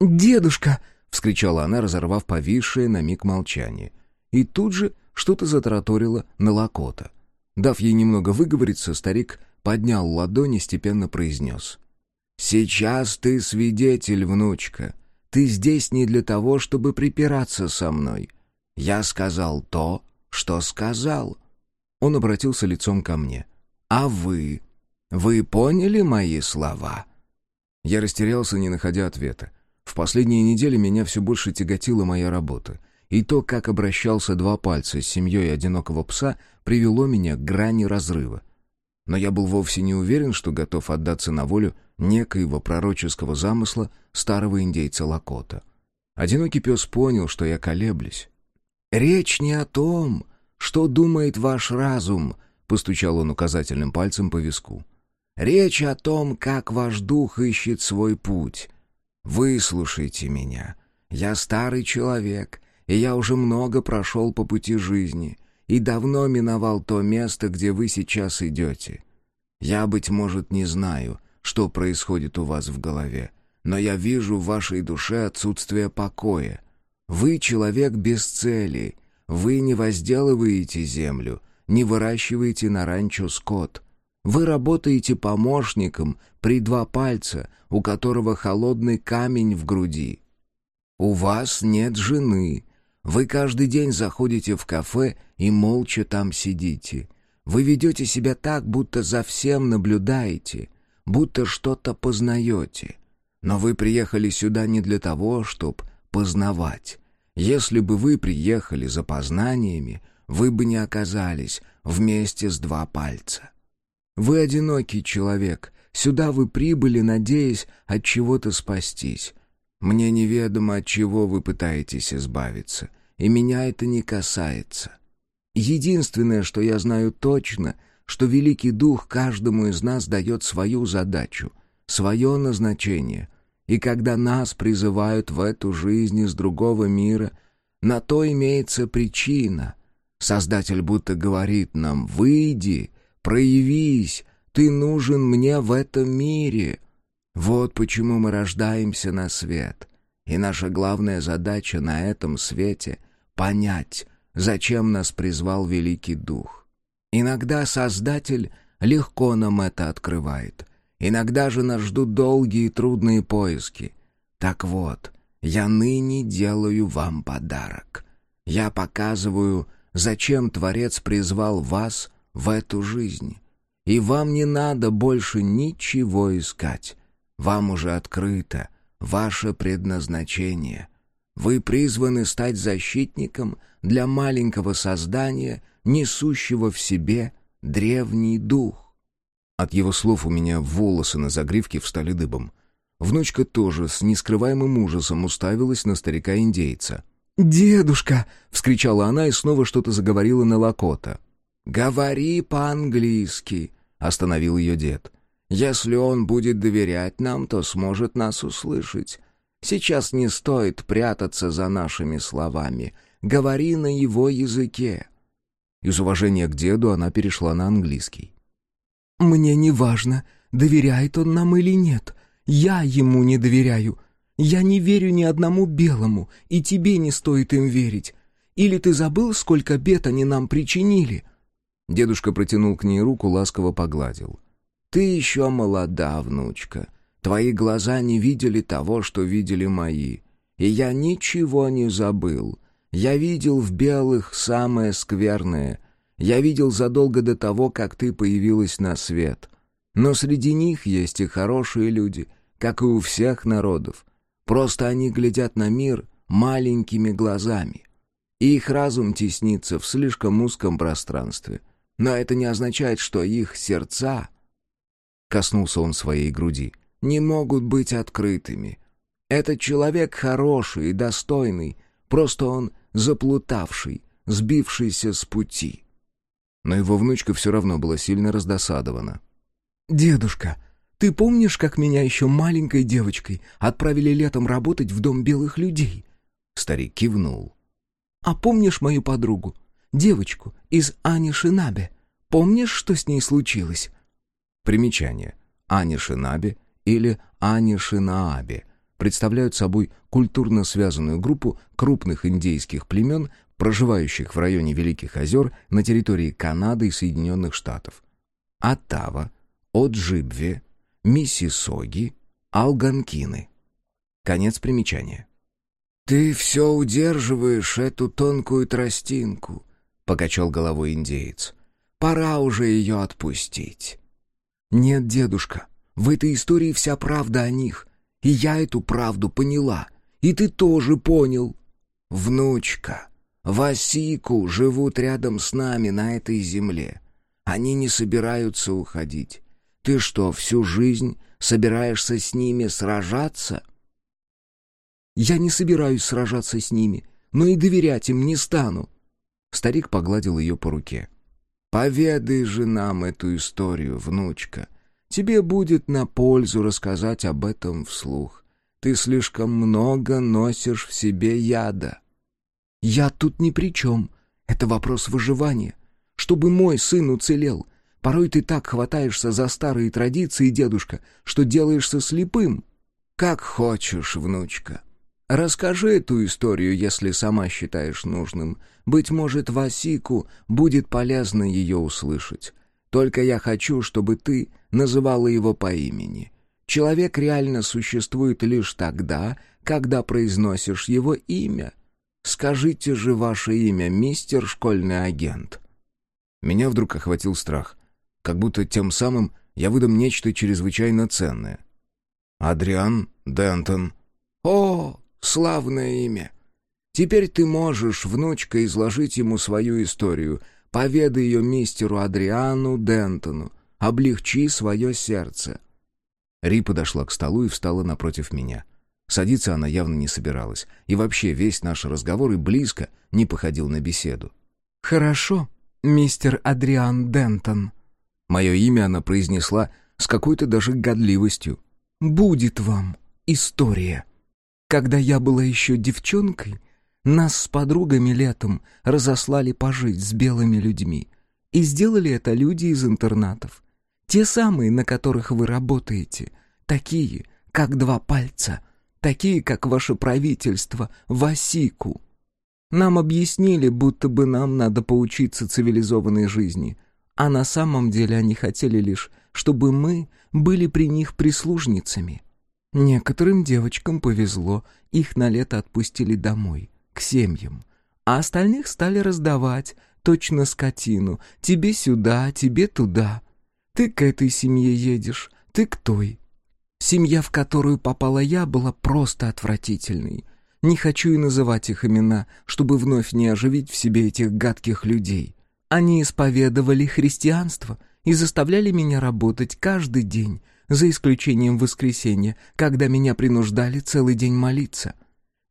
«Дедушка!» — вскричала она, разорвав повисшее на миг молчание. И тут же что-то затараторило на Лакота. Дав ей немного выговориться, старик поднял ладони и степенно произнес. «Сейчас ты свидетель, внучка. Ты здесь не для того, чтобы припираться со мной. Я сказал то, что сказал». Он обратился лицом ко мне. А вы? Вы поняли мои слова?» Я растерялся, не находя ответа. В последние недели меня все больше тяготила моя работа. И то, как обращался два пальца с семьей одинокого пса, привело меня к грани разрыва. Но я был вовсе не уверен, что готов отдаться на волю некоего пророческого замысла старого индейца Лакота. Одинокий пес понял, что я колеблюсь. «Речь не о том, что думает ваш разум», — постучал он указательным пальцем по виску. «Речь о том, как ваш дух ищет свой путь. Выслушайте меня. Я старый человек. и я уже много прошел по пути жизни и давно миновал то место, где вы сейчас идете. Я, быть может, не знаю, что происходит у вас в голове, но я вижу в вашей душе отсутствие покоя. Вы человек без цели, вы не возделываете землю, не выращиваете на ранчо скот. Вы работаете помощником при два пальца, у которого холодный камень в груди. У вас нет жены. Вы каждый день заходите в кафе и молча там сидите. Вы ведете себя так, будто за всем наблюдаете, будто что-то познаете. Но вы приехали сюда не для того, чтобы познавать. Если бы вы приехали за познаниями, вы бы не оказались вместе с два пальца. Вы одинокий человек, сюда вы прибыли, надеясь от чего-то спастись. Мне неведомо, от чего вы пытаетесь избавиться, и меня это не касается. Единственное, что я знаю точно, что Великий Дух каждому из нас дает свою задачу, свое назначение, и когда нас призывают в эту жизнь из другого мира, на то имеется причина. Создатель будто говорит нам «Выйди, проявись, ты нужен мне в этом мире». Вот почему мы рождаемся на свет. И наша главная задача на этом свете — понять, зачем нас призвал Великий Дух. Иногда Создатель легко нам это открывает — Иногда же нас ждут долгие и трудные поиски. Так вот, я ныне делаю вам подарок. Я показываю, зачем Творец призвал вас в эту жизнь. И вам не надо больше ничего искать. Вам уже открыто ваше предназначение. Вы призваны стать защитником для маленького создания, несущего в себе древний дух. От его слов у меня волосы на загривке встали дыбом. Внучка тоже с нескрываемым ужасом уставилась на старика-индейца. «Дедушка!» — вскричала она и снова что-то заговорила на Лакота. «Говори по-английски», — остановил ее дед. «Если он будет доверять нам, то сможет нас услышать. Сейчас не стоит прятаться за нашими словами. Говори на его языке». Из уважения к деду она перешла на английский. «Мне не важно, доверяет он нам или нет. Я ему не доверяю. Я не верю ни одному белому, и тебе не стоит им верить. Или ты забыл, сколько бед они нам причинили?» Дедушка протянул к ней руку, ласково погладил. «Ты еще молода, внучка. Твои глаза не видели того, что видели мои. И я ничего не забыл. Я видел в белых самое скверное, я видел задолго до того, как ты появилась на свет. Но среди них есть и хорошие люди, как и у всех народов. Просто они глядят на мир маленькими глазами. И их разум теснится в слишком узком пространстве. Но это не означает, что их сердца... Коснулся он своей груди. Не могут быть открытыми. Этот человек хороший и достойный, просто он заплутавший, сбившийся с пути но его внучка все равно была сильно раздосадована. «Дедушка, ты помнишь, как меня еще маленькой девочкой отправили летом работать в дом белых людей?» Старик кивнул. «А помнишь мою подругу, девочку из Ани Шинабе? Помнишь, что с ней случилось?» Примечание. Ани Шинабе или Ани Шинаабе представляют собой культурно связанную группу крупных индейских племен, проживающих в районе Великих озер на территории Канады и Соединенных Штатов. Оттава, Оджибве, Миссисоги, Алганкины. Конец примечания. «Ты все удерживаешь эту тонкую тростинку», — покачал головой индеец. «Пора уже ее отпустить». «Нет, дедушка, в этой истории вся правда о них, и я эту правду поняла, и ты тоже понял». «Внучка», Васику живут рядом с нами на этой земле. Они не собираются уходить. Ты что, всю жизнь собираешься с ними сражаться? Я не собираюсь сражаться с ними, но и доверять им не стану. Старик погладил ее по руке. Поведай же нам эту историю, внучка. Тебе будет на пользу рассказать об этом вслух. Ты слишком много носишь в себе яда. Я тут ни при чем. Это вопрос выживания. Чтобы мой сын уцелел. Порой ты так хватаешься за старые традиции, дедушка, что делаешься слепым. Как хочешь, внучка. Расскажи эту историю, если сама считаешь нужным. Быть может, Васику будет полезно ее услышать. Только я хочу, чтобы ты называла его по имени. Человек реально существует лишь тогда, когда произносишь его имя. Скажите же ваше имя, мистер школьный агент». Меня вдруг охватил страх, как будто тем самым я выдам нечто чрезвычайно ценное. «Адриан Дентон». «О, славное имя! Теперь ты можешь, внучка, изложить ему свою историю, поведай ее мистеру Адриану Дентону, облегчи свое сердце». Ри подошла к столу и встала напротив меня. Садиться она явно не собиралась, и вообще весь наш разговор и близко не походил на беседу. «Хорошо, мистер Адриан Дентон». Мое имя она произнесла с какой-то даже годливостью. «Будет вам история. Когда я была еще девчонкой, нас с подругами летом разослали пожить с белыми людьми. И сделали это люди из интернатов. Те самые, на которых вы работаете. Такие, как два пальца. Такие, как ваше правительство, Васику. Нам объяснили, будто бы нам надо поучиться цивилизованной жизни. А на самом деле они хотели лишь, чтобы мы были при них прислужницами. Некоторым девочкам повезло, их на лето отпустили домой, к семьям. А остальных стали раздавать, точно скотину, тебе сюда, тебе туда. Ты к этой семье едешь, ты к той. Семья, в которую попала я, была просто отвратительной. Не хочу и называть их имена, чтобы вновь не оживить в себе этих гадких людей. Они исповедовали христианство и заставляли меня работать каждый день, за исключением воскресенья, когда меня принуждали целый день молиться.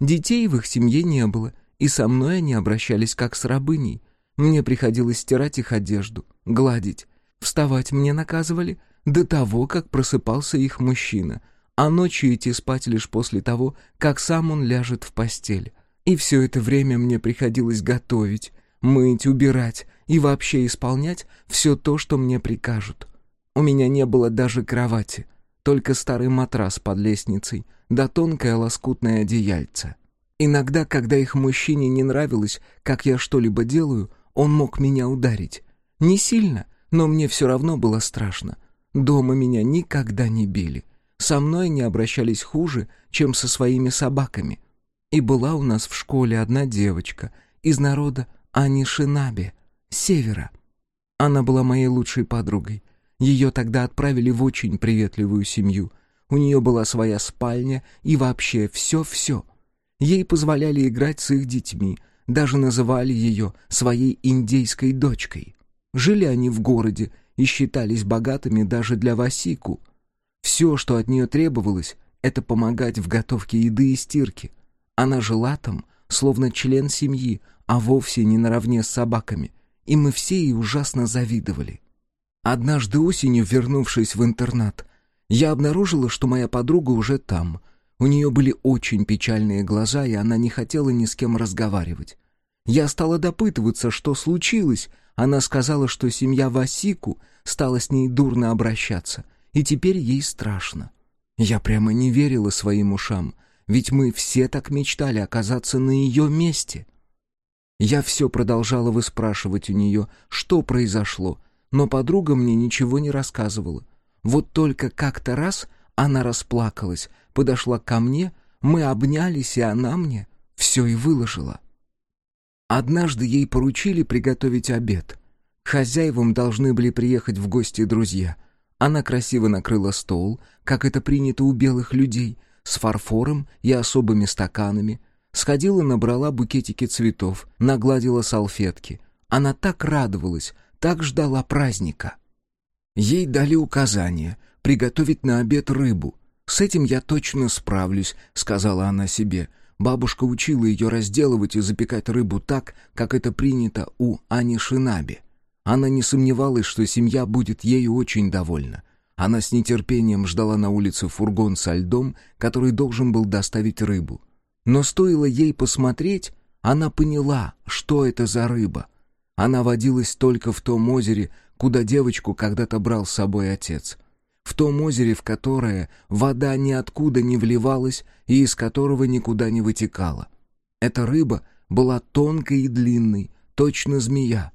Детей в их семье не было, и со мной они обращались как с рабыней. Мне приходилось стирать их одежду, гладить, Вставать мне наказывали до того, как просыпался их мужчина, а ночью идти спать лишь после того, как сам он ляжет в постель. И все это время мне приходилось готовить, мыть, убирать и вообще исполнять все то, что мне прикажут. У меня не было даже кровати, только старый матрас под лестницей, да тонкое лоскутное одеяльце. Иногда, когда их мужчине не нравилось, как я что-либо делаю, он мог меня ударить. Не сильно, но мне все равно было страшно. Дома меня никогда не били. Со мной не обращались хуже, чем со своими собаками. И была у нас в школе одна девочка из народа Анишинабе, севера. Она была моей лучшей подругой. Ее тогда отправили в очень приветливую семью. У нее была своя спальня и вообще все-все. Ей позволяли играть с их детьми, даже называли ее своей индейской дочкой. Жили они в городе и считались богатыми даже для Васику. Все, что от нее требовалось, это помогать в готовке еды и стирке. Она жила там, словно член семьи, а вовсе не наравне с собаками, и мы все ей ужасно завидовали. Однажды осенью, вернувшись в интернат, я обнаружила, что моя подруга уже там. У нее были очень печальные глаза, и она не хотела ни с кем разговаривать. Я стала допытываться, что случилось, она сказала, что семья Васику стала с ней дурно обращаться, и теперь ей страшно. Я прямо не верила своим ушам, ведь мы все так мечтали оказаться на ее месте. Я все продолжала выспрашивать у нее, что произошло, но подруга мне ничего не рассказывала. Вот только как-то раз она расплакалась, подошла ко мне, мы обнялись, и она мне все и выложила. Однажды ей поручили приготовить обед. К хозяевам должны были приехать в гости друзья. Она красиво накрыла стол, как это принято у белых людей, с фарфором и особыми стаканами. Сходила, набрала букетики цветов, нагладила салфетки. Она так радовалась, так ждала праздника. Ей дали указание приготовить на обед рыбу. «С этим я точно справлюсь», — сказала она себе, — Бабушка учила ее разделывать и запекать рыбу так, как это принято у Ани Шинаби. Она не сомневалась, что семья будет ею очень довольна. Она с нетерпением ждала на улице фургон со льдом, который должен был доставить рыбу. Но стоило ей посмотреть, Она поняла, что это за рыба. Она водилась только в том озере, куда девочку когда-то брал с собой отец. В том озере, в которое вода ниоткуда не вливалась и из которого никуда не вытекала. Эта рыба была тонкой и длинной, точно змея.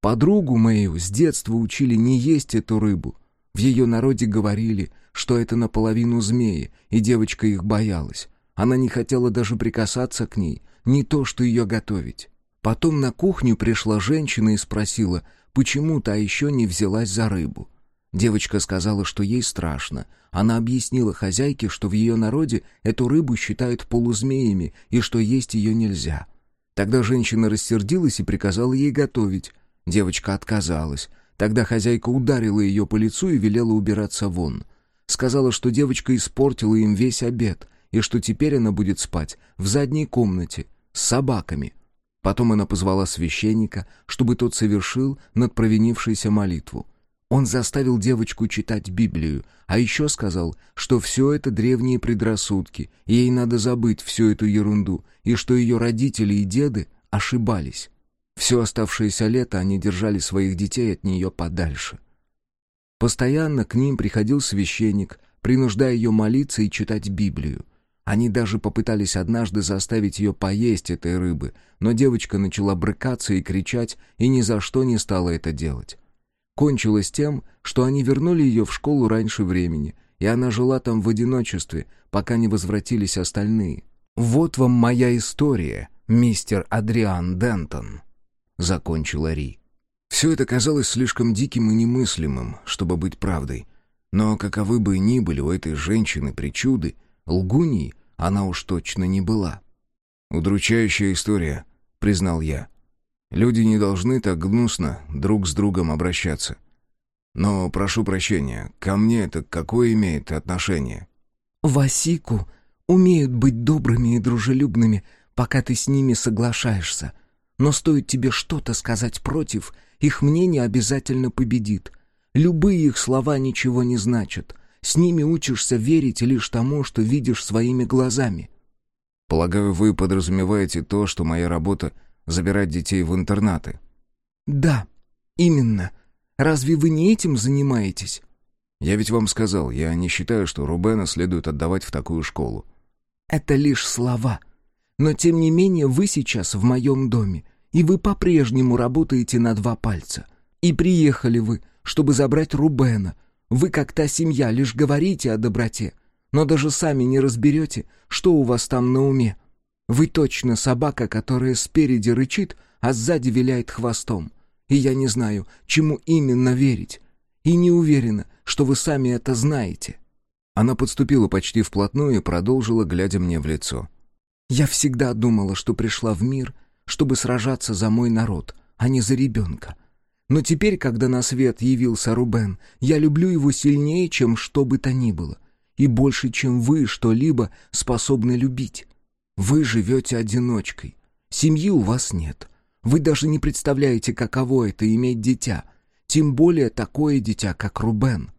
Подругу мою с детства учили не есть эту рыбу. В ее народе говорили, что это наполовину змеи, и девочка их боялась. Она не хотела даже прикасаться к ней, не то что ее готовить. Потом на кухню пришла женщина и спросила, почему та еще не взялась за рыбу. Девочка сказала, что ей страшно. Она объяснила хозяйке, что в ее народе эту рыбу считают полузмеями и что есть ее нельзя. Тогда женщина рассердилась и приказала ей готовить. Девочка отказалась. Тогда хозяйка ударила ее по лицу и велела убираться вон. Сказала, что девочка испортила им весь обед, и что теперь она будет спать в задней комнате с собаками. Потом она позвала священника, чтобы тот совершил над провинившейся молитву. Он заставил девочку читать Библию, а еще сказал, что все это древние предрассудки, и ей надо забыть всю эту ерунду, и что ее родители и деды ошибались. Все оставшееся лето они держали своих детей от нее подальше. Постоянно к ним приходил священник, принуждая ее молиться и читать Библию. Они даже попытались однажды заставить ее поесть этой рыбы, но девочка начала брыкаться и кричать, и ни за что не стала это делать. Кончилось тем, что они вернули ее в школу раньше времени, и она жила там в одиночестве, пока не возвратились остальные. «Вот вам моя история, мистер Адриан Дентон», — закончила Ри. Все это казалось слишком диким и немыслимым, чтобы быть правдой. Но каковы бы ни были у этой женщины причуды, лгуньей она уж точно не была. «Удручающая история», — признал я. «Люди не должны так гнусно друг с другом обращаться. Но, прошу прощения, ко мне это какое имеет отношение?» «Васику умеют быть добрыми и дружелюбными, пока ты с ними соглашаешься. Но стоит тебе что-то сказать против, их мнение обязательно победит. Любые их слова ничего не значат. С ними учишься верить лишь тому, что видишь своими глазами. Полагаю, вы подразумеваете то, что моя работа — забирать детей в интернаты. Да, именно. Разве вы не этим занимаетесь? Я ведь вам сказал, я не считаю, что Рубена следует отдавать в такую школу. Это лишь слова. Но тем не менее вы сейчас в моем доме, и вы по-прежнему работаете на два пальца. И приехали вы, чтобы забрать Рубена — вы, как та семья, лишь говорите о доброте, но даже сами не разберете, что у вас там на уме. Вы точно собака, которая спереди рычит, а сзади виляет хвостом. И я не знаю, чему именно верить. И не уверена, что вы сами это знаете». Она подступила почти вплотную и продолжила, глядя мне в лицо. «Я всегда думала, что пришла в мир, чтобы сражаться за мой народ, а не за ребенка. Но теперь, когда на свет явился Рубен, я люблю его сильнее, чем что бы то ни было, и больше, чем вы что-либо способны любить. Вы живете одиночкой, семьи у вас нет. Вы даже не представляете, каково это иметь дитя, тем более такое дитя, как Рубен.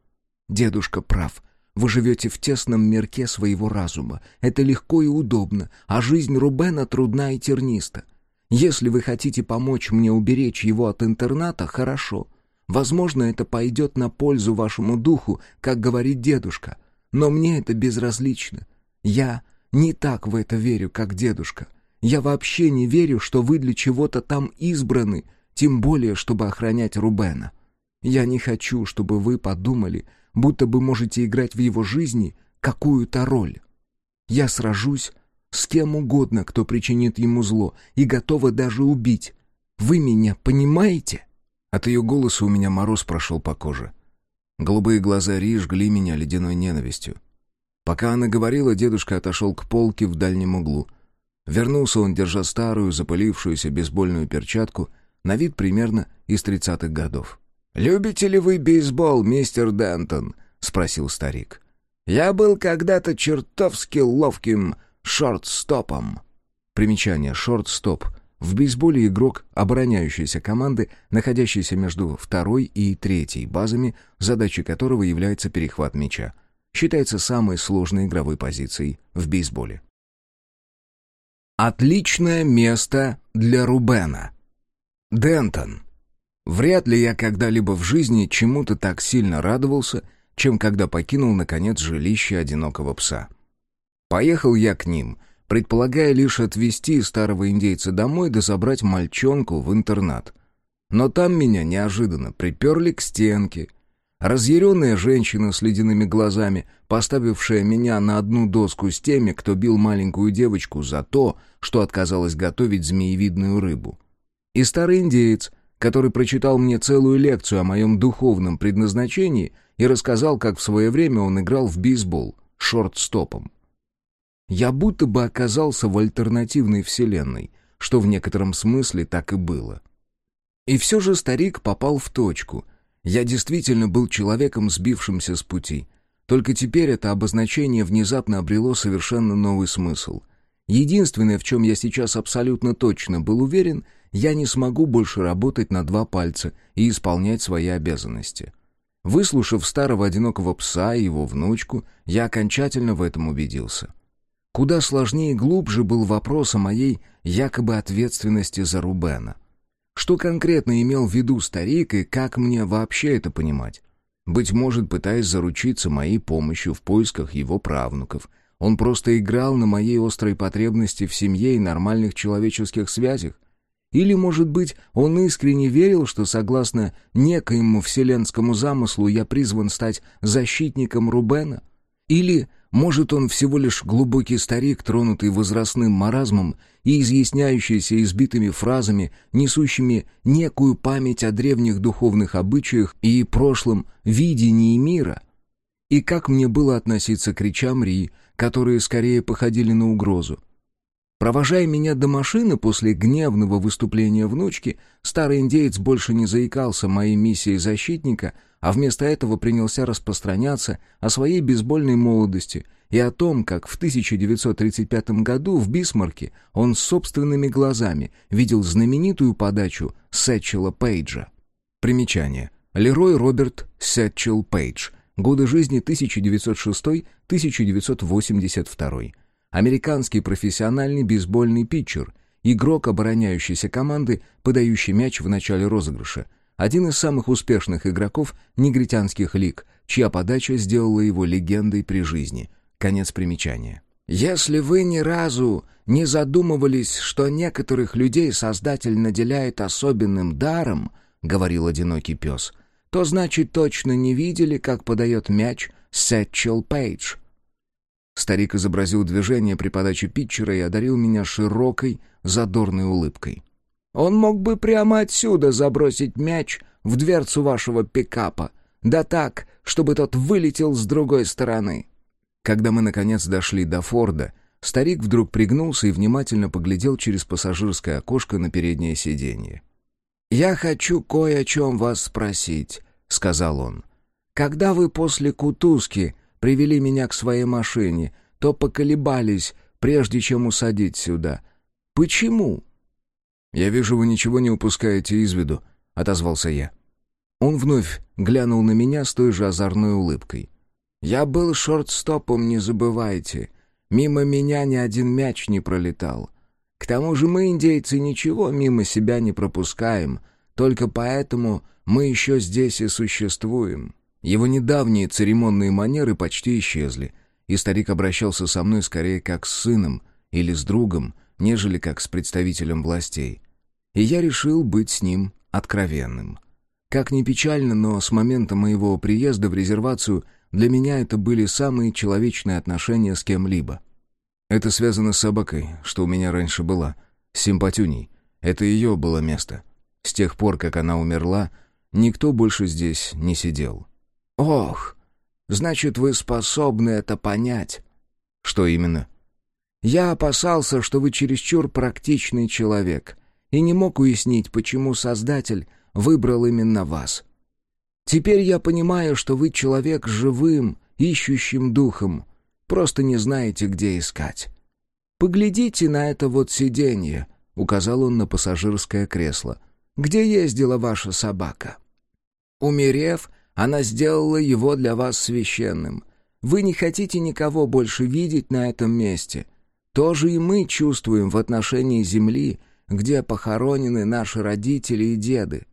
Дедушка прав. Вы живете в тесном мирке своего разума. Это легко и удобно, а жизнь Рубена трудна и терниста. Если вы хотите помочь мне уберечь его от интерната, хорошо. Возможно, это пойдет на пользу вашему духу, как говорит дедушка. Но мне это безразлично. Я не так в это верю, как дедушка. Я вообще не верю, что вы для чего-то там избраны, тем более, чтобы охранять Рубена. Я не хочу, чтобы вы подумали, будто бы можете играть в его жизни какую-то роль. Я сражусь с кем угодно, кто причинит ему зло, и готова даже убить. Вы меня понимаете?» От ее голоса у меня мороз прошел по коже. Голубые глаза Ри жгли меня ледяной ненавистью. Пока она говорила, дедушка отошел к полке в дальнем углу. Вернулся он, держа старую, запылившуюся бейсбольную перчатку, на вид примерно из тридцатых годов. «Любите ли вы бейсбол, мистер Дентон?» — спросил старик. «Я был когда-то чертовски ловким шорт-стопом. Примечание «шорт-стоп». В бейсболе игрок обороняющейся команды, находящийся между второй и третьей базами, задачей которого является перехват мяча. Считается самой сложной игровой позицией в бейсболе. Отличное место для Рубена. Дентон. Вряд ли я когда-либо в жизни чему-то так сильно радовался, чем когда покинул, наконец, жилище одинокого пса. Поехал я к ним, предполагая лишь отвезти старого индейца домой да забрать мальчонку в интернат. Но там меня неожиданно приперли к стенке — Разъяренная женщина с ледяными глазами, поставившая меня на одну доску с теми, кто бил маленькую девочку за то, что отказалась готовить змеевидную рыбу. И старый индеец, который прочитал мне целую лекцию о моем духовном предназначении и рассказал, как в свое время он играл в бейсбол шорт-стопом. Я будто бы оказался в альтернативной вселенной, что в некотором смысле так и было. И все же старик попал в точку — я действительно был человеком, сбившимся с пути. Только теперь это обозначение внезапно обрело совершенно новый смысл. Единственное, в чем я сейчас абсолютно точно был уверен, я не смогу больше работать на два пальца и исполнять свои обязанности. Выслушав старого одинокого пса и его внучку, я окончательно в этом убедился. Куда сложнее и глубже был вопрос о моей якобы ответственности за Рубена. Что конкретно имел в виду старик и как мне вообще это понимать? Быть может, пытаясь заручиться моей помощью в поисках его правнуков, он просто играл на моей острой потребности в семье и нормальных человеческих связях? Или, может быть, он искренне верил, что, согласно некоему вселенскому замыслу, я призван стать защитником Рубена? Или может, он всего лишь глубокий старик, тронутый возрастным маразмом и изъясняющийся избитыми фразами, несущими некую память о древних духовных обычаях и прошлом видении мира? И как мне было относиться к речам Ри, которые скорее походили на угрозу? Провожая меня до машины после гневного выступления внучки, старый индеец больше не заикался моей миссией защитника — а вместо этого принялся распространяться о своей бейсбольной молодости и о том, как в 1935 году в Бисмарке он собственными глазами видел знаменитую подачу Сетчела Пейджа. Примечание. Лерой Роберт Сетчел Пейдж. Годы жизни 1906-1982. Американский профессиональный бейсбольный питчер, игрок обороняющейся команды, подающий мяч в начале розыгрыша, один из самых успешных игроков негритянских лиг, чья подача сделала его легендой при жизни. Конец примечания. Если вы ни разу не задумывались, что некоторых людей Создатель наделяет особенным даром, — говорил одинокий пес, — то значит точно не видели, как подает мяч Сетчел Пейдж. Старик изобразил движение при подаче питчера и одарил меня широкой, задорной улыбкой. Он мог бы прямо отсюда забросить мяч в дверцу вашего пикапа, да так, чтобы тот вылетел с другой стороны». Когда мы, наконец, дошли до Форда, старик вдруг пригнулся и внимательно поглядел через пассажирское окошко на переднее сиденье. «Я хочу кое о чем вас спросить», — сказал он. «Когда вы после Кутузки привели меня к своей машине, то поколебались, прежде чем усадить сюда. Почему?» «Я вижу, вы ничего не упускаете из виду», — отозвался я. Он вновь глянул на меня с той же озорной улыбкой. «Я был шорт-стопом, не забывайте. Мимо меня ни один мяч не пролетал. К тому же мы, индейцы, ничего мимо себя не пропускаем, только поэтому мы еще здесь и существуем». Его недавние церемонные манеры почти исчезли, и старик обращался со мной скорее как с сыном или с другом, нежели как с представителем властей. И я решил быть с ним откровенным. Как ни печально, но с момента моего приезда в резервацию для меня это были самые человечные отношения с кем-либо. Это связано с собакой, что у меня раньше была, с симпатюней. Это ее было место. С тех пор, как она умерла, никто больше здесь не сидел. «Ох, значит, вы способны это понять». «Что именно?» Я опасался, что вы чересчур практичный человек, и не мог уяснить, почему Создатель выбрал именно вас. Теперь я понимаю, что вы человек живым, ищущим духом, просто не знаете, где искать. Поглядите на это вот сиденье, — указал он на пассажирское кресло. «Где ездила ваша собака?» Умерев, она сделала его для вас священным. Вы не хотите никого больше видеть на этом месте. То же и мы чувствуем в отношении земли, где похоронены наши родители и деды.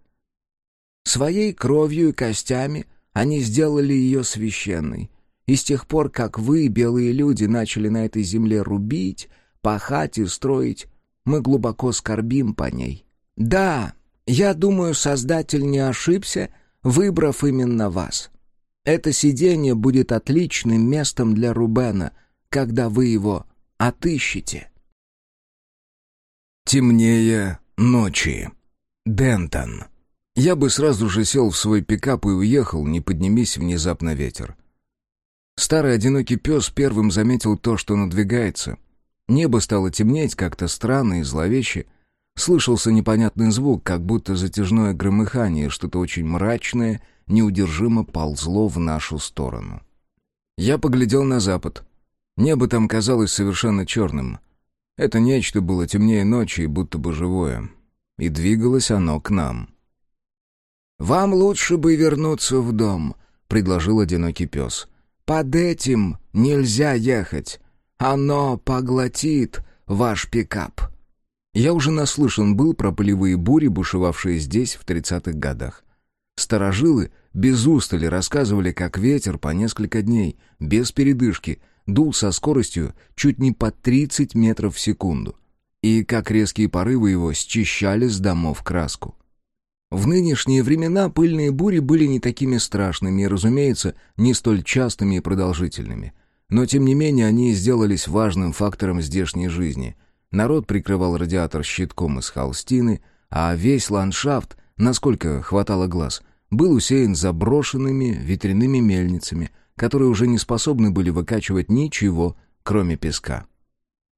Своей кровью и костями они сделали ее священной. И с тех пор, как вы, белые люди, начали на этой земле рубить, пахать и строить, мы глубоко скорбим по ней. Да, я думаю, Создатель не ошибся, выбрав именно вас. Это сиденье будет отличным местом для Рубена, когда вы его отыщете. Темнее ночи. Дентон. Я бы сразу же сел в свой пикап и уехал, не поднимись внезапно ветер. Старый одинокий пес первым заметил то, что надвигается. Небо стало темнеть как-то странно и зловеще. Слышался непонятный звук, как будто затяжное громыхание, что-то очень мрачное, неудержимо ползло в нашу сторону. Я поглядел на запад. Небо там казалось совершенно черным. Это нечто было темнее ночи и будто бы живое. И двигалось оно к нам. «Вам лучше бы вернуться в дом», — предложил одинокий пес. «Под этим нельзя ехать. Оно поглотит ваш пикап». Я уже наслышан был про полевые бури, бушевавшие здесь в тридцатых годах. Старожилы без устали рассказывали, как ветер по несколько дней, без передышки, дул со скоростью чуть не по 30 метров в секунду, и как резкие порывы его счищали с домов краску. В нынешние времена пыльные бури были не такими страшными и, разумеется, не столь частыми и продолжительными. Но, тем не менее, они сделались важным фактором здешней жизни. Народ прикрывал радиатор щитком из холстины, а весь ландшафт, насколько хватало глаз, был усеян заброшенными ветряными мельницами, которые уже не способны были выкачивать ничего, кроме песка.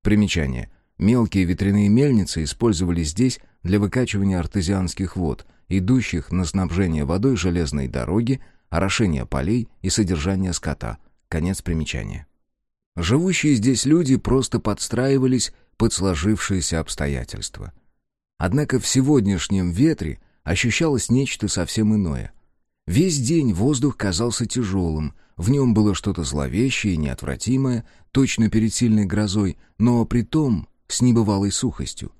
Примечание. Мелкие ветряные мельницы использовались здесь для выкачивания артезианских вод, идущих на снабжение водой железной дороги, орошение полей и содержание скота. Конец примечания. Живущие здесь люди просто подстраивались под сложившиеся обстоятельства. Однако в сегодняшнем ветре ощущалось нечто совсем иное. Весь день воздух казался тяжелым, в нем было что-то зловещее и неотвратимое, точно перед сильной грозой, но при том с небывалой сухостью.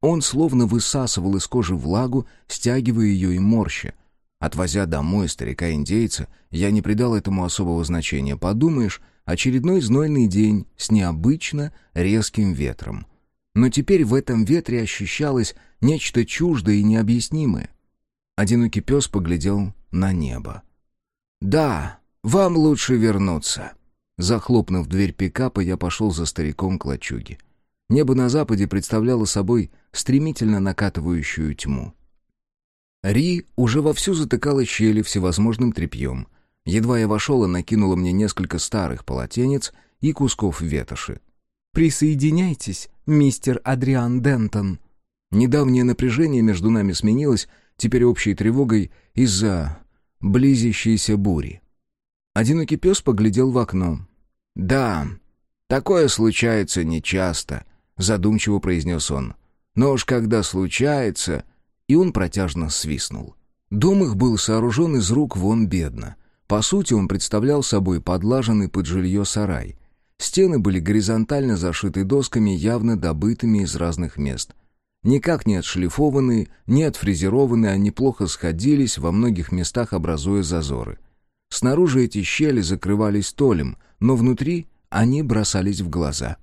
Он словно высасывал из кожи влагу, стягивая ее и морща. Отвозя домой старика-индейца, я не придал этому особого значения. Подумаешь, очередной знойный день с необычно резким ветром. Но теперь в этом ветре ощущалось нечто чуждое и необъяснимое. Одинокий пес поглядел на небо. «Да, вам лучше вернуться». Захлопнув дверь пикапа, я пошел за стариком к лачуге. Небо на западе представляло собой стремительно накатывающую тьму. Ри уже вовсю затыкала щели всевозможным тряпьем. Едва я вошел, она накинула мне несколько старых полотенец и кусков ветоши. «Присоединяйтесь, мистер Адриан Дентон». Недавнее напряжение между нами сменилось, теперь общей тревогой из-за близящейся бури. Одинокий пес поглядел в окно. «Да, такое случается нечасто», — задумчиво произнес он. «Но уж когда случается...» И он протяжно свистнул. Дом их был сооружен из рук вон бедно. По сути, он представлял собой подлаженный под жилье сарай. Стены были горизонтально зашиты досками, явно добытыми из разных мест. Никак не отшлифованные, не отфрезерованные, они плохо сходились, во многих местах образуя зазоры. Снаружи эти щели закрывались толем, но внутри они бросались в глаза.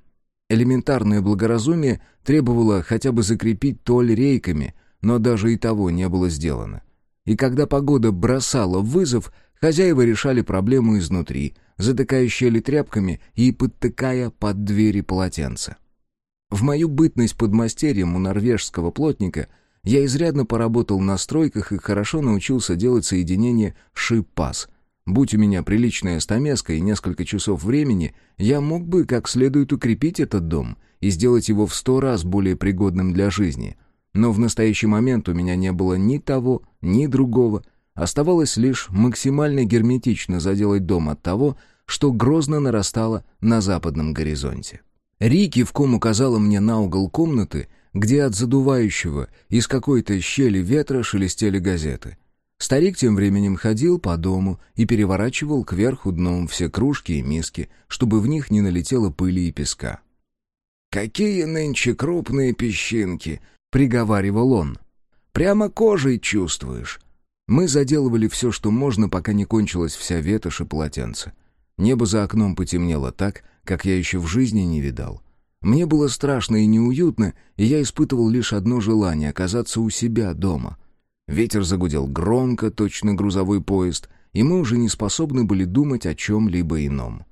Элементарное благоразумие требовало хотя бы закрепить толь рейками, но даже и того не было сделано. И когда погода бросала вызов, хозяева решали проблему изнутри, затыкая щели тряпками и подтыкая под двери полотенца. В мою бытность подмастерьем у норвежского плотника я изрядно поработал на стройках и хорошо научился делать соединение шип-пас — Будь у меня приличная стамеска и несколько часов времени, я мог бы как следует укрепить этот дом и сделать его в сто раз более пригодным для жизни. Но в настоящий момент у меня не было ни того, ни другого. Оставалось лишь максимально герметично заделать дом от того, что грозно нарастало на западном горизонте. Рики в ком указала мне на угол комнаты, где от задувающего из какой-то щели ветра шелестели газеты. Старик тем временем ходил по дому и переворачивал кверху дном все кружки и миски, чтобы в них не налетело пыли и песка. «Какие нынче крупные песчинки!» — приговаривал он. «Прямо кожей чувствуешь». Мы заделывали все, что можно, пока не кончилась вся ветошь и полотенце. Небо за окном потемнело так, как я еще в жизни не видал. Мне было страшно и неуютно, и я испытывал лишь одно желание — оказаться у себя дома. Ветер загудел громко, точно грузовой поезд, и мы уже не способны были думать о чем-либо ином.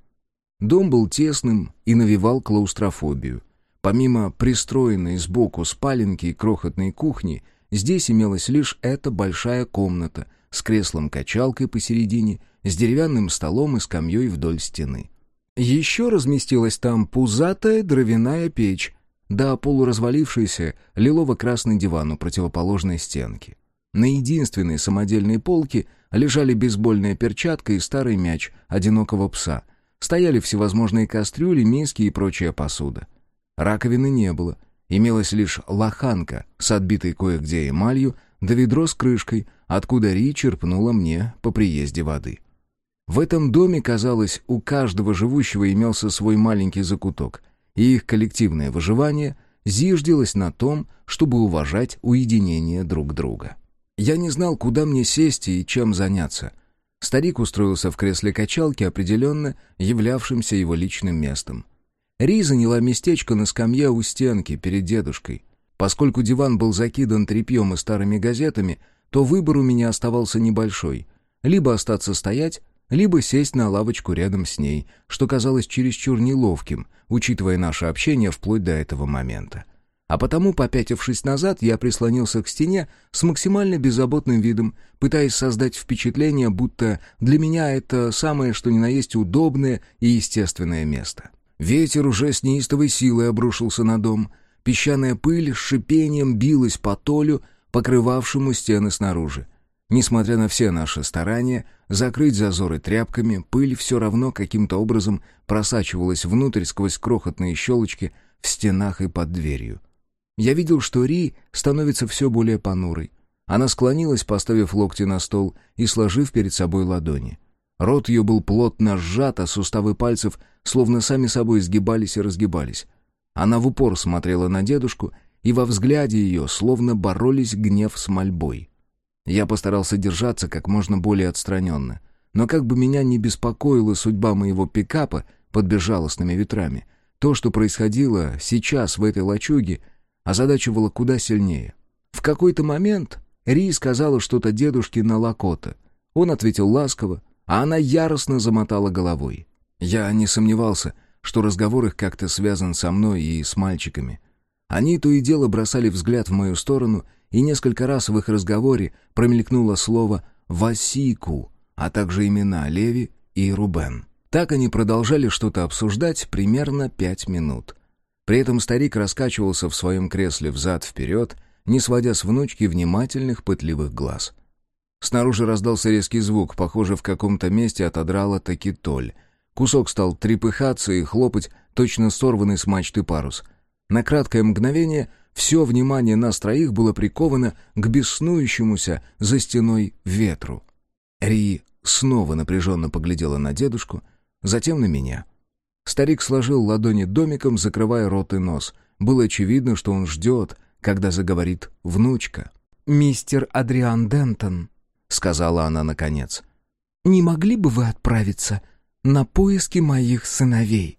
Дом был тесным и навевал клаустрофобию. Помимо пристроенной сбоку спаленки и крохотной кухни, здесь имелась лишь эта большая комната с креслом-качалкой посередине, с деревянным столом и скамьей вдоль стены. Еще разместилась там пузатая дровяная печь, да полуразвалившийся лилово-красный диван у противоположной стенки. На единственной самодельной полке лежали бейсбольная перчатка и старый мяч одинокого пса. Стояли всевозможные кастрюли, миски и прочая посуда. Раковины не было. Имелась лишь лоханка с отбитой кое-где эмалью, да ведро с крышкой, откуда Ри черпнула мне по приезде воды. В этом доме, казалось, у каждого живущего имелся свой маленький закуток, и их коллективное выживание зиждилось на том, чтобы уважать уединение друг друга. Я не знал, куда мне сесть и чем заняться. Старик устроился в кресле качалки, определенно являвшимся его личным местом. Ри заняла местечко на скамье у стенки перед дедушкой. Поскольку диван был закидан тряпьем и старыми газетами, то выбор у меня оставался небольшой. Либо остаться стоять, либо сесть на лавочку рядом с ней, что казалось чересчур неловким, учитывая наше общение вплоть до этого момента. А потому, попятившись назад, я прислонился к стене с максимально беззаботным видом, пытаясь создать впечатление, будто для меня это самое что ни на есть удобное и естественное место. Ветер уже с неистовой силой обрушился на дом. Песчаная пыль с шипением билась по толю, покрывавшему стены снаружи. Несмотря на все наши старания закрыть зазоры тряпками, пыль все равно каким-то образом просачивалась внутрь сквозь крохотные щелочки в стенах и под дверью. Я видел, что Ри становится все более понурой. Она склонилась, поставив локти на стол и сложив перед собой ладони. Рот ее был плотно сжат, а суставы пальцев словно сами собой сгибались и разгибались. Она в упор смотрела на дедушку, и во взгляде ее словно боролись гнев с мольбой. Я постарался держаться как можно более отстраненно. Но как бы меня не беспокоила судьба моего пикапа под безжалостными ветрами, то, что происходило сейчас в этой лачуге, озадачивало куда сильнее. В какой-то момент Ри сказала что-то дедушке на Лакота. Он ответил ласково, а она яростно замотала головой. Я не сомневался, что разговор их как-то связан со мной и с мальчиками. Они то и дело бросали взгляд в мою сторону, и несколько раз в их разговоре промелькнуло слово «Васику», а также имена Леви и Рубен. Так они продолжали что-то обсуждать примерно пять минут. При этом старик раскачивался в своем кресле взад-вперед, не сводя с внучки внимательных пытливых глаз. Снаружи раздался резкий звук, похоже, в каком-то месте отодрала таки толь. Кусок стал трепыхаться и хлопать, точно сорванный с мачты парус. На краткое мгновение все внимание нас троих было приковано к беснующемуся за стеной ветру. Ри снова напряженно поглядела на дедушку, затем на меня — Старик сложил ладони домиком, закрывая рот и нос. Было очевидно, что он ждет, когда заговорит внучка. «Мистер Адриан Дентон», — сказала она наконец, — «не могли бы вы отправиться на поиски моих сыновей?»